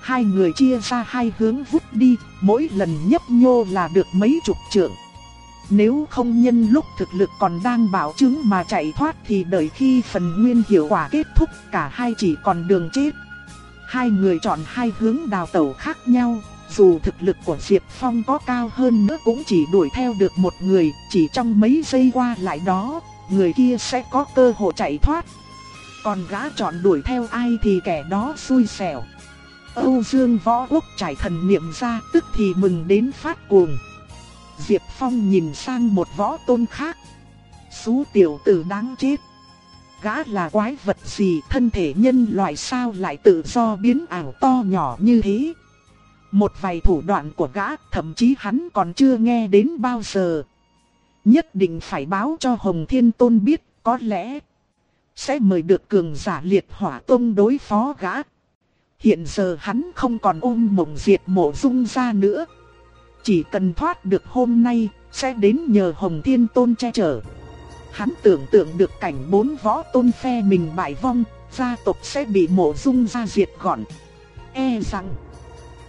Hai người chia ra hai hướng vút đi, mỗi lần nhấp nhô là được mấy chục trượng. Nếu không nhân lúc thực lực còn đang bảo chứng mà chạy thoát thì đợi khi phần nguyên hiệu quả kết thúc cả hai chỉ còn đường chết. Hai người chọn hai hướng đào tẩu khác nhau, dù thực lực của Diệp Phong có cao hơn nữa cũng chỉ đuổi theo được một người, chỉ trong mấy giây qua lại đó, người kia sẽ có cơ hội chạy thoát. Còn gã chọn đuổi theo ai thì kẻ đó xui xẻo. Âu Dương Võ Quốc trải thần niệm ra tức thì mừng đến phát cuồng. Diệp Phong nhìn sang một võ tôn khác. Xú tiểu tử đáng chết. Gã là quái vật gì thân thể nhân loại sao lại tự do biến ảo to nhỏ như thế. Một vài thủ đoạn của gã thậm chí hắn còn chưa nghe đến bao giờ. Nhất định phải báo cho Hồng Thiên Tôn biết có lẽ sẽ mời được cường giả liệt hỏa tông đối phó gã. Hiện giờ hắn không còn ôm mộng diệt mộ dung ra nữa. Chỉ cần thoát được hôm nay, sẽ đến nhờ Hồng Thiên Tôn che chở. Hắn tưởng tượng được cảnh bốn võ tôn phe mình bại vong, gia tộc sẽ bị mộ dung ra diệt gọn. E rằng,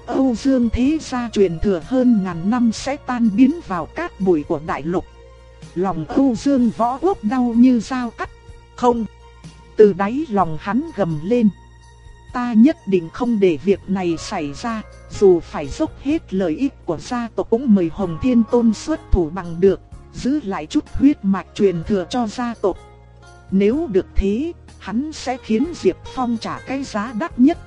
Âu Dương thế gia truyền thừa hơn ngàn năm sẽ tan biến vào cát bụi của đại lục. Lòng Âu Dương võ quốc đau như dao cắt. Không. Từ đáy lòng hắn gầm lên. Ta nhất định không để việc này xảy ra, dù phải dốc hết lợi ích của gia tộc cũng mời Hồng Thiên Tôn xuất thủ bằng được, giữ lại chút huyết mạch truyền thừa cho gia tộc. Nếu được thế, hắn sẽ khiến Diệp Phong trả cái giá đắt nhất.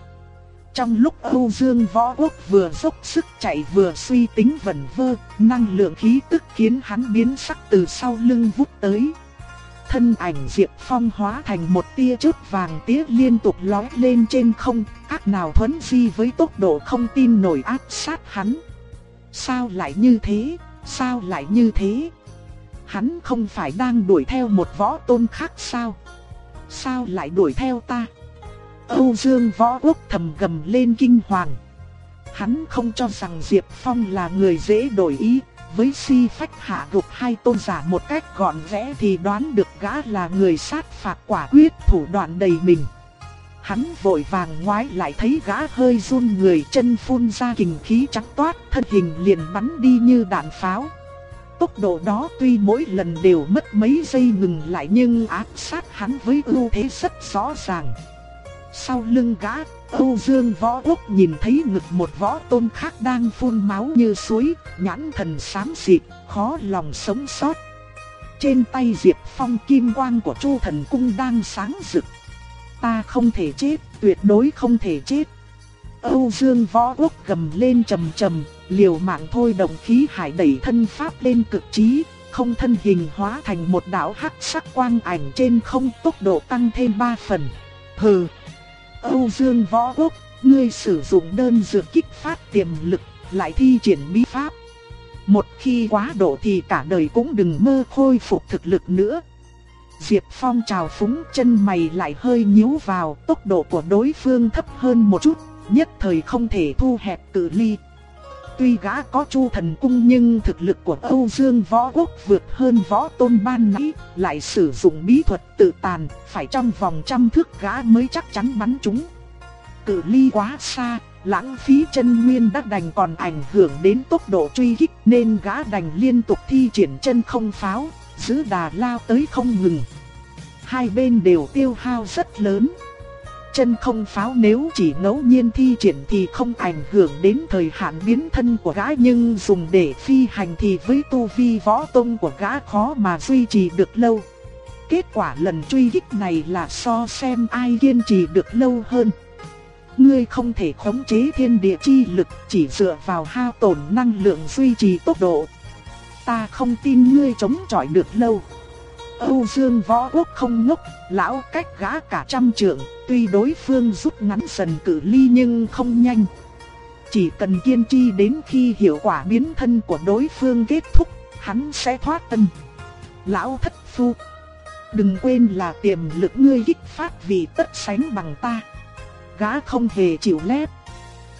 Trong lúc Âu Dương Võ Quốc vừa dốc sức chạy vừa suy tính vẩn vơ, năng lượng khí tức khiến hắn biến sắc từ sau lưng vút tới. Thân ảnh Diệp Phong hóa thành một tia chớp vàng tía liên tục lói lên trên không, các nào thuấn di với tốc độ không tin nổi áp sát hắn. Sao lại như thế? Sao lại như thế? Hắn không phải đang đuổi theo một võ tôn khác sao? Sao lại đuổi theo ta? Âu Dương võ quốc thầm gầm lên kinh hoàng. Hắn không cho rằng Diệp Phong là người dễ đổi ý, với si phách hạ gục hai tôn giả một cách gọn gẽ thì đoán được gã là người sát phạt quả quyết thủ đoạn đầy mình. Hắn vội vàng ngoái lại thấy gã hơi run người chân phun ra kình khí trắng toát, thân hình liền bắn đi như đạn pháo. Tốc độ đó tuy mỗi lần đều mất mấy giây ngừng lại nhưng áp sát hắn với ưu thế rất rõ ràng. Sau lưng gã, Âu Dương Võ Quốc nhìn thấy ngực một võ tôn khác đang phun máu như suối, nhãn thần xám xịt, khó lòng sống sót. Trên tay Diệp Phong kim quang của Chu Thần Cung đang sáng rực. Ta không thể chết, tuyệt đối không thể chết. Âu Dương Võ Quốc gầm lên trầm trầm, liều mạng thôi động khí hải đẩy thân pháp lên cực trí, không thân hình hóa thành một đạo hắc sắc quang ảnh trên không tốc độ tăng thêm 3 phần. Hừ! Âu Dương Võ Quốc, ngươi sử dụng đơn dược kích phát tiềm lực, lại thi triển bí pháp. Một khi quá độ thì cả đời cũng đừng mơ khôi phục thực lực nữa. Diệp Phong trào phúng chân mày lại hơi nhíu vào, tốc độ của đối phương thấp hơn một chút, nhất thời không thể thu hẹp cự ly. Tuy gã có chu thần cung nhưng thực lực của Âu Dương Võ Quốc vượt hơn võ tôn ban nãy, lại sử dụng bí thuật tự tàn, phải trong vòng trăm thước gã mới chắc chắn bắn chúng. Cự ly quá xa, lãng phí chân nguyên đã đành còn ảnh hưởng đến tốc độ truy kích nên gã đành liên tục thi triển chân không pháo, giữ đà lao tới không ngừng. Hai bên đều tiêu hao rất lớn. Chân không pháo nếu chỉ ngẫu nhiên thi triển thì không ảnh hưởng đến thời hạn biến thân của gã, nhưng dùng để phi hành thì với tu vi võ tông của gã khó mà duy trì được lâu. Kết quả lần truy kích này là so xem ai kiên trì được lâu hơn. Ngươi không thể khống chế thiên địa chi lực, chỉ dựa vào hao tổn năng lượng duy trì tốc độ. Ta không tin ngươi chống chọi được lâu. Âu Dương Võ Quốc không ngốc, lão cách gã cả trăm trượng, tuy đối phương rút ngắn dần cự ly nhưng không nhanh. Chỉ cần kiên trì đến khi hiệu quả biến thân của đối phương kết thúc, hắn sẽ thoát thân. Lão thất phu, đừng quên là tiềm lực ngươi kích phát vì tất sánh bằng ta. Gã không hề chịu lép.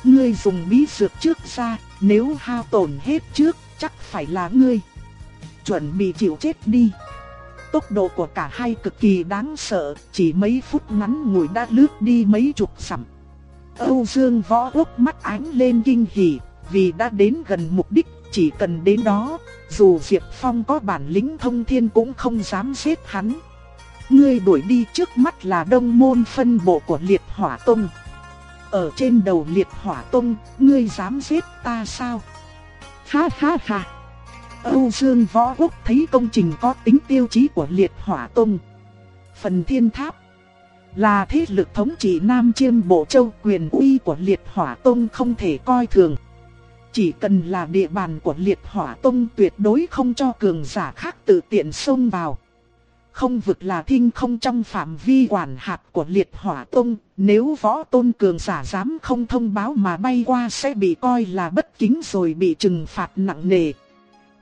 Ngươi dùng bí dược trước ra, nếu hao tổn hết trước, chắc phải là ngươi. Chuẩn bị chịu chết đi. Tốc độ của cả hai cực kỳ đáng sợ, chỉ mấy phút ngắn ngủi đã lướt đi mấy chục sẵm. Âu Dương Võ Quốc mắt ánh lên kinh hỉ, vì đã đến gần mục đích, chỉ cần đến đó, dù Diệp Phong có bản lĩnh thông thiên cũng không dám giết hắn. Ngươi đuổi đi trước mắt là đông môn phân bộ của liệt hỏa tông. Ở trên đầu liệt hỏa tông, ngươi dám giết ta sao? Ha ha ha! Âu Dương Võ Quốc thấy công trình có tính tiêu chí của liệt hỏa tông. Phần thiên tháp là thế lực thống trị Nam Chiêm Bộ Châu quyền uy của liệt hỏa tông không thể coi thường. Chỉ cần là địa bàn của liệt hỏa tông tuyệt đối không cho cường giả khác tự tiện xông vào. Không vực là thinh không trong phạm vi quản hạt của liệt hỏa tông, nếu võ tôn cường giả dám không thông báo mà bay qua sẽ bị coi là bất kính rồi bị trừng phạt nặng nề.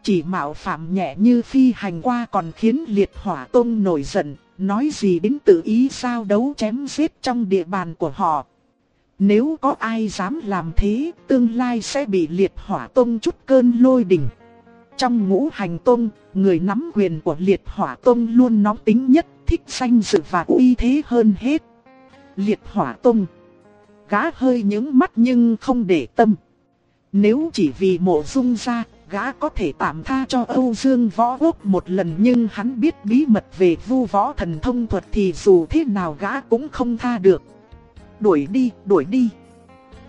Chỉ mạo phạm nhẹ như phi hành qua còn khiến liệt hỏa tôn nổi giận, nói gì đến tự ý sao đấu chém giết trong địa bàn của họ. Nếu có ai dám làm thế, tương lai sẽ bị liệt hỏa tôn chút cơn lôi đình. Trong ngũ hành tôn người nắm quyền của liệt hỏa tôn luôn nóng tính nhất, thích danh dự và uy thế hơn hết. Liệt hỏa tôn Gá hơi những mắt nhưng không để tâm. Nếu chỉ vì mộ dung ra, gã có thể tạm tha cho Âu Dương Võ Quốc một lần nhưng hắn biết bí mật về vu võ thần thông thuật thì dù thế nào gã cũng không tha được. Đuổi đi, đuổi đi.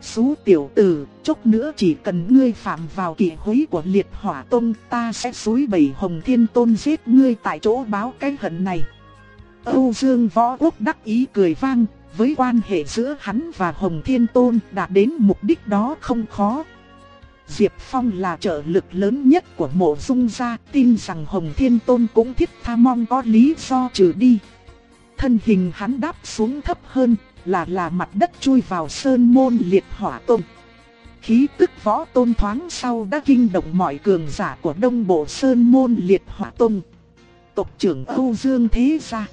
Xú tiểu tử, chốc nữa chỉ cần ngươi phạm vào kỵ hối của liệt hỏa tông ta sẽ suối bảy hồng thiên tôn giết ngươi tại chỗ báo cái hận này. Âu Dương Võ Quốc đắc ý cười vang, với quan hệ giữa hắn và Hồng Thiên Tôn đạt đến mục đích đó không khó. Diệp Phong là trợ lực lớn nhất của mộ dung gia, tin rằng Hồng Thiên Tôn cũng thiết tha mong có lý do trừ đi. Thân hình hắn đáp xuống thấp hơn, là là mặt đất chui vào sơn môn liệt hỏa tôn. Khí tức võ tôn thoáng sau đã kinh động mọi cường giả của đông bộ sơn môn liệt hỏa tôn. Tộc trưởng Âu Dương Thế Gia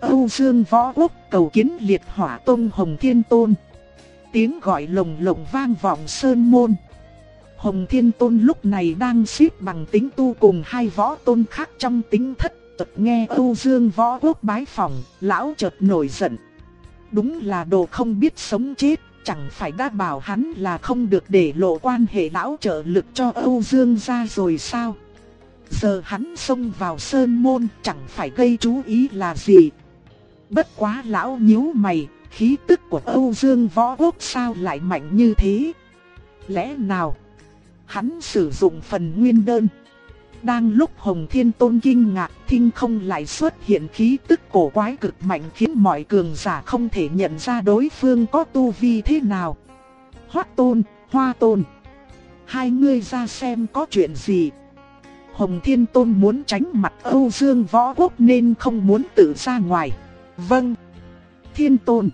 Âu Dương Võ Quốc cầu kiến liệt hỏa tôn Hồng Thiên Tôn. Tiếng gọi lồng lộng vang vọng sơn môn. Hồng Thiên Tôn lúc này đang xếp bằng tính tu cùng hai võ tôn khác trong tính thất. Chợt nghe Âu Dương Võ Quốc bái phòng, lão chợt nổi giận. Đúng là đồ không biết sống chết, chẳng phải đã bảo hắn là không được để lộ quan hệ lão trợ lực cho Âu Dương ra rồi sao? Giờ hắn xông vào sơn môn chẳng phải gây chú ý là gì. Bất quá lão nhíu mày, khí tức của Âu Dương võ quốc sao lại mạnh như thế? Lẽ nào? Hắn sử dụng phần nguyên đơn. Đang lúc Hồng Thiên Tôn kinh ngạc, thinh không lại xuất hiện khí tức cổ quái cực mạnh khiến mọi cường giả không thể nhận ra đối phương có tu vi thế nào. Hoác Tôn, Hoa Tôn, hai ngươi ra xem có chuyện gì. Hồng Thiên Tôn muốn tránh mặt Âu Dương Võ Quốc nên không muốn tự ra ngoài. Vâng, Thiên Tôn.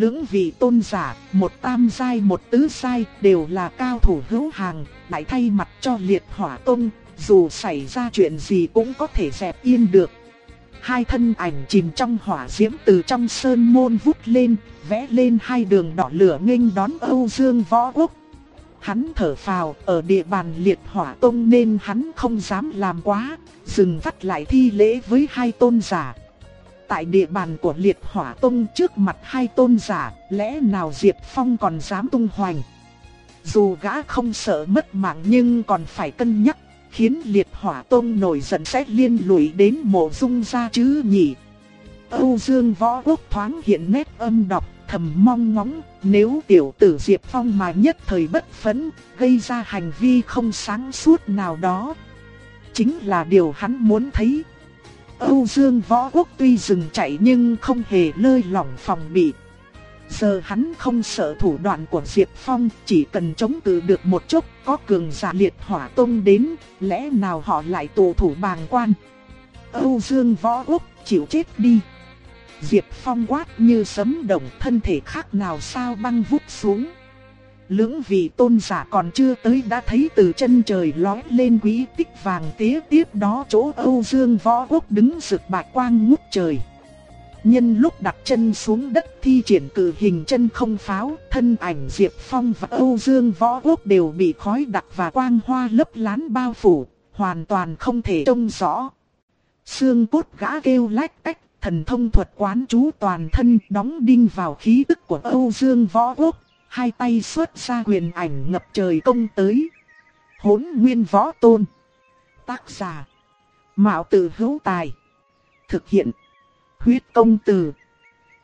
Lưỡng vị tôn giả, một tam giai một tứ giai đều là cao thủ hữu hàng, lại thay mặt cho liệt hỏa tôn, dù xảy ra chuyện gì cũng có thể dẹp yên được. Hai thân ảnh chìm trong hỏa diễm từ trong sơn môn vút lên, vẽ lên hai đường đỏ lửa nghênh đón Âu Dương Võ Quốc. Hắn thở phào, ở địa bàn liệt hỏa tông nên hắn không dám làm quá, dừng vắt lại thi lễ với hai tôn giả. Tại địa bàn của liệt hỏa tông trước mặt hai tôn giả, lẽ nào Diệp Phong còn dám tung hoành. Dù gã không sợ mất mạng nhưng còn phải cân nhắc, khiến liệt hỏa tông nổi giận sẽ liên lụy đến mộ dung gia chứ nhỉ. Âu Dương Võ Quốc thoáng hiện nét âm độc, thầm mong ngóng, nếu tiểu tử Diệp Phong mà nhất thời bất phấn, gây ra hành vi không sáng suốt nào đó. Chính là điều hắn muốn thấy. Âu Dương Võ Quốc tuy dừng chạy nhưng không hề lơi lỏng phòng bị. Giờ hắn không sợ thủ đoạn của Diệp Phong, chỉ cần chống cự được một chút, có cường giả liệt hỏa tông đến, lẽ nào họ lại tù thủ bàng quan. Âu Dương Võ Quốc chịu chết đi. Diệp Phong quát như sấm động thân thể khác nào sao băng vút xuống. Lưỡng vị tôn giả còn chưa tới đã thấy từ chân trời lói lên quý tích vàng tía tiếp đó chỗ Âu Dương Võ Quốc đứng rực bạch quang ngút trời. Nhân lúc đặt chân xuống đất thi triển cử hình chân không pháo, thân ảnh Diệp Phong và Âu Dương Võ Quốc đều bị khói đặc và quang hoa lấp lán bao phủ, hoàn toàn không thể trông rõ. Xương cốt gã kêu lách cách thần thông thuật quán chú toàn thân đóng đinh vào khí tức của Âu Dương Võ Quốc, hai tay xuất ra quyền ảnh ngập trời công tới. Hỗn Nguyên Võ Tôn. Tác giả. Mạo Tử Hữu Tài. Thực hiện. Huyết Công Từ.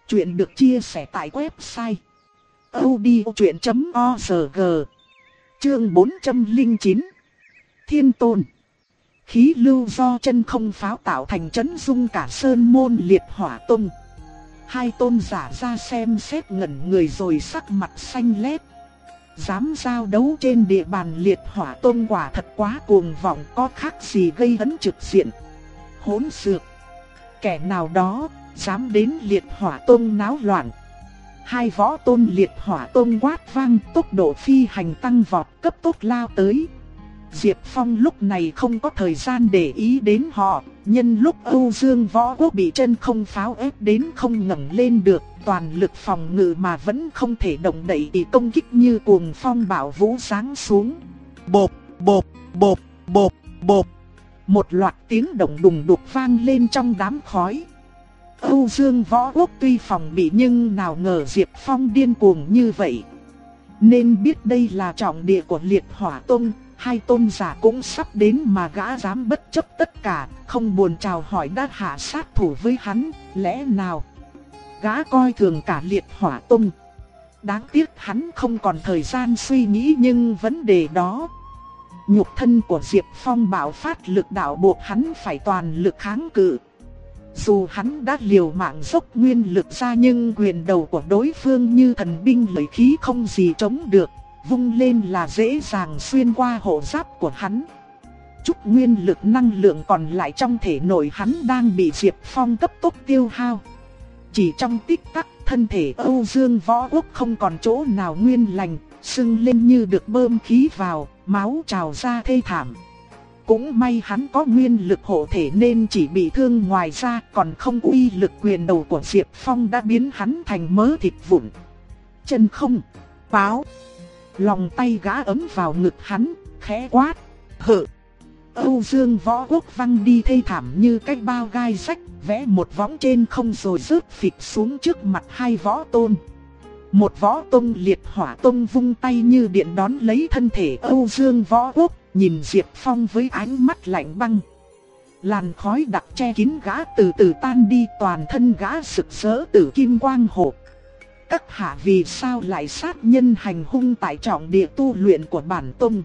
Chuyện được chia sẻ tại website. odchuyện.org Chương 409 Thiên Tôn. Khí lưu do chân không pháo tạo thành chấn dung cả sơn môn liệt hỏa tung. Hai tôn giả ra xem xét ngẩn người rồi sắc mặt xanh lét. Dám giao đấu trên địa bàn liệt hỏa tôn quả thật quá cuồng vọng có khác gì gây hấn trực diện. Hỗn xược. Kẻ nào đó, dám đến liệt hỏa tôn náo loạn. Hai võ tôn liệt hỏa tôn quát vang tốc độ phi hành tăng vọt cấp tốc lao tới. Diệp Phong lúc này không có thời gian để ý đến họ, nhân lúc Âu Dương Võ Quốc bị chân không pháo ép đến không ngẩng lên được, toàn lực phòng ngự mà vẫn không thể động đậy thì công kích như cuồng phong bảo vũ sáng xuống. Bộp, bộp, bộp, bộp, bộp. Một loạt tiếng động đùng đục vang lên trong đám khói. Âu Dương Võ Quốc tuy phòng bị nhưng nào ngờ Diệp Phong điên cuồng như vậy. Nên biết đây là trọng địa của liệt hỏa tông, hai tôn giả cũng sắp đến mà gã dám bất chấp tất cả, không buồn chào hỏi đã hạ sát thủ với hắn, lẽ nào? Gã coi thường cả liệt hỏa tông. Đáng tiếc hắn không còn thời gian suy nghĩ nhưng vấn đề đó. Nhục thân của Diệp Phong bạo phát lực đạo buộc hắn phải toàn lực kháng cự. Dù hắn đã liều mạng dốc nguyên lực ra nhưng quyền đầu của đối phương như thần binh lợi khí không gì chống được vung lên là dễ dàng xuyên qua hộ giáp của hắn. Chút nguyên lực năng lượng còn lại trong thể nội hắn đang bị Diệp Phong cấp tốc tiêu hao. Chỉ trong tích tắc, thân thể Âu Dương Võ Quốc không còn chỗ nào nguyên lành, sưng lên như được bơm khí vào, máu trào ra thê thảm. Cũng may hắn có nguyên lực hộ thể nên chỉ bị thương ngoài ra còn không uy lực quyền đầu của Diệp Phong đã biến hắn thành mớ thịt vụn. Chân không, báo. Lòng tay gã ấm vào ngực hắn, khẽ quát, hự. Âu Dương võ quốc văng đi thê thảm như cái bao gai sách, vẽ một võng trên không rồi rớt phịch xuống trước mặt hai võ tôn. Một võ tôn liệt hỏa tôn vung tay như điện đón lấy thân thể Âu Dương võ quốc, nhìn Diệp Phong với ánh mắt lạnh băng. Làn khói đặc che kín gã từ từ tan đi toàn thân gã sực sỡ tử kim quang hộp các hạ vì sao lại sát nhân hành hung tại trọng địa tu luyện của bản tông?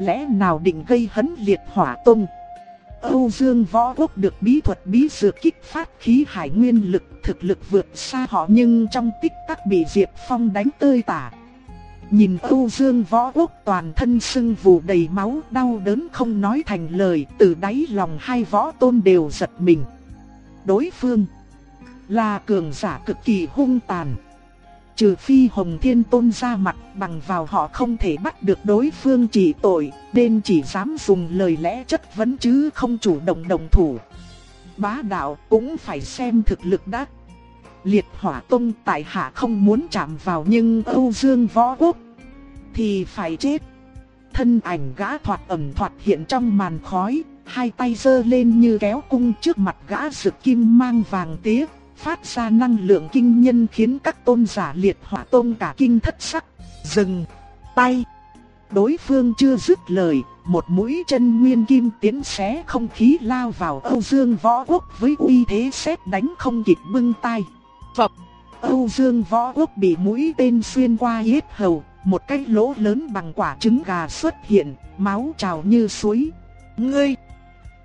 Lẽ nào định gây hấn liệt hỏa tông? Âu Dương Võ Quốc được bí thuật bí dược kích phát khí hải nguyên lực, thực lực vượt xa họ nhưng trong tích tắc bị Diệp Phong đánh tơi tả. Nhìn Âu Dương Võ Quốc toàn thân sưng vù đầy máu, đau đớn không nói thành lời, từ đáy lòng hai võ tôn đều giật mình. Đối phương là cường giả cực kỳ hung tàn. Trừ phi Hồng Thiên Tôn ra mặt bằng vào họ không thể bắt được đối phương chỉ tội, nên chỉ dám dùng lời lẽ chất vấn chứ không chủ động đồng thủ. Bá đạo cũng phải xem thực lực đã. Liệt hỏa tông tại hạ không muốn chạm vào nhưng Âu Dương võ quốc. thì phải chết. Thân ảnh gã thoạt ẩn thoạt hiện trong màn khói, hai tay giơ lên như kéo cung trước mặt gã rực kim mang vàng tía, phát ra năng lượng kinh nhân khiến các tôn giả liệt hỏa tôn cả kinh thất sắc. Dừng tay. Đối phương chưa dứt lời, một mũi chân nguyên kim tiến xé không khí lao vào Âu Dương Võ Quốc với uy thế xét đánh không kịp bưng tay. Phập, Âu Dương Võ Quốc bị mũi tên xuyên qua yết hầu, một cái lỗ lớn bằng quả trứng gà xuất hiện, máu trào như suối. Ngươi!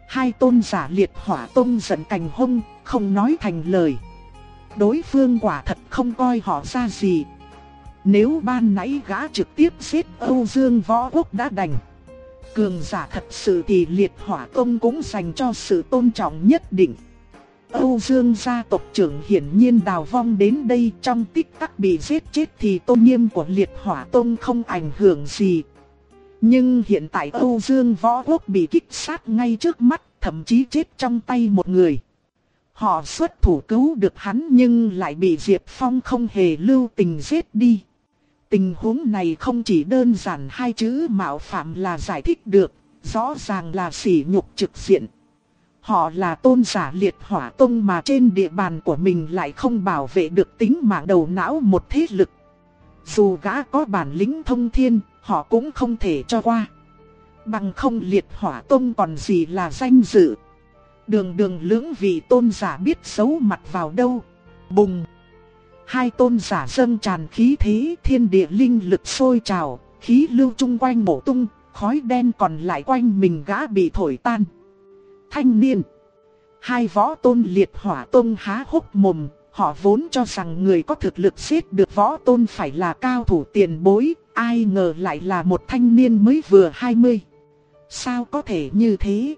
Hai tôn giả liệt hỏa tôn giận cành hông, không nói thành lời. Đối phương quả thật không coi họ ra gì. Nếu ban nãy gã trực tiếp giết Âu Dương Võ Quốc đã đành. Cường giả thật sự thì liệt hỏa tôn cũng dành cho sự tôn trọng nhất định. Âu Dương gia tộc trưởng hiển nhiên đào vong đến đây trong tích tắc bị giết chết thì tôn nghiêm của liệt hỏa tôn không ảnh hưởng gì. Nhưng hiện tại Âu Dương võ quốc bị kích sát ngay trước mắt, thậm chí chết trong tay một người. Họ xuất thủ cứu được hắn nhưng lại bị Diệp Phong không hề lưu tình giết đi. Tình huống này không chỉ đơn giản hai chữ mạo phạm là giải thích được, rõ ràng là sỉ nhục trực diện. Họ là tôn giả liệt hỏa tông mà trên địa bàn của mình lại không bảo vệ được tính mạng đầu não một thế lực. Dù gã có bản lĩnh thông thiên, họ cũng không thể cho qua. Bằng không liệt hỏa tông còn gì là danh dự. Đường đường lưỡng vị tôn giả biết xấu mặt vào đâu. Bùng! Hai tôn giả dâng tràn khí thế thiên địa linh lực sôi trào, khí lưu chung quanh bổ tung, khói đen còn lại quanh mình gã bị thổi tan thanh niên. Hai võ tôn liệt hỏa tôn há hốc mồm, họ vốn cho rằng người có thực lực giết được võ tôn phải là cao thủ tiền bối, ai ngờ lại là một thanh niên mới vừa 20. Sao có thể như thế?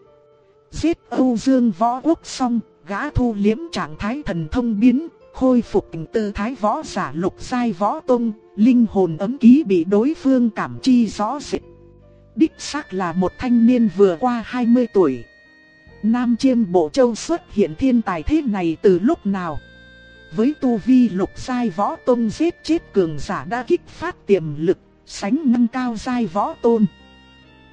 Giết Âu Dương võ quốc xong, gã thu liếm trạng thái thần thông biến, khôi phục tư thái võ giả lục sai võ tôn, linh hồn ấm ký bị đối phương cảm chi rõ rệt. Đích xác là một thanh niên vừa qua 20 tuổi. Nam Chiêm Bộ Châu xuất hiện thiên tài thế này từ lúc nào? Với tu vi lục sai võ tôn giết chết cường giả đã kích phát tiềm lực, sánh ngang cao giai võ tôn.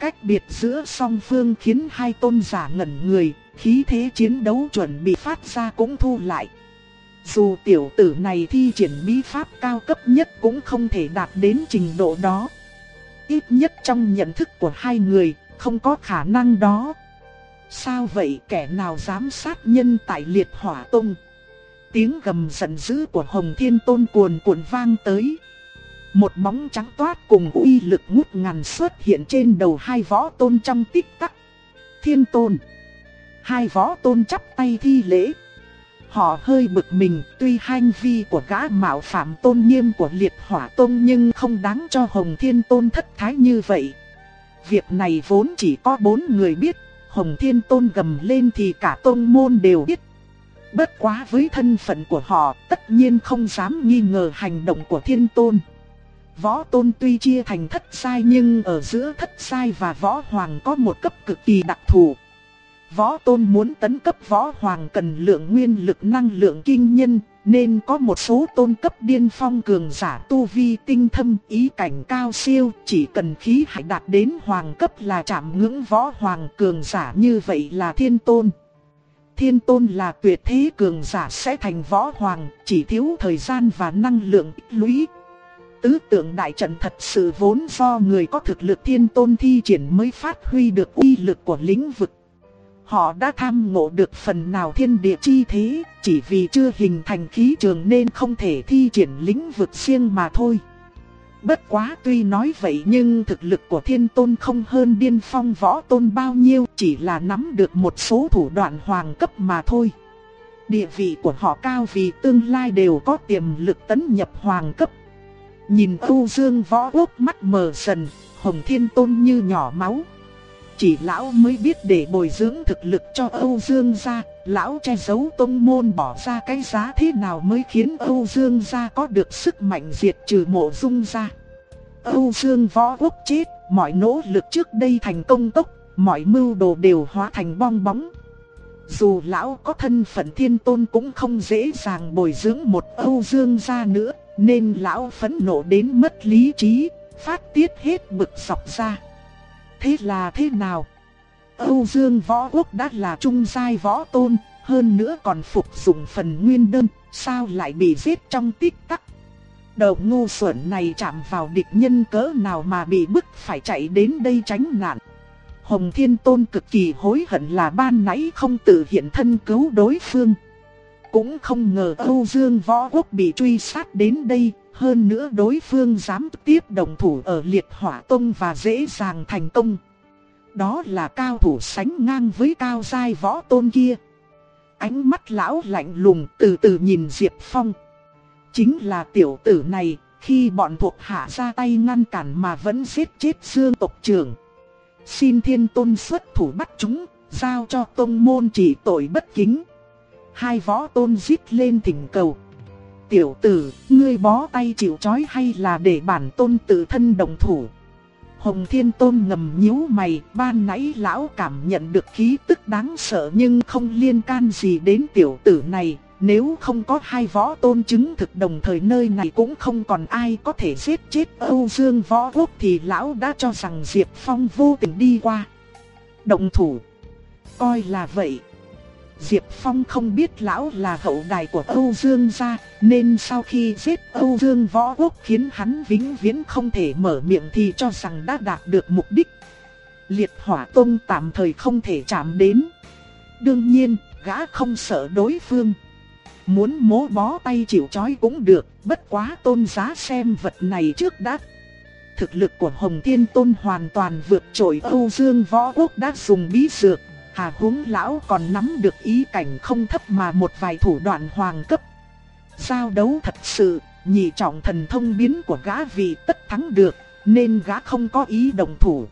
Cách biệt giữa song phương khiến hai tôn giả ngẩn người, khí thế chiến đấu chuẩn bị phát ra cũng thu lại. Dù tiểu tử này thi triển bí pháp cao cấp nhất cũng không thể đạt đến trình độ đó. Ít nhất trong nhận thức của hai người, không có khả năng đó. Sao vậy kẻ nào dám sát nhân tại liệt hỏa tung? Tiếng gầm giận dữ của Hồng Thiên Tôn cuồn cuộn vang tới. Một bóng trắng toát cùng uy lực ngút ngàn xuất hiện trên đầu hai võ tôn trong tích tắc. Thiên Tôn. Hai võ tôn chắp tay thi lễ. Họ hơi bực mình tuy hành vi của gã mạo phạm tôn nghiêm của liệt hỏa tôn nhưng không đáng cho Hồng Thiên Tôn thất thái như vậy. Việc này vốn chỉ có bốn người biết Hồng Thiên Tôn gầm lên thì cả tôn môn đều biết. Bất quá với thân phận của họ, tất nhiên không dám nghi ngờ hành động của Thiên Tôn. Võ Tôn tuy chia thành thất sai nhưng ở giữa thất sai và võ hoàng có một cấp cực kỳ đặc thù. Võ Tôn muốn tấn cấp võ hoàng cần lượng nguyên lực năng lượng kinh nhân, nên có một số tôn cấp điên phong cường giả tu vi tinh thâm ý cảnh cao siêu, chỉ cần khí hải đạt đến hoàng cấp là chạm ngưỡng võ hoàng cường giả như vậy là thiên tôn. Thiên tôn là tuyệt thế cường giả sẽ thành võ hoàng, chỉ thiếu thời gian và năng lượng lũy. Tứ tượng đại trận thật sự vốn do người có thực lực thiên tôn thi triển mới phát huy được uy lực của lĩnh vực. Họ đã tham ngộ được phần nào thiên địa chi thế, chỉ vì chưa hình thành khí trường nên không thể thi triển lĩnh vực riêng mà thôi. Bất quá tuy nói vậy nhưng thực lực của thiên tôn không hơn điên phong võ tôn bao nhiêu, chỉ là nắm được một số thủ đoạn hoàng cấp mà thôi. Địa vị của họ cao vì tương lai đều có tiềm lực tấn nhập hoàng cấp. Nhìn Âu Dương võ quốc mắt mờ dần, hồng thiên tôn như nhỏ máu. Chỉ lão mới biết để bồi dưỡng thực lực cho Âu Dương gia, lão che giấu tông môn bỏ ra cái giá thế nào mới khiến Âu Dương gia có được sức mạnh diệt trừ mộ dung gia. Âu Dương võ quốc chết, mọi nỗ lực trước đây thành công tốc, mọi mưu đồ đều hóa thành bong bóng. Dù lão có thân phận thiên tôn cũng không dễ dàng bồi dưỡng một Âu Dương gia nữa, nên lão phẫn nộ đến mất lý trí, phát tiết hết bực sọc ra. Thế là thế nào? Âu Dương Võ Quốc đã là trung giai võ tôn, hơn nữa còn phục dụng phần nguyên đơn, sao lại bị giết trong tích tắc. Đầu ngu xuẩn này chạm vào địch nhân cỡ nào mà bị bức phải chạy đến đây tránh nạn. Hồng Thiên Tôn cực kỳ hối hận là ban nãy không tự hiện thân cứu đối phương. Cũng không ngờ Âu Dương Võ Quốc bị truy sát đến đây, hơn nữa đối phương dám tiếp đồng thủ ở liệt hỏa tông và dễ dàng thành công. Đó là cao thủ sánh ngang với cao giai võ tôn kia. Ánh mắt lão lạnh lùng từ từ nhìn Diệp Phong. Chính là tiểu tử này, khi bọn thuộc hạ ra tay ngăn cản mà vẫn giết chết Dương tộc trưởng. Xin thiên tôn xuất thủ bắt chúng, giao cho tông môn chỉ tội bất kính. Hai võ tôn giết lên thỉnh cầu. Tiểu tử, ngươi bó tay chịu chói hay là để bản tôn tự thân đồng thủ? Hồng Thiên Tôn ngầm nhíu mày, ban nãy lão cảm nhận được khí tức đáng sợ nhưng không liên can gì đến tiểu tử này. Nếu không có hai võ tôn chứng thực đồng thời nơi này cũng không còn ai có thể giết chết Âu Dương võ quốc thì lão đã cho rằng Diệp Phong vô tình đi qua. Động thủ. Coi là vậy. Diệp Phong không biết lão là hậu đài của Âu Dương gia, nên sau khi giết Âu Dương võ quốc khiến hắn vĩnh viễn không thể mở miệng thì cho rằng đã đạt được mục đích. Liệt hỏa tông tạm thời không thể chạm đến. Đương nhiên, gã không sợ đối phương. Muốn mố bó tay chịu chói cũng được, bất quá tôn giá xem vật này trước đã. Thực lực của Hồng Thiên Tôn hoàn toàn vượt trội Âu Dương võ quốc đã dùng bí dược Hà huống lão còn nắm được ý cảnh không thấp mà một vài thủ đoạn hoàng cấp. Giao đấu thật sự, nhị trọng thần thông biến của gã vì tất thắng được, nên gã không có ý đồng thủ.